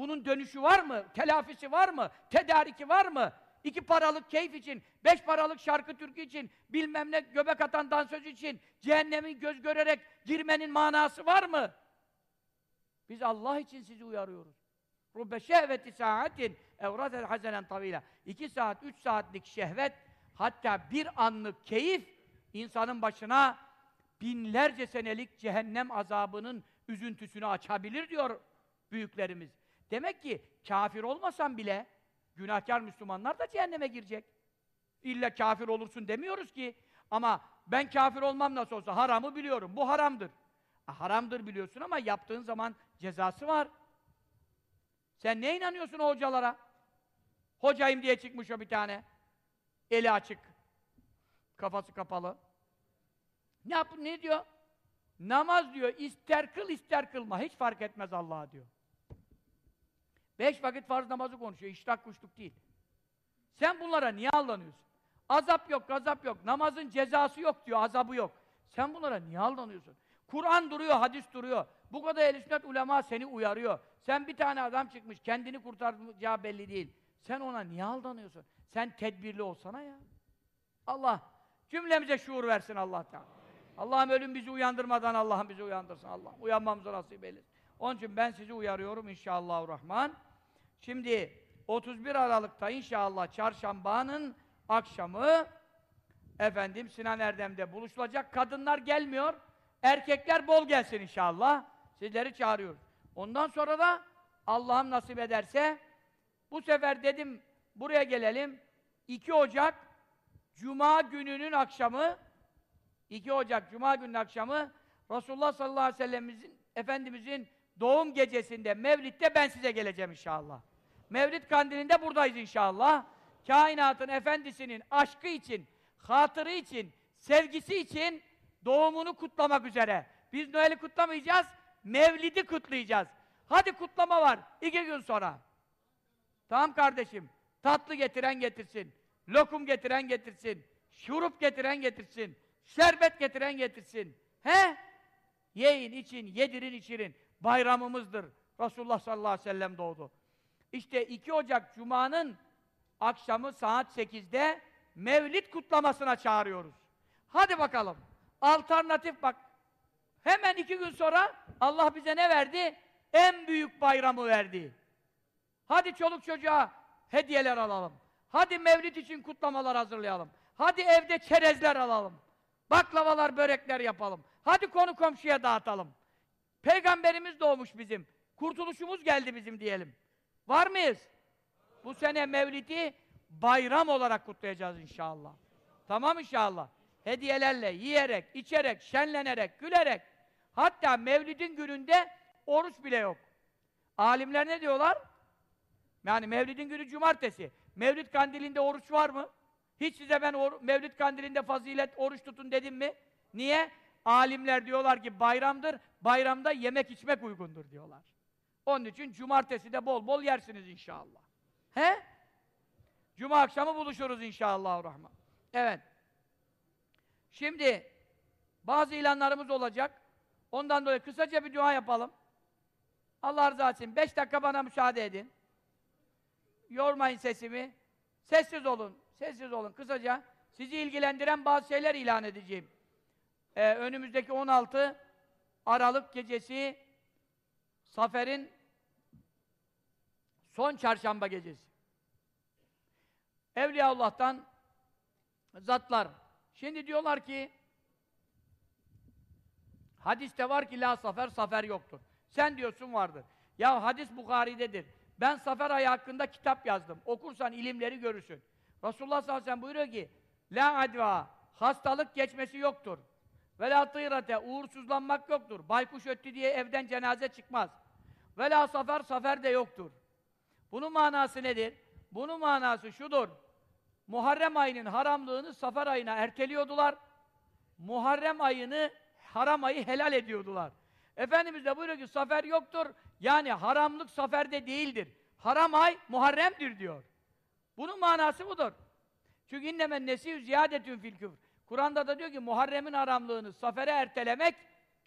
bunun dönüşü var mı? Telafisi var mı? Tedariki var mı? İki paralık keyif için, beş paralık şarkı türkü için, bilmem ne göbek atan dansöz için, cehennemin göz görerek girmenin manası var mı? Biz Allah için sizi uyarıyoruz. Rubbe şehveti saatin evratel hazenen tavila. İki saat, üç saatlik şehvet, hatta bir anlık keyif insanın başına binlerce senelik cehennem azabının üzüntüsünü açabilir diyor büyüklerimiz. Demek ki kafir olmasan bile günahkar Müslümanlar da cehenneme girecek. İlla kafir olursun demiyoruz ki. Ama ben kafir olmam nasıl olsa haramı biliyorum. Bu haramdır. Ha, haramdır biliyorsun ama yaptığın zaman cezası var. Sen ne inanıyorsun o hocalara? Hocayım diye çıkmış o bir tane. Eli açık. Kafası kapalı. Ne yap ne diyor? Namaz diyor, ister kıl ister kılma. Hiç fark etmez Allah'a diyor. Beş vakit farz namazı konuşuyor. İşrak kuşluk değil. Sen bunlara niye aldanıyorsun? Azap yok, gazap yok. Namazın cezası yok diyor, azabı yok. Sen bunlara niye aldanıyorsun? Kur'an duruyor, hadis duruyor. Bu kadar el ulema seni uyarıyor. Sen bir tane adam çıkmış, kendini kurtaracağı belli değil. Sen ona niye aldanıyorsun? Sen tedbirli olsana ya. Allah cümlemize şuur versin Allah Teala. Allah'ım ölüm bizi uyandırmadan Allah'ım bizi uyandırsın Allah. Uyanmamızı nasip eylesin. Onun için ben sizi uyarıyorum inşallah rahman. Şimdi 31 Aralık'ta inşallah çarşambanın akşamı efendim Sinan Erdem'de buluşulacak. Kadınlar gelmiyor. Erkekler bol gelsin inşallah. Sizleri çağırıyoruz. Ondan sonra da Allah'ım nasip ederse bu sefer dedim buraya gelelim. 2 Ocak Cuma gününün akşamı 2 Ocak Cuma gününün akşamı Resulullah sallallahu aleyhi ve sellem'imizin Efendimizin doğum gecesinde Mevlid'de ben size geleceğim inşallah. Mevlid kandilinde buradayız inşallah. Kainatın efendisinin aşkı için, hatırı için, sevgisi için doğumunu kutlamak üzere. Biz Noel'i kutlamayacağız, Mevlid'i kutlayacağız. Hadi kutlama var, iki gün sonra. Tamam kardeşim, tatlı getiren getirsin, lokum getiren getirsin, şurup getiren getirsin, şerbet getiren getirsin. He? Yiyin, için, yedirin, içirin. Bayramımızdır. Resulullah sallallahu aleyhi ve sellem doğdu. İşte 2 Ocak Cuma'nın akşamı saat 8'de Mevlid kutlamasına çağırıyoruz. Hadi bakalım. Alternatif bak. Hemen iki gün sonra Allah bize ne verdi? En büyük bayramı verdi. Hadi çoluk çocuğa hediyeler alalım. Hadi Mevlid için kutlamalar hazırlayalım. Hadi evde çerezler alalım. Baklavalar, börekler yapalım. Hadi konu komşuya dağıtalım. Peygamberimiz doğmuş bizim. Kurtuluşumuz geldi bizim diyelim. Var mıyız? Bu sene Mevlid'i bayram olarak kutlayacağız inşallah. Tamam inşallah. Hediyelerle, yiyerek, içerek, şenlenerek, gülerek. Hatta Mevlid'in gününde oruç bile yok. Alimler ne diyorlar? Yani Mevlid'in günü cumartesi. Mevlid kandilinde oruç var mı? Hiç size ben Mevlid kandilinde fazilet oruç tutun dedim mi? Niye? Alimler diyorlar ki bayramdır, bayramda yemek içmek uygundur diyorlar. Onun için cumartesi de bol bol yersiniz inşallah. He? Cuma akşamı buluşuruz inşallah rahman. Evet. Şimdi bazı ilanlarımız olacak. Ondan dolayı kısaca bir dua yapalım. Allah rızası için. Beş dakika bana müsaade edin. Yormayın sesimi. Sessiz olun. Sessiz olun. Kısaca sizi ilgilendiren bazı şeyler ilan edeceğim. Ee, önümüzdeki 16 Aralık gecesi Safer'in son çarşamba gecesi. Evliyaullah'tan zatlar. Şimdi diyorlar ki hadiste var ki la safer, safer yoktur. Sen diyorsun vardır. Ya hadis Bukhari'dedir. Ben safer ayı hakkında kitap yazdım. Okursan ilimleri görürsün. Resulullah sallallahu aleyhi ve sellem buyuruyor ki La adva, hastalık geçmesi yoktur. Ve la uğursuzlanmak yoktur. Baykuş öttü diye evden cenaze çıkmaz. Ve safer, safer de yoktur. Bunun manası nedir? Bunun manası şudur. Muharrem ayının haramlığını safer ayına erteliyordular. Muharrem ayını, haram ayı helal ediyordular. Efendimiz de buyuruyor ki safer yoktur. Yani haramlık saferde değildir. Haram ay Muharrem'dir diyor. Bunun manası budur. Çünkü innemen nesî ziyadetün fil küfr. Kur'an'da da diyor ki Muharrem'in haramlığını safere ertelemek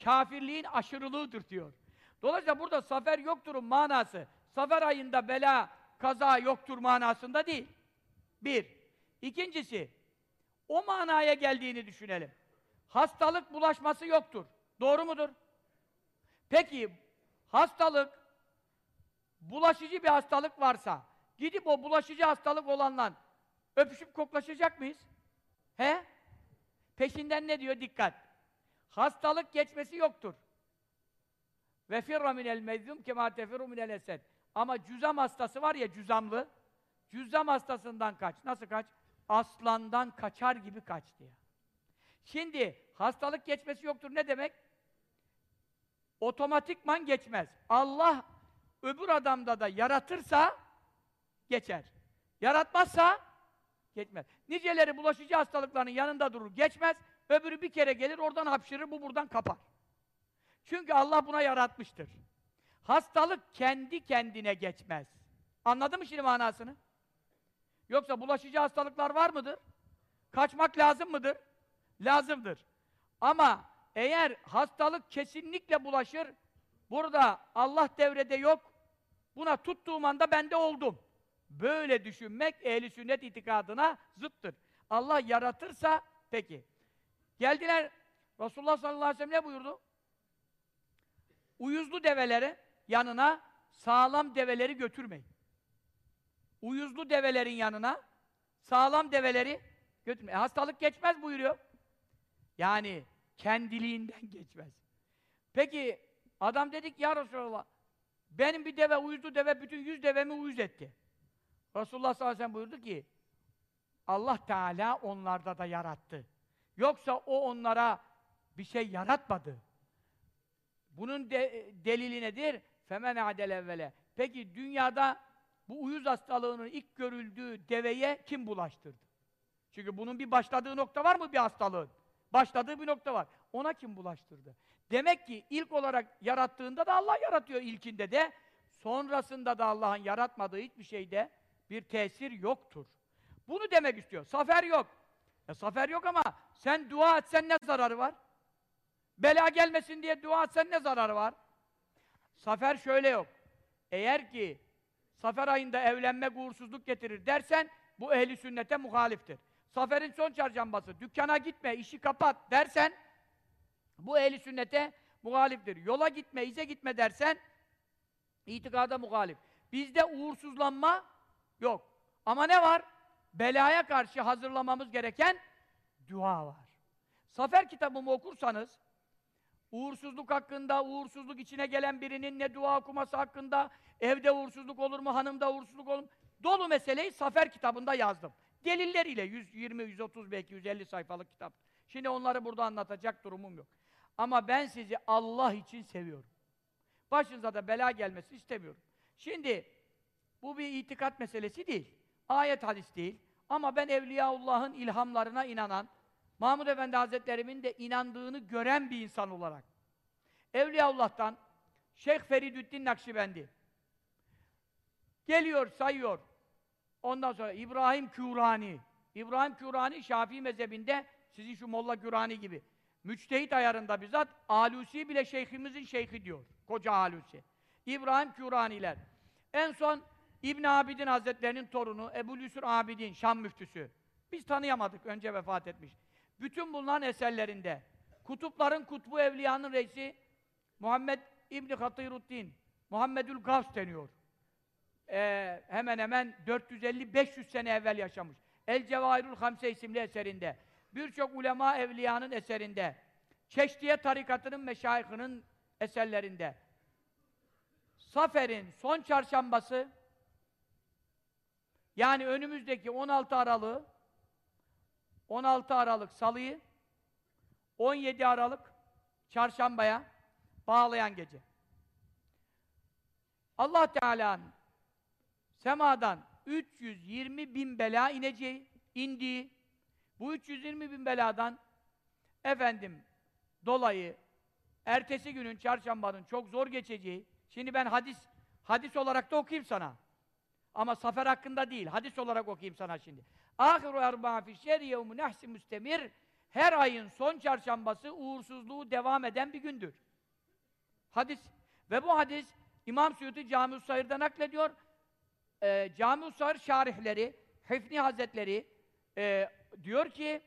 kafirliğin aşırılığıdır diyor. Dolayısıyla burada safer yokturun manası safer ayında bela, kaza yoktur manasında değil. Bir. İkincisi, o manaya geldiğini düşünelim. Hastalık bulaşması yoktur. Doğru mudur? Peki, hastalık, bulaşıcı bir hastalık varsa, gidip o bulaşıcı hastalık olanla öpüşüp koklaşacak mıyız? He? Peşinden ne diyor? Dikkat! Hastalık geçmesi yoktur. Ve firra minel mezzum kema tefirru minel esed. Ama cüzam hastası var ya cüzamlı. Cüzam hastasından kaç. Nasıl kaç? Aslandan kaçar gibi kaç diye. Şimdi hastalık geçmesi yoktur ne demek? Otomatikman geçmez. Allah öbür adamda da yaratırsa geçer. Yaratmazsa geçmez. Niceleri bulaşıcı hastalıkların yanında durur, geçmez. Öbürü bir kere gelir, oradan hapşırır, bu buradan kapar. Çünkü Allah buna yaratmıştır. Hastalık kendi kendine geçmez. Anladın mı şimdi manasını? Yoksa bulaşıcı hastalıklar var mıdır? Kaçmak lazım mıdır? Lazımdır. Ama eğer hastalık kesinlikle bulaşır, burada Allah devrede yok, buna tuttuğum anda bende oldum. Böyle düşünmek ehli sünnet itikadına zıttır. Allah yaratırsa peki. Geldiler Resulullah sallallahu aleyhi ve sellem ne buyurdu? Uyuzlu develeri yanına sağlam develeri götürmeyin. Uyuzlu develerin yanına sağlam develeri götürmeyin. E, hastalık geçmez buyuruyor. Yani kendiliğinden geçmez. Peki adam dedik ya Resulallah benim bir deve uyuzlu deve bütün yüz devemi uyuz etti. Resulullah sallallahu aleyhi ve sellem buyurdu ki Allah Teala onlarda da yarattı. Yoksa o onlara bir şey yaratmadı. Bunun de, delili nedir? Femen adel evvele. Peki dünyada bu uyuz hastalığının ilk görüldüğü deveye kim bulaştırdı? Çünkü bunun bir başladığı nokta var mı bir hastalığın? Başladığı bir nokta var. Ona kim bulaştırdı? Demek ki ilk olarak yarattığında da Allah yaratıyor ilkinde de. Sonrasında da Allah'ın yaratmadığı hiçbir şeyde bir tesir yoktur. Bunu demek istiyor. Safer yok. E safer yok ama sen dua etsen ne zararı var? Bela gelmesin diye dua etsen ne zararı var? Safer şöyle yok. Eğer ki Safer ayında evlenmek uğursuzluk getirir dersen bu ehli sünnete muhaliftir. Saferin son çarşambası, dükkana gitme, işi kapat dersen bu ehli sünnete muhaliftir. Yola gitme, ize gitme dersen itikada muhalif. Bizde uğursuzlanma yok. Ama ne var? Belaya karşı hazırlamamız gereken dua var. Safer kitabımı okursanız uğursuzluk hakkında, uğursuzluk içine gelen birinin ne dua okuması hakkında, evde uğursuzluk olur mu, hanımda uğursuzluk olur mu? Dolu meseleyi Safer kitabında yazdım. Delilleriyle 120, 130 belki 150 sayfalık kitap. Şimdi onları burada anlatacak durumum yok. Ama ben sizi Allah için seviyorum. Başınıza da bela gelmesi istemiyorum. Şimdi bu bir itikat meselesi değil. Ayet hadis değil. Ama ben Evliyaullah'ın ilhamlarına inanan, Mahmud Efendi Hazretlerimin de inandığını gören bir insan olarak. Evliyaullah'tan Şeyh Feridüddin Nakşibendi geliyor, sayıyor. Ondan sonra İbrahim Kürani. İbrahim Kürani Şafii mezhebinde sizin şu Molla Kürani gibi. Müçtehit ayarında bizzat Alusi bile şeyhimizin şeyhi diyor. Koca Alusi. İbrahim Küraniler. En son İbn Abidin Hazretlerinin torunu Ebu Lüsür Abidin Şam müftüsü. Biz tanıyamadık önce vefat etmiş. Bütün bulunan eserlerinde kutupların kutbu evliyanın reisi Muhammed İbni Hatiruddin Muhammedül Gavs deniyor. Ee, hemen hemen 450-500 sene evvel yaşamış. El Cevahirul Hamse isimli eserinde. Birçok ulema evliyanın eserinde. Çeşdiye tarikatının meşayihinin eserlerinde. Safer'in son çarşambası yani önümüzdeki 16 Aralık 16 Aralık Salı'yı 17 Aralık Çarşambaya bağlayan gece. Allah Teala'nın semadan 320 bin bela ineceği, indiği, bu 320 bin beladan efendim dolayı ertesi günün çarşambanın çok zor geçeceği, şimdi ben hadis hadis olarak da okuyayım sana. Ama safer hakkında değil, hadis olarak okuyayım sana şimdi. Ahiru erba'a fi şerri yevmu nehsi müstemir her ayın son çarşambası uğursuzluğu devam eden bir gündür. Hadis. Ve bu hadis İmam Suyuti Cami-ü Sayır'da naklediyor. Ee, Cami-ü Sayır şarihleri, Hefni Hazretleri e, diyor ki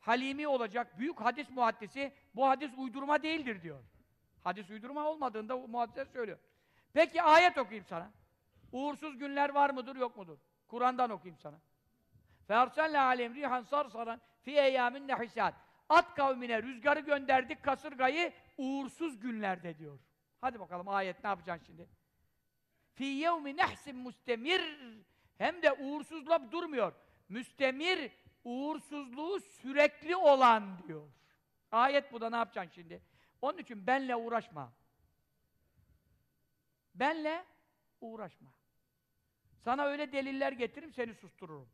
Halimi olacak büyük hadis muhaddisi bu hadis uydurma değildir diyor. Hadis uydurma olmadığında muhaddisler söylüyor. Peki ayet okuyayım sana. Uğursuz günler var mıdır yok mudur? Kur'an'dan okuyayım sana. فَاَرْسَلْنَا عَلَيْهِمْ رِيحًا صَرْصَرًا فِي اَيَّامٍ نَحِسَاتٍ at kavmine rüzgarı gönderdik kasırgayı uğursuz günlerde diyor. Hadi bakalım ayet ne yapacaksın şimdi? Fi yevmi nehsin mustemir hem de uğursuzla durmuyor. Müstemir uğursuzluğu sürekli olan diyor. Ayet bu da ne yapacaksın şimdi? Onun için benle uğraşma. Benle uğraşma. Sana öyle deliller getiririm seni sustururum.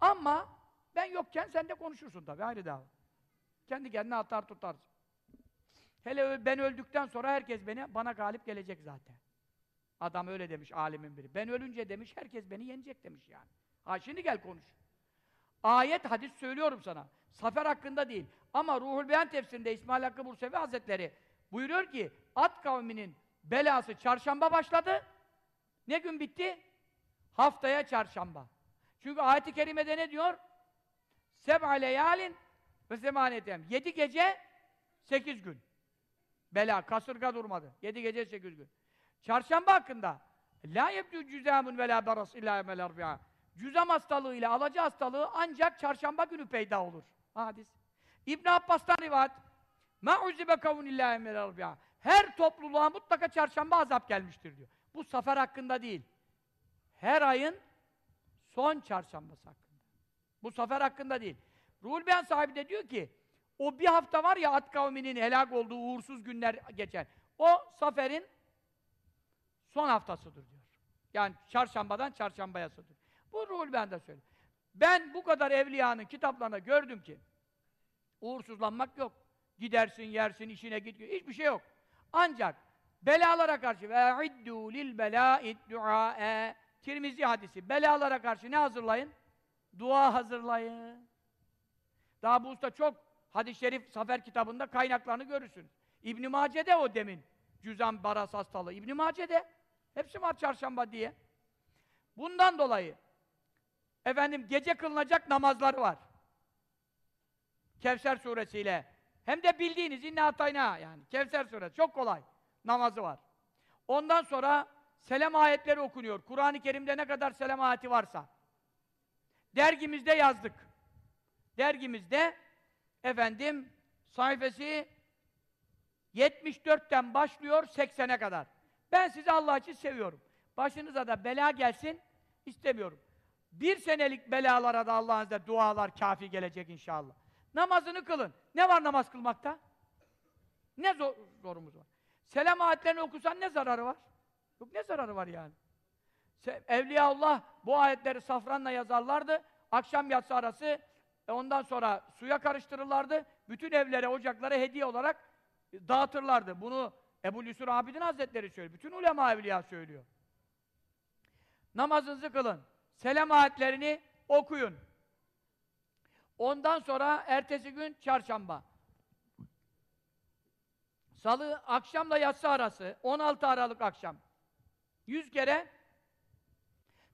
Ama ben yokken sen de konuşursun tabii ayrı dava. Kendi kendine atar tutarsın. Hele ben öldükten sonra herkes beni bana galip gelecek zaten. Adam öyle demiş alimin biri. Ben ölünce demiş herkes beni yenecek demiş yani. Ha şimdi gel konuş. Ayet hadis söylüyorum sana. Safer hakkında değil. Ama Ruhul Beyan tefsirinde İsmail Hakkı Bursevi Hazretleri buyuruyor ki At kavminin belası çarşamba başladı. Ne gün bitti? Haftaya çarşamba. Çünkü ayet-i kerimede ne diyor? Seb'a leyalin ve semanetem. Yedi gece, sekiz gün. Bela, kasırga durmadı. Yedi gece, sekiz gün. Çarşamba hakkında La yebdü cüzamun ve la baras illa emel arbi'a. Cüzam hastalığı ile alaca hastalığı ancak çarşamba günü peyda olur. Hadis. İbn Abbas'tan rivayet. Ma uzibe kavun illa emel arbi'a. Her topluluğa mutlaka çarşamba azap gelmiştir diyor. Bu sefer hakkında değil. Her ayın son çarşambası hakkında. Bu sefer hakkında değil. Ruhul Beyan sahibi de diyor ki o bir hafta var ya at kavminin helak olduğu uğursuz günler geçer. O saferin son haftasıdır diyor. Yani çarşambadan çarşambayasıdır. Bu Ruhul Beyan da söylüyor. Ben bu kadar evliyanın kitaplarında gördüm ki uğursuzlanmak yok. Gidersin, yersin, işine git, hiçbir şey yok. Ancak belalara karşı ve iddu lil belâid duâe Tirmizi hadisi. Belalara karşı ne hazırlayın? Dua hazırlayın. Daha bu usta çok hadis-i şerif Safer kitabında kaynaklarını görürsünüz. İbn Mace'de o demin cüzam baras hastalığı. İbn Mace'de hepsi var çarşamba diye. Bundan dolayı efendim gece kılınacak namazları var. Kevser suresiyle. Hem de bildiğiniz inna atayna yani. Kevser suresi çok kolay. Namazı var. Ondan sonra selam ayetleri okunuyor. Kur'an-ı Kerim'de ne kadar selam ayeti varsa. Dergimizde yazdık. Dergimizde efendim sayfası 74'ten başlıyor 80'e kadar. Ben sizi Allah için seviyorum. Başınıza da bela gelsin istemiyorum. Bir senelik belalara da Allah'ın izniyle dualar kafi gelecek inşallah. Namazını kılın. Ne var namaz kılmakta? Ne zor, zorumuz var? Selam ayetlerini okusan ne zararı var? Yok ne zararı var yani? Evliyaullah bu ayetleri safranla yazarlardı. Akşam yatsı arası e ondan sonra suya karıştırırlardı. Bütün evlere, ocaklara hediye olarak dağıtırlardı. Bunu Ebu Lüsur Abidin Hazretleri söylüyor. Bütün ulema evliya söylüyor. Namazınızı kılın. Selam ayetlerini okuyun. Ondan sonra ertesi gün çarşamba. Salı akşamla yatsı arası 16 Aralık akşam. 100 kere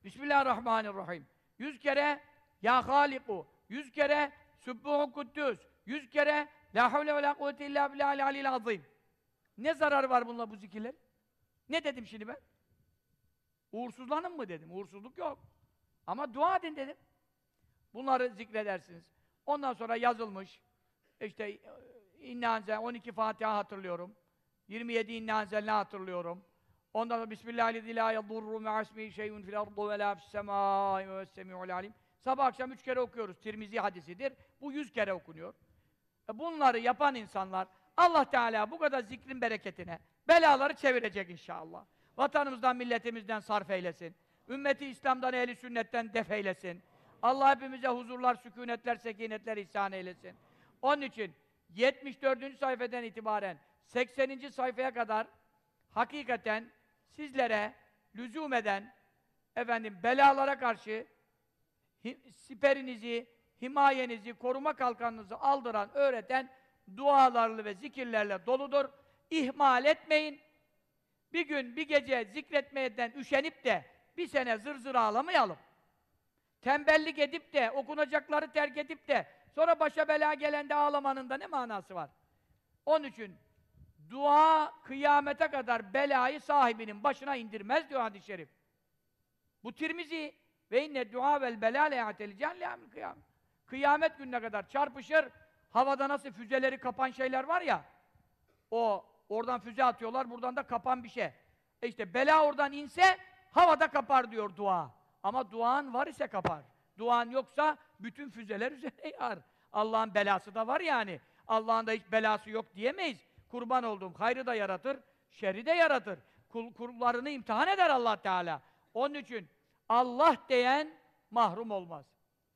Bismillahirrahmanirrahim. 100 kere Ya Haliku. 100 kere Sübbuhu Kuddüs. 100 kere La havle ve la kuvvete illa billahil alil azim. Ne zararı var bununla bu zikirler? Ne dedim şimdi ben? Uğursuzlanın mı dedim. Uğursuzluk yok. Ama dua edin dedim. Bunları zikredersiniz. Ondan sonra yazılmış. İşte İnne 12 Fatiha hatırlıyorum. 27 İnne ne hatırlıyorum. Ondan sonra Bismillahirrahmanirrahim. La yadurru şeyun fil ardu ve la fis semâi ve semi'ul alim. Sabah akşam üç kere okuyoruz. Tirmizi hadisidir. Bu yüz kere okunuyor. E bunları yapan insanlar Allah Teala bu kadar zikrin bereketine belaları çevirecek inşallah. Vatanımızdan, milletimizden sarf eylesin. Ümmeti İslam'dan, ehli sünnetten def eylesin. Allah hepimize huzurlar, sükunetler, sekinetler ihsan eylesin. Onun için 74. sayfeden itibaren 80. sayfaya kadar hakikaten sizlere lüzum eden efendim belalara karşı siperinizi, himayenizi, koruma kalkanınızı aldıran, öğreten dualarlı ve zikirlerle doludur. İhmal etmeyin. Bir gün, bir gece zikretmeyeden üşenip de bir sene zır zır ağlamayalım. Tembellik edip de, okunacakları terk edip de sonra başa bela gelende ağlamanın da ne manası var? Onun için dua kıyamete kadar belayı sahibinin başına indirmez diyor hadis-i şerif. Bu Tirmizi ve inne dua vel bela le ya'tel kıyam. Kıyamet gününe kadar çarpışır, Havada nasıl füzeleri kapan şeyler var ya, o oradan füze atıyorlar, buradan da kapan bir şey. E işte bela oradan inse havada kapar diyor dua. Ama duan var ise kapar. Duan yoksa bütün füzeler üzerine yağar. Allah'ın belası da var yani. Allah'ın da hiç belası yok diyemeyiz. Kurban olduğum hayrı da yaratır, şerri de yaratır. Kul, kullarını imtihan eder Allah Teala. Onun için Allah diyen mahrum olmaz.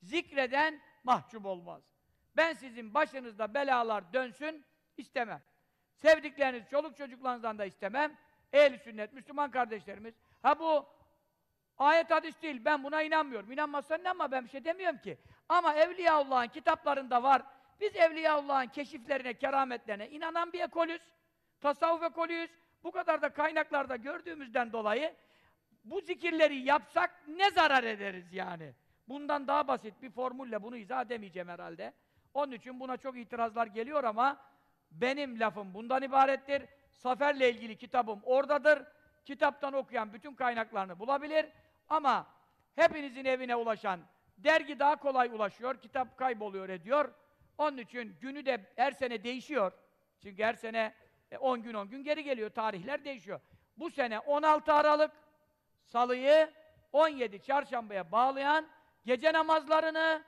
Zikreden mahcup olmaz. Ben sizin başınızda belalar dönsün istemem. Sevdikleriniz, çoluk çocuklarınızdan da istemem. Ehl-i sünnet, Müslüman kardeşlerimiz. Ha bu ayet hadis değil, ben buna inanmıyorum. İnanmazsan inanma, ben bir şey demiyorum ki. Ama Evliyaullah'ın kitaplarında var. Biz Evliyaullah'ın keşiflerine, kerametlerine inanan bir ekolüz. Tasavvuf ekolüyüz. Bu kadar da kaynaklarda gördüğümüzden dolayı bu zikirleri yapsak ne zarar ederiz yani? Bundan daha basit bir formülle bunu izah edemeyeceğim herhalde. Onun için buna çok itirazlar geliyor ama benim lafım bundan ibarettir. Saferle ilgili kitabım oradadır. Kitaptan okuyan bütün kaynaklarını bulabilir. Ama hepinizin evine ulaşan dergi daha kolay ulaşıyor. Kitap kayboluyor ediyor. Onun için günü de her sene değişiyor. Çünkü her sene 10 gün 10 gün geri geliyor. Tarihler değişiyor. Bu sene 16 Aralık Salıyı 17 Çarşambaya bağlayan gece namazlarını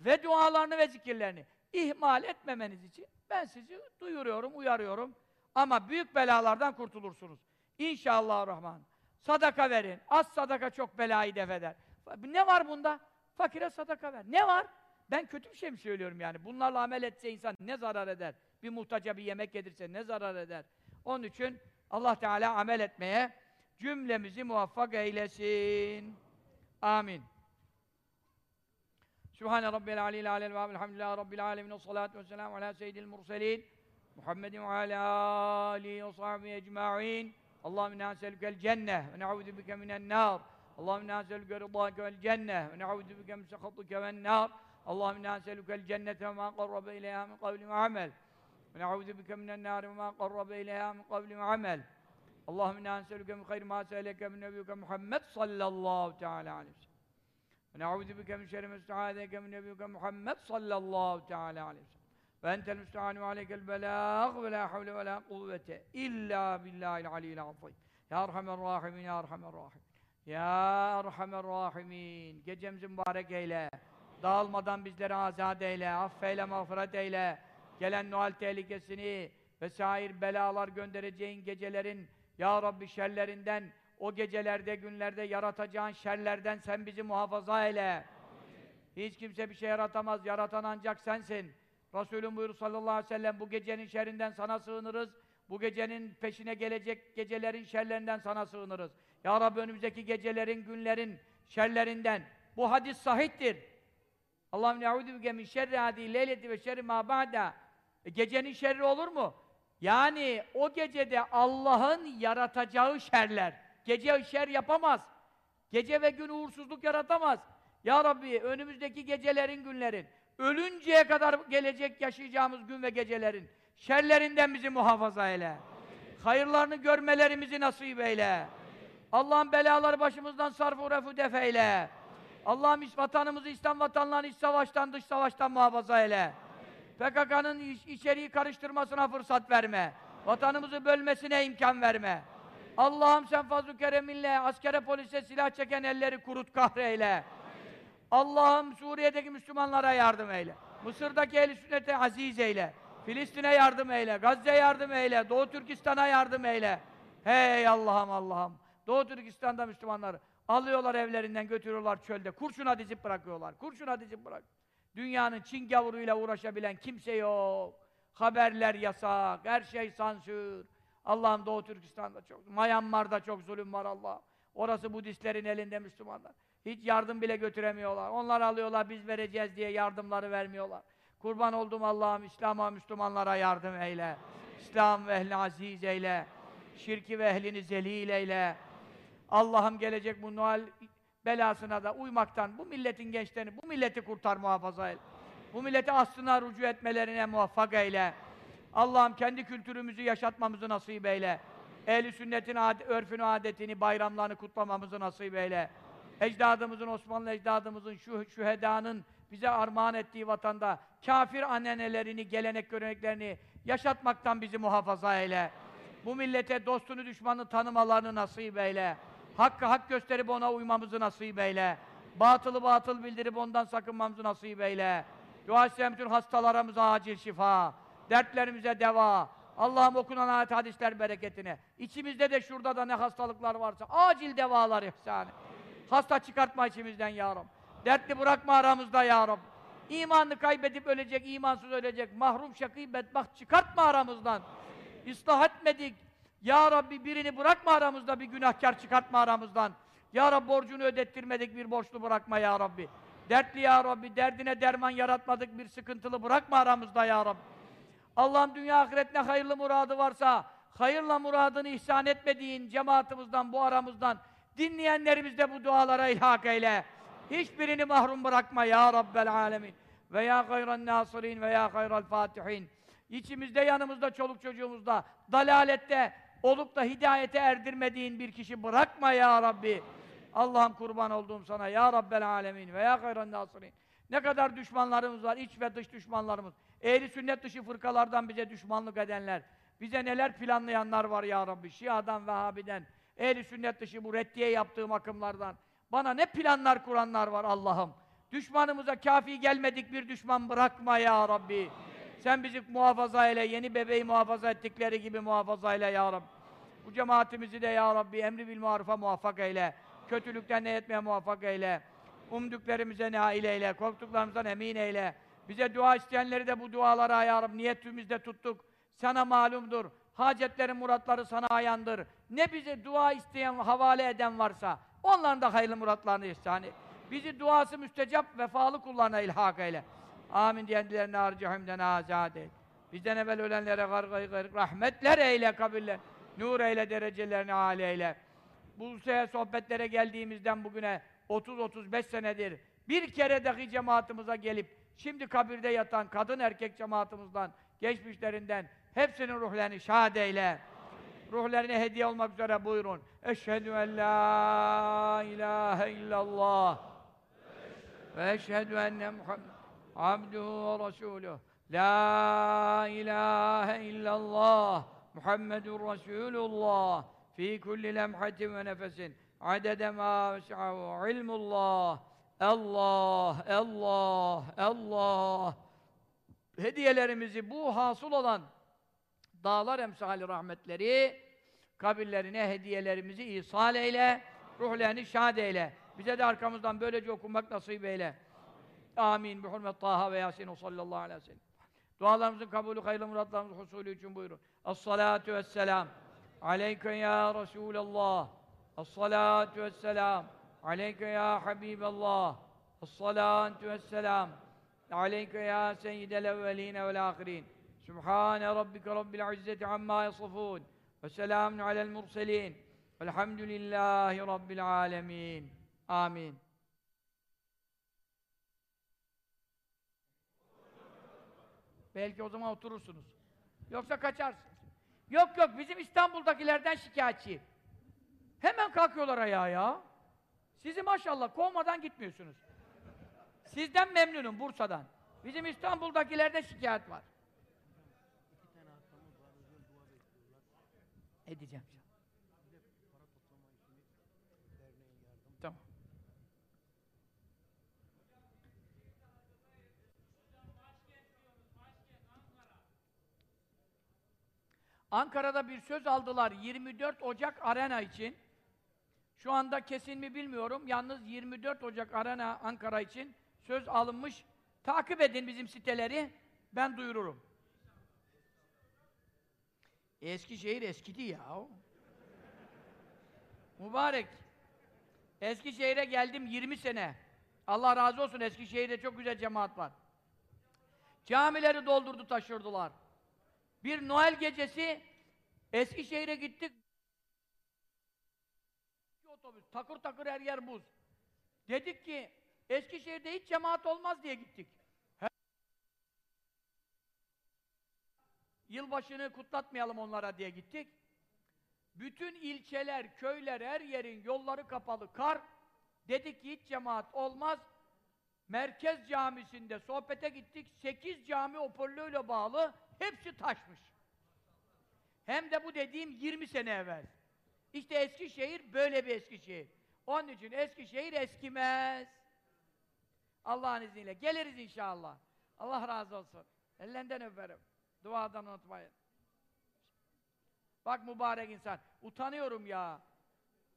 ve dualarını ve zikirlerini ihmal etmemeniz için ben sizi duyuruyorum, uyarıyorum. Ama büyük belalardan kurtulursunuz. İnşallah Rahman. Sadaka verin. Az sadaka çok belayı def eder. Ne var bunda? Fakire sadaka ver. Ne var? Ben kötü bir şey mi söylüyorum yani? Bunlarla amel etse insan ne zarar eder? Bir muhtaca bir yemek yedirse ne zarar eder? Onun için Allah Teala amel etmeye cümlemizi muvaffak eylesin. Amin. Sübhane Rabbil Aleyhi Aleyhi ve Elhamdülillahi Rabbil Alemin ve salatu ve selamu ala seyyidil murselin Muhammedin ve ala alihi ve sahbihi ecma'in Allahümme inna selükel cenneh ve ne'udhu bike minen nar Allahümme inna selüke rıdâke vel cenneh ve ne'udhu min sekhatike ven nar Allahümme inna selükel cennete ve ma qarrabe ileyha min kavli ve amel ve ne'udhu bike minen nar ve ma qarrabe ileyha min kavli ve amel Allahümme inna nes'eluke min hayri ma se'eleke min nebiyyike Muhammed sallallahu teala aleyhi ve sellem. Ve na'udhu bike min şerri ma ista'adeke min nebiyyike Muhammed sallallahu teala aleyhi ve sellem. Ve entel müsta'anu aleykel belâh ve la havle ve la kuvvete illa billahil aliyyil azim. Ya Erhamer Rahimin, Ya Erhamer Rahimin. Ya Erhamer Rahimin. Gecemizi mübarek eyle. Dağılmadan bizleri azat eyle. Affeyle, mağfiret eyle. Gelen Noel tehlikesini vesair belalar göndereceğin gecelerin ya Rabbi şerlerinden, o gecelerde, günlerde yaratacağın şerlerden sen bizi muhafaza eyle. Hiç kimse bir şey yaratamaz, yaratan ancak sensin. Resulüm buyur sallallahu aleyhi ve sellem, bu gecenin şerrinden sana sığınırız. Bu gecenin peşine gelecek gecelerin şerlerinden sana sığınırız. Ya Rabbi önümüzdeki gecelerin, günlerin şerlerinden. Bu hadis sahihtir. Allahümme ne'udü bike min şerri hadi leyleti ve şerri ma ba'da. E, gecenin şerri olur mu? Yani o gecede Allah'ın yaratacağı şerler. Gece şer yapamaz. Gece ve gün uğursuzluk yaratamaz. Ya Rabbi önümüzdeki gecelerin, günlerin, ölünceye kadar gelecek yaşayacağımız gün ve gecelerin şerlerinden bizi muhafaza eyle. Amin. Hayırlarını görmelerimizi nasip eyle. Allah'ın belaları başımızdan sarf-ı refu def eyle. Allah'ım vatanımızı, İslam vatanlarını iç savaştan, dış savaştan muhafaza eyle. PKK'nın iç, içeriği karıştırmasına fırsat verme. Vatanımızı bölmesine imkan verme. Allah'ım sen fazl-ı kereminle askere polise silah çeken elleri kurut kahreyle. Allah'ım Suriye'deki Müslümanlara yardım eyle. Mısır'daki ehl sünnete aziz eyle. Filistin'e yardım eyle. Gazze'ye yardım eyle. Doğu Türkistan'a yardım eyle. Hey Allah'ım Allah'ım. Doğu Türkistan'da Müslümanları alıyorlar evlerinden götürüyorlar çölde. Kurşuna dizip bırakıyorlar. Kurşuna dizip bırak. Dünyanın Çin gavuruyla uğraşabilen kimse yok. Haberler yasak, her şey sansür. Allah'ım Doğu Türkistan'da çok, Myanmar'da çok zulüm var Allah. Orası Budistlerin elinde Müslümanlar. Hiç yardım bile götüremiyorlar. Onlar alıyorlar, biz vereceğiz diye yardımları vermiyorlar. Kurban oldum Allah'ım, İslam'a, Müslümanlara yardım eyle. İslam ve ehli aziz eyle. Şirki ve ehlini zelil eyle. Allah'ım gelecek bu Noel belasına da uymaktan bu milletin gençlerini, bu milleti kurtar muhafaza eyle. Bu milleti aslına rücu etmelerine muvaffak eyle. Allah'ım kendi kültürümüzü yaşatmamızı nasip eyle. Ehli sünnetin ad örfünü, adetini, bayramlarını kutlamamızı nasip eyle. Ecdadımızın, Osmanlı ecdadımızın, şu şühedanın bize armağan ettiği vatanda kafir annenelerini, gelenek göreneklerini yaşatmaktan bizi muhafaza eyle. Bu millete dostunu düşmanını tanımalarını nasip eyle. Hakkı hak gösterip ona uymamızı nasip eyle. Batılı batıl bildirip ondan sakınmamızı nasip eyle. Dua isteyen bütün hastalarımıza acil şifa. Dertlerimize deva. Allah'ım okunan ayet hadisler bereketine. İçimizde de şurada da ne hastalıklar varsa acil devalar ihsan. Hasta çıkartma içimizden ya Rab. Dertli bırakma aramızda ya Rab. İmanını kaybedip ölecek, imansız ölecek, mahrum şakî bedbaht çıkartma aramızdan. İslah etmedik. Ya Rabbi birini bırakma aramızda, bir günahkar çıkartma aramızdan. Ya Rabbi borcunu ödettirmedik, bir borçlu bırakma ya Rabbi. Dertli ya Rabbi, derdine derman yaratmadık, bir sıkıntılı bırakma aramızda ya Rabbi. Allah'ın dünya ahiret ne hayırlı muradı varsa, hayırla muradını ihsan etmediğin cemaatimizden, bu aramızdan, dinleyenlerimiz de bu dualara ilhak eyle. Hiçbirini mahrum bırakma ya Rabbel alemin. Ve ya gayran nasirin ve ya gayral fatihin. İçimizde, yanımızda, çoluk çocuğumuzda, dalalette olup da hidayete erdirmediğin bir kişi bırakma ya Rabbi. Allah'ım kurban olduğum sana ya Rabbel alemin ve ya gayran nasirin. Ne kadar düşmanlarımız var, iç ve dış düşmanlarımız. Ehli sünnet dışı fırkalardan bize düşmanlık edenler, bize neler planlayanlar var ya Rabbi. Şia'dan, Vehhabi'den, ehli sünnet dışı bu reddiye yaptığım akımlardan. Bana ne planlar kuranlar var Allah'ım. Düşmanımıza kafi gelmedik bir düşman bırakma ya Rabbi. Sen bizi muhafaza eyle, yeni bebeği muhafaza ettikleri gibi muhafaza eyle ya Rabbi. Bu cemaatimizi de ya Rabbi emri bil marufa muvaffak eyle. Kötülükten ne etmeye muvaffak eyle. Umduklarımıza nail eyle, korktuklarımızdan emin eyle. Bize dua isteyenleri de bu dualara ya Rabbi niyetimizde tuttuk. Sana malumdur. Hacetlerin, muratları sana ayandır. Ne bize dua isteyen, havale eden varsa onların da hayırlı muratlarını ihsan et. Bizi duası müstecap, vefalı kullarına ilhak eyle. Amin diyenlerine harcihimden azad et. Bizden evvel ölenlere gargayı garg rahmetler eyle kabirler. Nur eyle derecelerini âli eyle. Bu sefer sohbetlere geldiğimizden bugüne 30-35 senedir bir kere dahi cemaatimize gelip şimdi kabirde yatan kadın erkek cemaatimizden, geçmişlerinden hepsinin ruhlarını şad eyle. Ruhlarına hediye olmak üzere buyurun. Eşhedü en la ilahe illallah ve eşhedü enne Muhammed abduhu ve resuluh. La ilahe illallah Muhammedun Resulullah fi kulli lemhatin ve nefesin adede ma vesahu ilmullah Allah, Allah, Allah hediyelerimizi bu hasıl olan dağlar emsali rahmetleri kabirlerine hediyelerimizi ihsal eyle, ruhlerini şad eyle. Bize de arkamızdan böylece okunmak nasip eyle. Amin. Bi hurmet Taha ve Yasin sallallahu aleyhi ve sellem. Dualarımızın kabulü, hayırlı muratlarımızın husulü için buyurun. Es-salatu vesselam. Aleyke ya Resulallah. Es-salatu vesselam. Aleyke ya Habiballah. Es-salatu vesselam. Aleyke ya seyyidel evveline vel ahirin. Sübhane rabbike rabbil izzeti amma yasifun. Ve selamun alel murselin. Velhamdülillahi rabbil alemin. Amin. Belki o zaman oturursunuz. Yoksa kaçarsınız. Yok yok bizim İstanbul'dakilerden şikayetçi. Hemen kalkıyorlar ayağa ya. Sizi maşallah kovmadan gitmiyorsunuz. Sizden memnunum Bursa'dan. Bizim İstanbul'dakilerde şikayet var. Edeceğim canım. Tamam. Ankara'da bir söz aldılar 24 Ocak Arena için. Şu anda kesin mi bilmiyorum. Yalnız 24 Ocak Arena Ankara için söz alınmış. Takip edin bizim siteleri. Ben duyururum. Eskişehir eskidi ya. Mübarek. Eskişehir'e geldim 20 sene. Allah razı olsun Eskişehir'de çok güzel cemaat var. Camileri doldurdu taşırdılar. Bir Noel gecesi Eskişehir'e gittik. Otobüs, takır takır her yer buz. Dedik ki Eskişehir'de hiç cemaat olmaz diye gittik. Yılbaşını kutlatmayalım onlara diye gittik. Bütün ilçeler, köyler, her yerin yolları kapalı, kar. Dedik ki hiç cemaat olmaz. Merkez camisinde sohbete gittik. Sekiz cami hoparlörle bağlı. Hepsi taşmış. Hem de bu dediğim 20 sene evvel. İşte Eskişehir böyle bir Eskişehir. Onun için Eskişehir eskimez. Allah'ın izniyle. Geliriz inşallah. Allah razı olsun. Ellerinden öperim. Duadan unutmayın. Bak mübarek insan. Utanıyorum ya.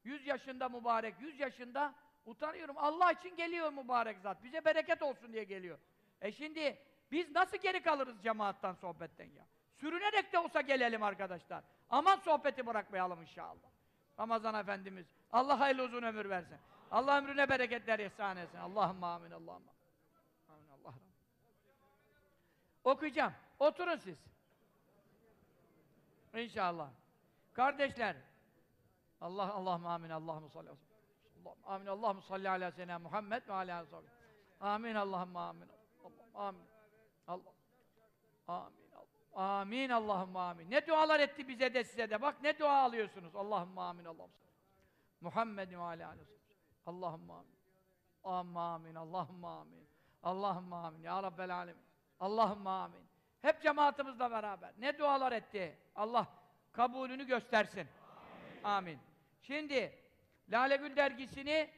100 yaşında mübarek, 100 yaşında utanıyorum. Allah için geliyor mübarek zat. Bize bereket olsun diye geliyor. E şimdi biz nasıl geri kalırız cemaattan, sohbetten ya? Sürünerek de olsa gelelim arkadaşlar. Aman sohbeti bırakmayalım inşallah. Ramazan Efendimiz. Allah hayırlı uzun ömür versin. Allah ömrüne bereketler ihsan etsin. Allahümme amin, Allahümme amin. Allah. Okuyacağım. Oturun siz. İnşallah. Kardeşler, Allah Allahümme amin sellem. Allahümme amin Allahümme salli ala seyyidina Muhammed ve ala sellem. Amin Allahümme amin. Allahümme amin. Allah. Amin. Amin Allahümme amin. Ne dualar etti bize de size de. Bak ne dua alıyorsunuz. Allahümme amin Allahümme salli. Muhammed ve sellem. Allahümme amin. Allahümme amin. Allahümme amin. Allahümme amin. Ya Rabbel alemin. Allahümme amin. Hep cemaatimizle beraber. Ne dualar etti. Allah kabulünü göstersin. Amin. Şimdi Lale Gül dergisini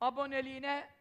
aboneliğine